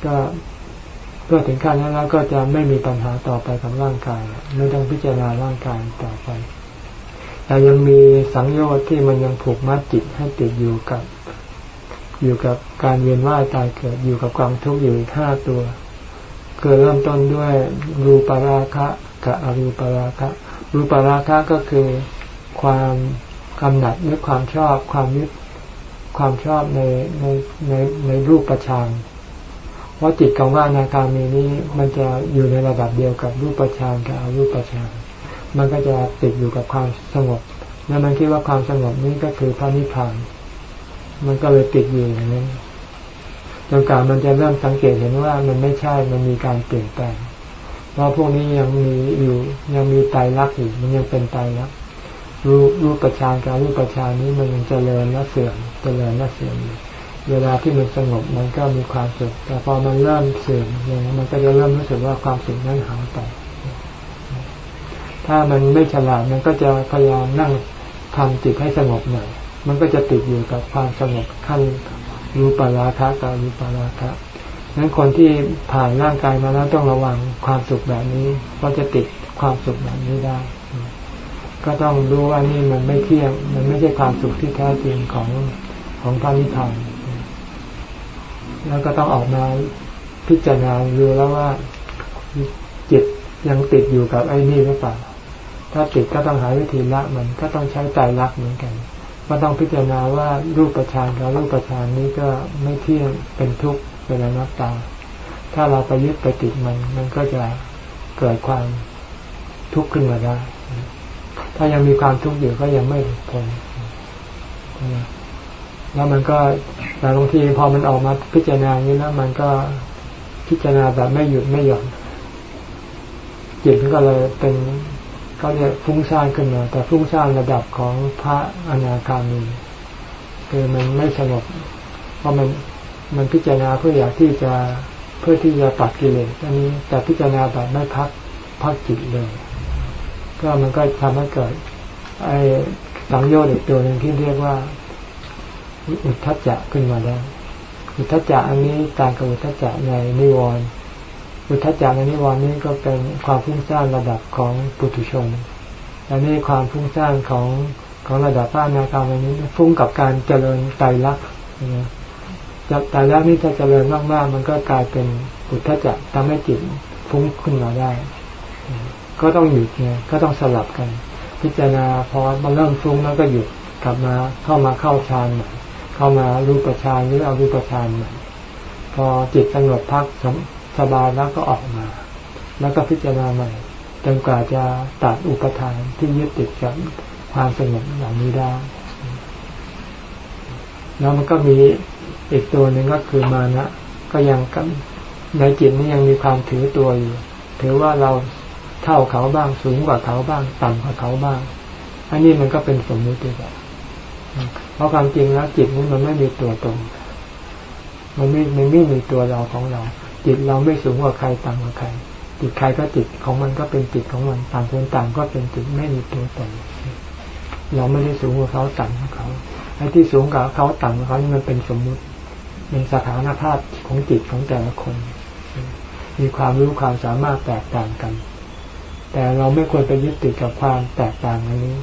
ก็ ก็ถึงขั้นนั้นแล้วก็จะไม่มีปัญหาต่อไปกับร่างกาย ไม่ต้องพิจารณาร่างกายต่อไป แต่ยังมีสังโยชน์ที่มันยังผูกมัดจิตให้ติดอยู่กับ อยู่กับการเวียนว่ายตายเกิดอยู่กับความทุกข์อยู่ห้าตัวคือเริ่มต้นด้วยรูปราคะกับอรูปราคะ รูปราคะก็คือความกำหนัดหรือความชอบความยึดความชอบในในในในรูปประชาน เพราะจิตของว่านาคามีนี้มันจะอยู่ในระดับเดียวกับรูปฌานกับอรูปฌานมันก็จะติดอยู่กับความสงบ แล้วมันคิดว่าความสงบนี้ก็คือพระนิพพาน มันก็เลยติดอยู่อย่างนี้จนกว่ามันจะเริ่มสังเกตเห็นว่ามันไม่ใช่ มันมีการเปลี่ยนแปลง เพราะพวกนี้ยังมีอยู่ยังมีไตรลักษณ์อยู่ มันยังเป็นไตรลักษณ์รูปรูปประชานกับรูปประชานนี้มันยังเจริญและเสื่อม เจริญและเสื่อมอยู่ เวลาที่มันสงบมันก็มีความสุข แต่พอมันเริ่มเสื่อมอย่างนี้มันก็จะเริ่มรู้สึกว่าความสุขนั้นหายไป ถ้ามันไม่ฉลาดมันก็จะพยายามนั่งทำจิตให้สงบหน่อย มันก็จะติดอยู่กับความสงบขั้นรูปราคะกับรูปราคะนั้นคนที่ผ่านร่างกายมาแล้วต้องระวังความสุขแบบนี้เพราะจะติดความสุขแบบนี้ได้ ก็ต้องรู้ว่านี่มันไม่เที่ยง มันไม่ใช่ความสุขที่แท้จริงของของพระนิพพาน แล้วก็ต้องออกมาพิจารณาดูแล้วว่าจิตยังติดอยู่กับไอ้นี่หรือเปล่า ถ้าติดก็ต้องหาวิธีละมันก็ต้องใช้ใจรักเหมือนกัน ก็ต้องพิจารณาว่ารูปประชานกับรูปประชานนี้ก็ไม่เที่ยงเป็นทุกข์เป็นอนัตตา ถ้าเราไปยึดไปติดมัน มันก็จะเกิดความทุกข์ขึ้นมาได้ ถ้ายังมีความทุกข์อยู่ก็ยังไม่พ้น แล้วมันก็แต่บางทีพอมันออกมาพิจารณาอย่างนี้แล้วมันก็พิจารณาแบบไม่หยุดไม่หย่อนจิตก็เลยเป็นก็เรียกฟุ้งซ่านขึ้นมา แต่ฟุ้งซ่านระดับของพระอนาคามีคือมันไม่สงบเพราะมันมันพิจารณาเพื่ออยากที่จะเพื่อที่จะตัดกิเลสอันนี้แต่พิจารณาแบบไม่พักพักจิตเลย ก็มันก็ทำให้เกิด ไอ้สังโยชน์อีกตัวหนึ่งที่เรียกว่า อุทธัจจะขึ้นมาได้อุทธัจักอันนี้ต่างกับอุทธัจักในนิวรณ์อุทธัจักในนิวรณ์นี้ก็เป็นความฟุ้งซ่านระดับของปุถุชนอันนี้ความฟุ้งซ่านของของระดับพระอนาคามีนี้ฟุ้งกับการเจริญไตรลักษณ์จะไตรลักษณ์นี้ถ้าเจริญมากๆ มันก็กลายเป็นอุทธัจักทำให้จิตฟุ้งขึ้นมาได้ ก็ต้องหยุดไงก็ต้องสลับกัน พิจารณาพอมาเริ่มฟุ้งแล้วก็หยุดกลับมาเข้ามาเข้าฌานใหม่ เข้ามารูปฌานหรือเอารูปฌานใหม่พอจิตสงบพักสบายแล้วก็ออกมา แล้วก็พิจารณาใหม่จนกว่าจะตัดอุปทานที่ยึดติดกับความสงบเหล่านี้ได้แล้วมันก็มีอีกตัวหนึ่งก็คือมานะก็ยังในจิตนี้ยังมีความถือตัวอยู่ ถือว่าเราเท่าเขาบ้างสูงกว่าเขาบ้าง ต่ำกว่าเขาบ้าง อันนี้มันก็เป็นสมมุติแบบ เพราะความจริงแล้วจิตนี้มันไม่มีตัวตนมันไม่มันไม่มีตัวเราของเรา จิตเราไม่สูงกว่าใครต่ำกว่าใคร จิตใครก็จิตของมันก็เป็นจิตของมันต่างคนต่างก็เป็นจิตไม่มีตัวตนเราไม่ได้สูงกว่าเขาต่ำกว่าเขาไอ้ที่สูงกว่าเขาต่ำกว่าเขานี่มันเป็นสมมุติเป็นสถานภาพของจิตของแต่ละคน มีความรู้ความสามารถแตกต่างกัน แต่เราไม่ควรไปยึดติดกับความแตกต่างนนี้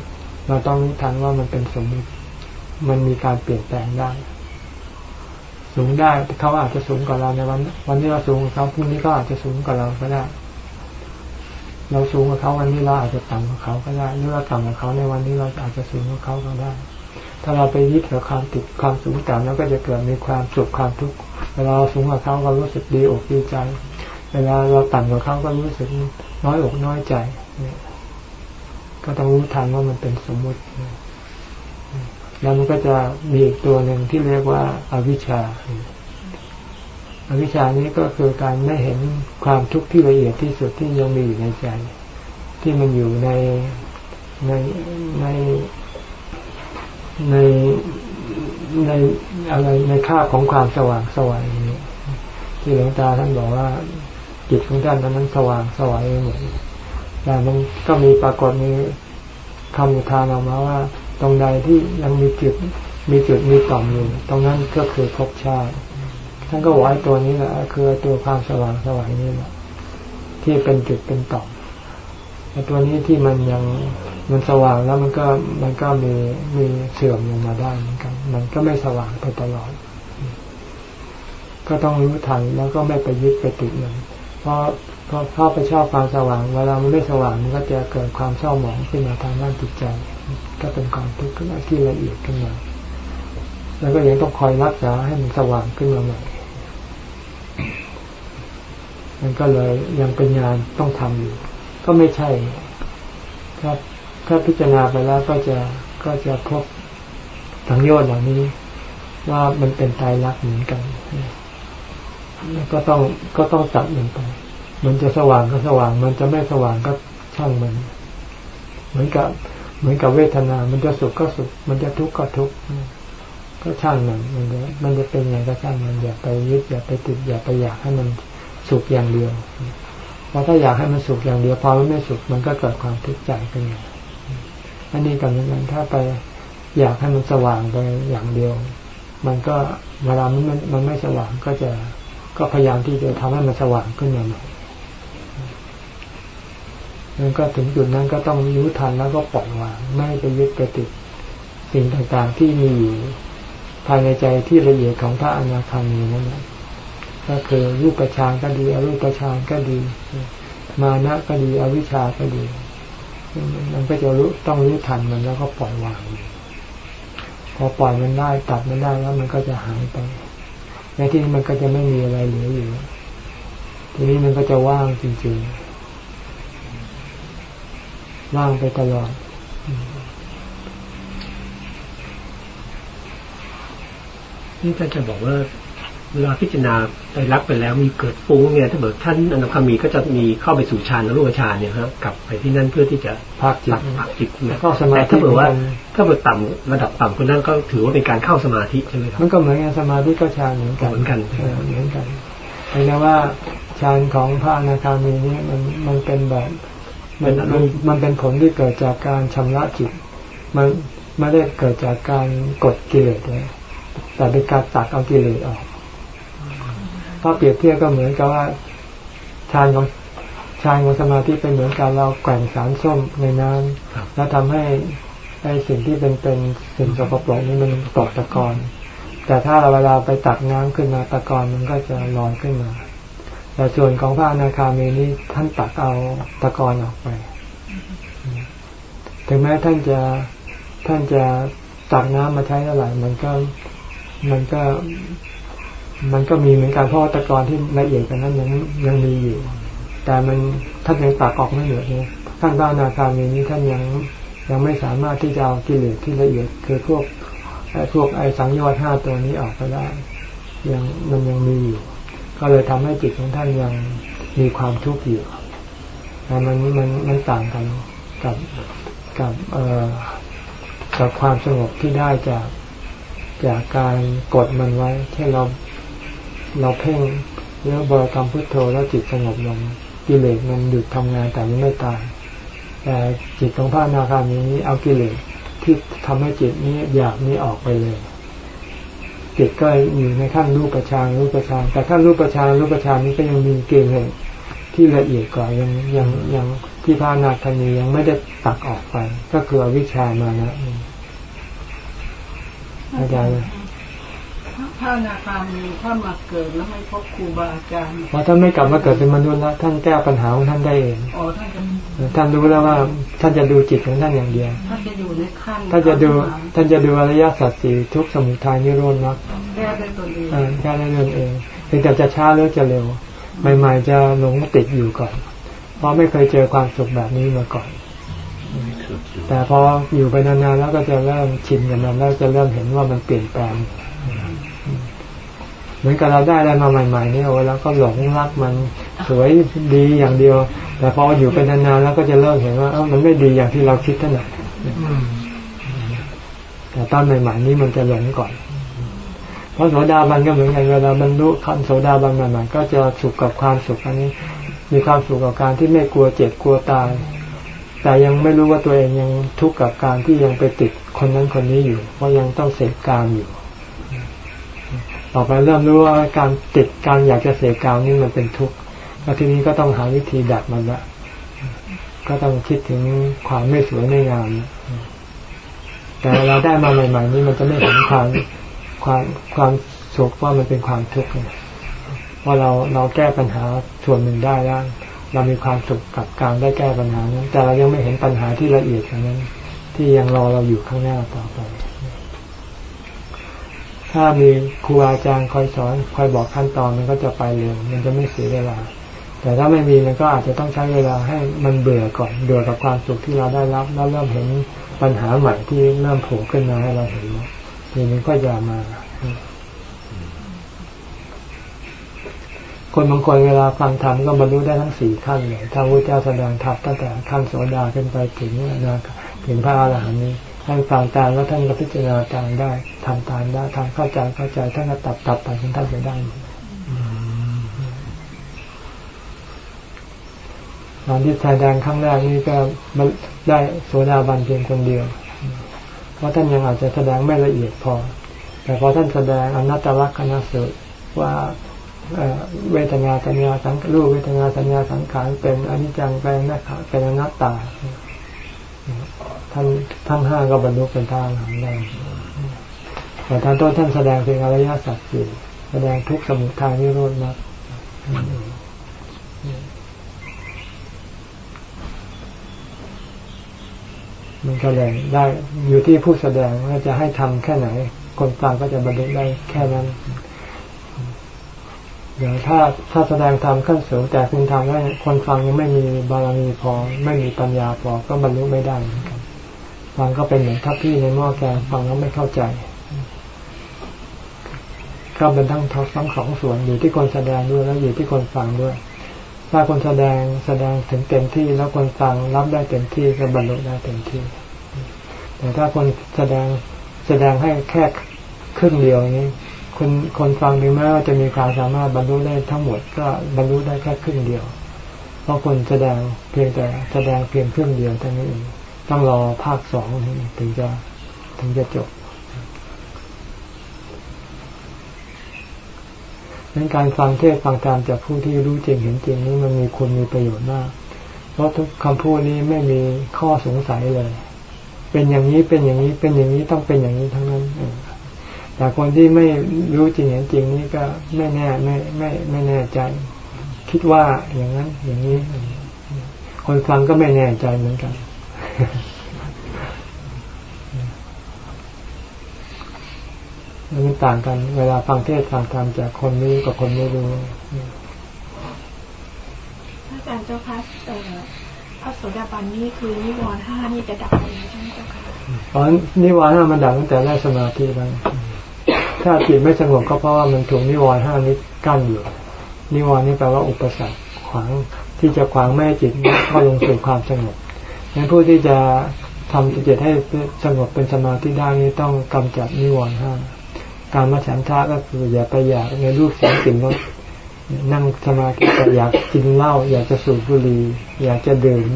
เราต้องรู้ทันว่ามันเป็นสมมุติ มันมีการเปลี่ยนแปลงได้ สูงได้เขาอาจจะสูงกว่าเราในวัน วันนี้เราสูงกว่าเขาพรุ่งนี้ก็อาจจะสูงกว่าเราก็ได้ เราสูงกว่าเขาวันนี้เราอาจจะต่ำกว่าเขาก็ได้หรือเราต่ำกว่าเขาในวันนี้เราอาจจะสูงกว่าเขาก็ได้ ถ้าเราไปยึดกับความติดความสูงต่ำแล้วก็จะเกิดมีความสุขความทุกข์เวลาเราสูงกว่าเขาก็รู้สึกดีอกดีใจ เวลาเราต่ำกว่าเขาก็รู้สึกน้อยอกน้อยใจเนี่ยก็ต้องรู้ทันว่ามันเป็นสมมุติ แล้วมันก็จะมีอีกตัวหนึ่งที่เรียกว่าอาวิชชาอาวิชชานี้ก็คือการไม่เห็นความทุกข์ที่ละเอียดที่สุดที่ยังมีอยู่ในใจ ที่มันอยู่ในในในในในอะไรในค่าของความสว่างสวยนี้ที่หลวงตาท่านบอกว่าจิตของท่านนั้นสว่างสวายหมดแต่มันก็มีปรากฏมีคำอุทานออกมาว่า ตรงใดที่ยังมีจุดมีจุดมีต่อมอยู่ ตรงนั้นก็คือภพชาติท่านก็ไอ้ตัวนี้แหละคือตัวความสว่างสวายนี่แหละที่เป็นจุดเป็นต่อมไอ้ตัวนี้ที่มันยังมันสว่างแล้วมันก็มันก็มีมีเสื่อมลงมาได้เหมือนกัน มันก็ไม่สว่างไปตลอด ก็ต้องรู้ทันแล้วก็ไม่ไปยึดไปติดมันเพราะเพราะเข้าไปชอบความสว่าง เวลามันไม่สว่างมันก็จะเกิดความเศร้าหมองขึ้นมาทางด้านจิตใจ ก็เป็นความทุกข์ขึ้นมาที่ละเอียดขึ้นมา แล้วก็ยังต้องคอยรักษาให้มันสว่างขึ้นมาใหม่มันก็เลยยังเป็นงานต้องทำอยู่ ก็ไม่ใช่ครับถ้าพิจารณาไปแล้วก็จะก็จะพบสังโยชน์เหล่านี้ ว่ามันเป็นตายรักเหมือนกันก็ต้องก็ต้องตัดมันไป มันจะสว่างก็สว่าง มันจะไม่สว่างก็ช่างมัน เหมือนกับ เหมือนกับเวทนา มันจะสุขก็สุข มันจะทุกข์ก็ทุกข์ก็ช่างมันมันจะมันจะเป็นไงก็ช่างมันอย่าไปยึดอย่าไปติดอย่าไปอยากให้มันสุขอย่างเดียวเพราะถ้าอยากให้มันสุขอย่างเดียวพอมันไม่สุขมันก็เกิดความทุกข์ใจขึ้นมาอันนี้กับนั้นถ้าไปอยากให้มันสว่างไปอย่างเดียว มันก็เวลามันมันไม่สว่างก็จะก็พยายามที่จะทำให้มันสว่างขึ้นมาหน่อย มันก็ถึงจุดนั้นก็ต้องรู้ทันแล้วก็ปล่อยวางไม่ไปยึดไปติดสิ่งต่างๆที่มีอยู่ภายในใจที่ละเอียดของพระอนาคามีนั่นแหละก็คือรูปฌานก็ดีอรูปฌานก็ดี มานะก็ดีอวิชชาก็ดี มันก็จะรู้ต้องรู้ทันมันแล้วก็ปล่อยวางพอปล่อยมันได้ตัดมันได้แล้วมันก็จะหายไปในที่นี้มันก็จะไม่มีอะไรเหลืออยู่ทีนี้มันก็จะว่างจริงๆ ว่างไปตลอด นี่ถ้าจะบอกว่าเวลาพิจารณาไปรับไปแล้วมีเกิดฟุ้งเนี่ย ถ้าเกิดท่านอนุคามีก็จะมีเข้าไปสู่ฌานรูปฌานเนี่ยครับกลับไปที่นั่นเพื่อที่จะพักจิตพักจิตก็สมาธิแต่ถ้าเกิดว่า ถ้าเกิดต่ำระดับต่ำคนนั้นก็ถือว่าเป็นการเข้าสมาธิใช่ไหมครับมันก็เหมือนกันสมาธิก็ฌานเหมือนกันเหมือนกันเหมือนกันแต่ว่าฌานของพระอนาคามีนี้มันมันเป็นแบบ มันมันมันเป็นผลที่เกิดจากการชำระจิต มันไม่ได้เกิดจากการกดกิเลสเลยแต่เป็นการตักเอากิเลสออก ถ้าเปรียบเทียบก็เหมือนกับว่าฌานของฌานของสมาธิเป็นเหมือนกับเราแกว่งสารส้มในน้ำแล้วทำให้ไอ้สิ่งที่เป็นเป็นสิ่งสกปรกนี้มันตกตะกอนแต่ถ้าเราเวลาไปตักน้ำขึ้นมาตะกอนมันก็จะลอยขึ้นมา แต่ส่วนของพระอนาคามีนี้ท่านตักเอาตะกอนออกไป ถึงแม้ท่านจะท่านจะตักน้ำมาใช้เท่าไหร่มันก็มันก็ มันก็มีเหมือนกันเพราะตะกอนที่ละเอียดกันนั้นยังยังมีอยู่ แต่มันท่านยังตักออกไม่หมดเนี่ยท่านพระอนาคามีนี้ท่านยังยังไม่สามารถที่จะเอากิเลสที่ละเอียดคือพวกไอพวกไอสังโยชน์ห้าตัวนี้ออกไปได้ยังมันยังมีอยู่ ก็เลยทำให้จิตของท่านยังมีความทุกข์อยู่แต่มันมันมันต่างกันกับกับเอ่อกับความสงบที่ได้จากจากการกดมันไว้เช่นเราเราเพ่งเรื่องบริกรรมพุทโธแล้วจิตสงบลงกิเลสมันหยุดทำงานแต่มันไม่ตายแต่จิตของพระนาคามีนี้เอากิเลสที่ทำให้จิตนี้อยากนี้ออกไปเลย จิตก็อยู่ในขั้นรูปประชานรูปประชานแต่ขั้นรูปประชานรูปประชานนี้ก็ยังมีเกณฑ์ที่ละเอียดกว่ายังยังยังที่พระนาคามียังไม่ได้ตักออกไป ก็คือวิชามานะอาจารย์ ถ้านาคามีถ้ามาเกิดแล้วไม่พบครูบาอาจารย์พราะท่านไม่กลับมาเกิดเป็นมนุษย์แล้วท่านแก้ปัญหาของท่านได้เองอ๋อท่านจะท่านรู้แล้วว่าท่านจะดูจิตของท่านอย่างเดียวท่านจะอยู่ในขั้นท่านจะดูท่านจะดูอริยสัจสี่ทุกสมุทัยนิโรธมรรคแก้ได้ตนเองแก้ได้ตนเองเพียงแต่จะช้าหรือจะเร็วใหม่ๆจะหลงติดอยู่ก่อน เพราะไม่เคยเจอความสุขแบบนี้มาก่อน แต่พออยู่ไปนานๆแล้วก็จะเริ่มชินกับมันแล้วจะเริ่มเห็นว่ามันเปลี่ยนแปลง เหมือนกับเราได้อะไรมาใหม่ๆเนี่ยเวลาก็หลงรักมันสวยดีอย่างเดียว แต่พออยู่เป็นนานๆแล้วก็จะเริ่มเห็นว่าเออมันไม่ดีอย่างที่เราคิดเท่าไหร่แต่ตอนใหม่ๆนี้มันจะหลงก่อน เพราะโสดาบันก็เหมือนกันเวลาบรรลุขั้นโสดาบันใหม่ๆก็จะสุขกับความสุขอันนี้ มีความสุขกับการที่ไม่กลัวเจ็บกลัวตาย แต่ยังไม่รู้ว่าตัวเองยังทุกข์กับการที่ยังไปติดคนนั้นคนนี้อยู่เพราะยังต้องเสพกามอยู่ ต่อไปเริ่มรู้ว่าการติดการอยากจะเสพกาวนี่มันเป็นทุกข์แล้วทีนี้ก็ต้องหาวิธีดับมันละก็ต้องคิดถึงความไม่สวยในงามแต่เราได้มาใหม่ๆนี่มันจะไม่เห็นความความความสุขว่ามันเป็นความทุกข์ว่าเราเราแก้ปัญหาส่วนหนึ่งได้แล้วเรามีความสุขกับการได้แก้ปัญหานั้นแต่เรายังไม่เห็นปัญหาที่ละเอียดอย่างนั้น ที่ยังรอเราอยู่ข้างหน้าต่อไป ถ้ามีครูอาจารย์คอยสอนคอยบอกขั้นตอนมันก็จะไปเร็วมันจะไม่เสียเวลา แต่ถ้าไม่มีมันก็อาจจะต้องใช้เวลาให้มันเบื่อก่อนเบื่อกับความสุขที่เราได้รับแล้วเริ่มเห็นปัญหาใหม่ที่เริ่มโผล่ขึ้นมาให้เราเห็นทีนี้ก็จะมา คนบางคนเวลาฟังธรรมก็บรรลุได้ทั้งสี่ขั้นเลยถ้าพระเจ้าแสดงธรรมตั้งแต่ขั้นโสดาขึ้นไปถึงนาถึงพระอรหันต์นี้ท่านฟังตามแล้วท่านก็พิจารณาตามได้ ทำตามได้ทำเข้าใจเข้าใจท่านก็ตัดตัดไปของท่านไปได้ตอนที่แสดงครั้งแรกนี่ก็ได้โสดาบันเพียงคนเดียว เพราะท่านยังอาจจะแสดงไม่ละเอียดพอ แต่พอท่านแสดงอนัตตลักษณสูตรว่าเวทนาสัญญาสังรูปเวทนาสัญญาสังขารเป็นอนิจจังเป็นนักเป็นอนัตตาท่านทั้งห้าก็บรรลุเป็นทางหันได้ แต่ทานต้นท่านแสดงเป็นอริยสัจสี่แสดงทุกสมุทัยนิโรธมรรคมันแสดงได้อยู่ที่ผู้แสดงว่าจะให้ทำแค่ไหน คนฟังก็จะบรรลุได้แค่นั้นอย่างถ้าถ้าแสดงธรรมขั้นสูงแต่คุณทำให้คนฟังยังไม่มีบารมีพอ ไม่มีปัญญาพอก็บรรลุไม่ได้เหมือนกันฟังก็เป็นเหมือนทัพพี่ในหม้อแกงฟังแล้วไม่เข้าใจ ก็เป็นทั้งทั้งสองส่วนอยู่ที่คนแสดงด้วยแล้วอยู่ที่คนฟังด้วย ถ้าคนแสดงแสดงถึงเต็มที่แล้วคนฟังรับได้เต็มที่ก็บรรลุได้เต็มที่ แต่ถ้าคนแสดงแสดงให้แค่ครึ่งเดียวนี้คนคนฟังถึงแม้ว่าจะมีความสามารถบรรลุได้ทั้งหมดก็บรรลุได้แค่ครึ่งเดียว เพราะคนแสดงเพียงแต่แสดงเพียงครึ่งเดียวเท่านั้นเองต้องรอภาคสองถึงจะถึงจะจบ นั้นการฟังเทศฟังธรรมจากผู้ที่รู้จริงเห็นจริงนี้มันมีคุณมีประโยชน์มาก เพราะทุกคำพูดนี้ไม่มีข้อสงสัยเลย เป็นอย่างนี้เป็นอย่างนี้เป็นอย่างนี้ต้องเป็นอย่างนี้ทั้งนั้นแต่คนที่ไม่รู้จริงเห็นจริงนี่ก็ไม่แน่ไม่ไม่ไม่แน่ใจ คิดว่าอย่างนั้นอย่างนี้ คนฟังก็ไม่แน่ใจเหมือนกัน มันต่างกัน เวลาฟังเทศฟังธรรมจากคนรู้กับคนไม่รู้อาจารย์เจ้าคะพระโสดาบันนี่คือนิวรณ์ห้านี่จะดับเลยใช่ไหมเจ้าคะอ๋อนิวรณ์ห้ามันดับตั้งแต่แรกสมาธิแล้วถ้าจิตไม่สงบก็เพราะว่ามันถูกนิวรณ์ห้านี้กั้นอยู่นิวรณ์นี่แปลว่าอุปสรรคขวางที่จะขวางไม่ให้จิตเข้าลงสู่ความสงบงั้นผู้ที่จะทำจิตให้สงบเป็นสมาธิได้นี้ต้องกำจัดนิวรณ์ห้า การมาฉันทะก็คืออย่าไปอยากในรูปเสียงกลิ่นรสนั่งสมาธิแต่อยากกินเหล้าอยากจะสูบบุหรี่อยากจะดื่ม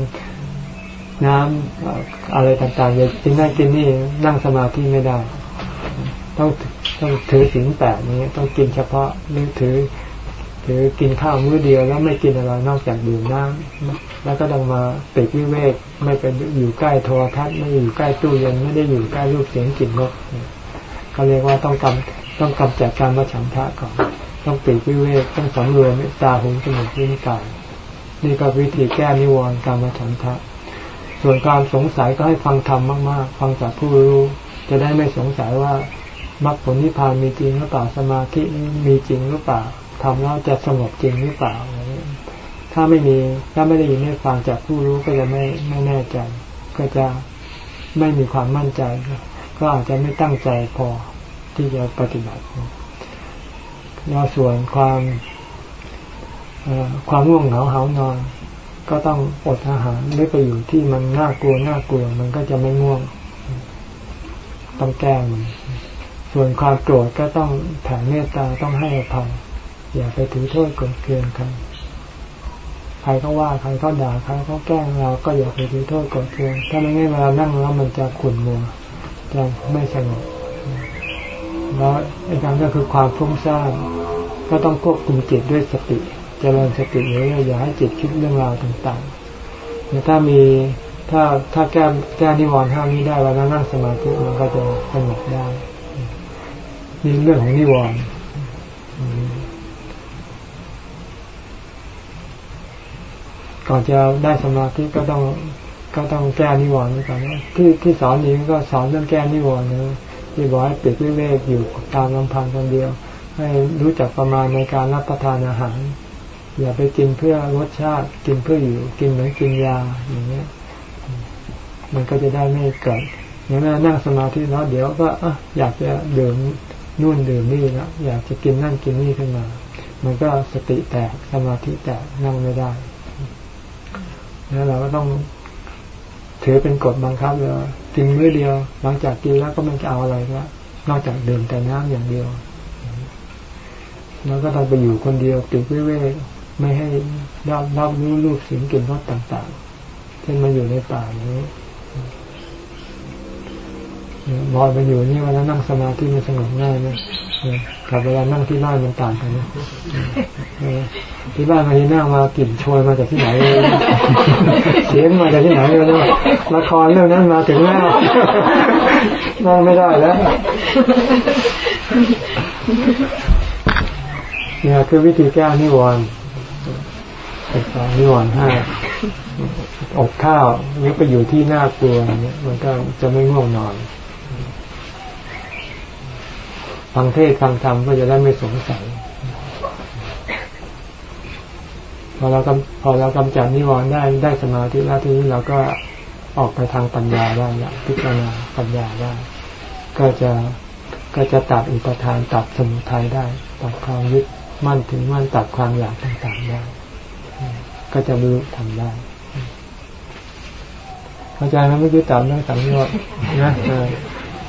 น้ำอะไรต่างๆ อยากกินนั่นกินนี่นั่งสมาธิไม่ได้ ต้องต้องถือสิ่งแปดนี้ต้องกินเฉพาะนึกถือ ถือกินข้าวมื้อเดียวแล้วไม่กินอะไรนอกจากดื่มน้ำแล้วก็ต้องมาปิดวิเวกไม่เป็นอยู่ใกล้โทรทัศน์ไม่อยู่ใกล้ตู้เย็นไม่ได้อยู่ใกล้รูปเสียงกลิ่นรส เขาเรียกว่าต้องกำต้องกำจัดการมาฉันทะก่อน ต้องปิดวิเวกต้องสำรวมตาหูจมูกลิ้นกายนี่ก็วิธีแก้นิวรณ์การมาฉันทะ ส่วนการสงสัยก็ให้ฟังธรรมมาก ๆ ฟังจากผู้รู้ จะได้ไม่สงสัยว่ามรรคผลนิพพานมีจริงหรือเปล่าสมาธิมีจริงหรือเปล่าทำแล้วจะสงบจริงหรือเปล่าถ้าไม่มีถ้าไม่ได้ยินไม่ฟังจากผู้รู้ก็จะไม่ไม่แน่ใจ ก็จะไม่มีความมั่นใจ ก็อาจจะไม่ตั้งใจพอที่จะปฏิบัติแล้วส่วนความความง่วงเหงาเหานอน ก็ต้องอดอาหารไม่ไปอยู่ที่มันน่ากลัวน่ากลัว มันก็จะไม่ง่วงต้องแก้มันส่วนความโกรธก็ต้องแผ่เมตตาต้องให้อภัยอย่าไปถือโทษกดเกลียนใครใครก็ว่าใครก็ด่าใครก็แกล้งเราก็อย่าไปถือโทษกดเกลียนถ้าไม่งั้นเวลานั่งแล้วมันจะขุ่นมัว จะไม่สงบแล้วอีกการก็คือความฟุ้งซ่านก็ต้องควบคุมจิตด้วยสติจเจริญสติเยอะอย่าให้จิตคิดเรื่องราวต่างๆแต่ถ้ามีถ้าถ้าแก้แก้นิวรณ์ห้านี้ได้เวลานั่งสมาธิมันก็จะสงบได้นี่เรื่องของนิวรณ์ก่อนจะได้สมาธิก็ต้อง ก็ต้องแก้นิวรณ์ก่อนที่ที่สอนนี้ก็สอนเรื่องแก้นิวรณ์นะที่บอกให้ปิดวิเวกอยู่ตามลำพังคนเดียว ให้รู้จักประมาณในการรับประทานอาหาร อย่าไปกินเพื่อรสชาติ กินเพื่ออยู่ กินเหมือนกินยาอย่างเงี้ย มันก็จะได้ไม่เกิดอย่างนั้นนั่งสมาธิแล้วเดี๋ยวก็ออยากจะดื่มนู่นดื่มนี่นะอยากจะกินนั่นกินนี่ขึ้นมา มันก็สติแตกสมาธิแตกนั่งไม่ได้แล้วเราก็ต้อง ถือเป็นกฎบังคับเลยกินมื้อเดียว หลังจากกินแล้วก็ไม่จะเอาอะไรละนอกจากดื่มแต่น้ำอย่างเดียว แล้วก็ต้องไปอยู่คนเดียวปิดเว้ยไม่ให้รับรับรู้รูปเสียงกลิ่นรสต่างๆเช่นมาอยู่ในป่าอย่างนี้บอยไปอยู่นี่วลานั่งสมาธิมันสงบง่ายนะ กับเวลานั่งที่บ้านมันต่างกันนะที่บ้านมาที่นั่งมากลิ่นโชยมาจากที่ไหน เสียงมาจากที่ไหนเลยนะละครเรื่องนั้นมาถึงแล้วนั่งไม่ได้แล้วเนี่ยคือวิธีแก้นิวรณ์เป็นสองนิวรณ์ห้าอกข้าวนี่ไปอยู่ที่น่ากลัวเนี่ยมันก็จะไม่ง่วงนอน ฟังเทศฟังธรรมก็จะได้ไม่สงสัยพอเราพอเรากำจัดนิวรณ์ได้ได้สมาธิแล้วทีนี้เราก็ออกไปทางปัญญาได้ละพิจารณาปัญญาได้ ก็จะก็จะตัดอุปทานตัดสมุทัยได้ ตัดความยึดมั่นถึงมั่นตัดความอยากต่างๆได้ ก็จะรู้ทำได้เข้าใจไหมไม่อกี้ตัดเรื่องสังโยชน์นะ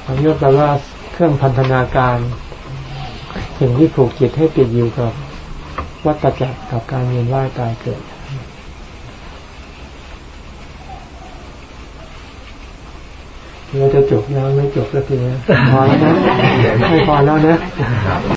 สังโยชน์แปลว่า เครื่องพันธนาการสิ่งที่ผูกจิตให้ติดอยู่กับวัฏจักรกับการเวียนว่ายตายเกิด เราจะจบแล้วไม่จบสักทีนะพอแล้วนะไม่พอแล้วนะ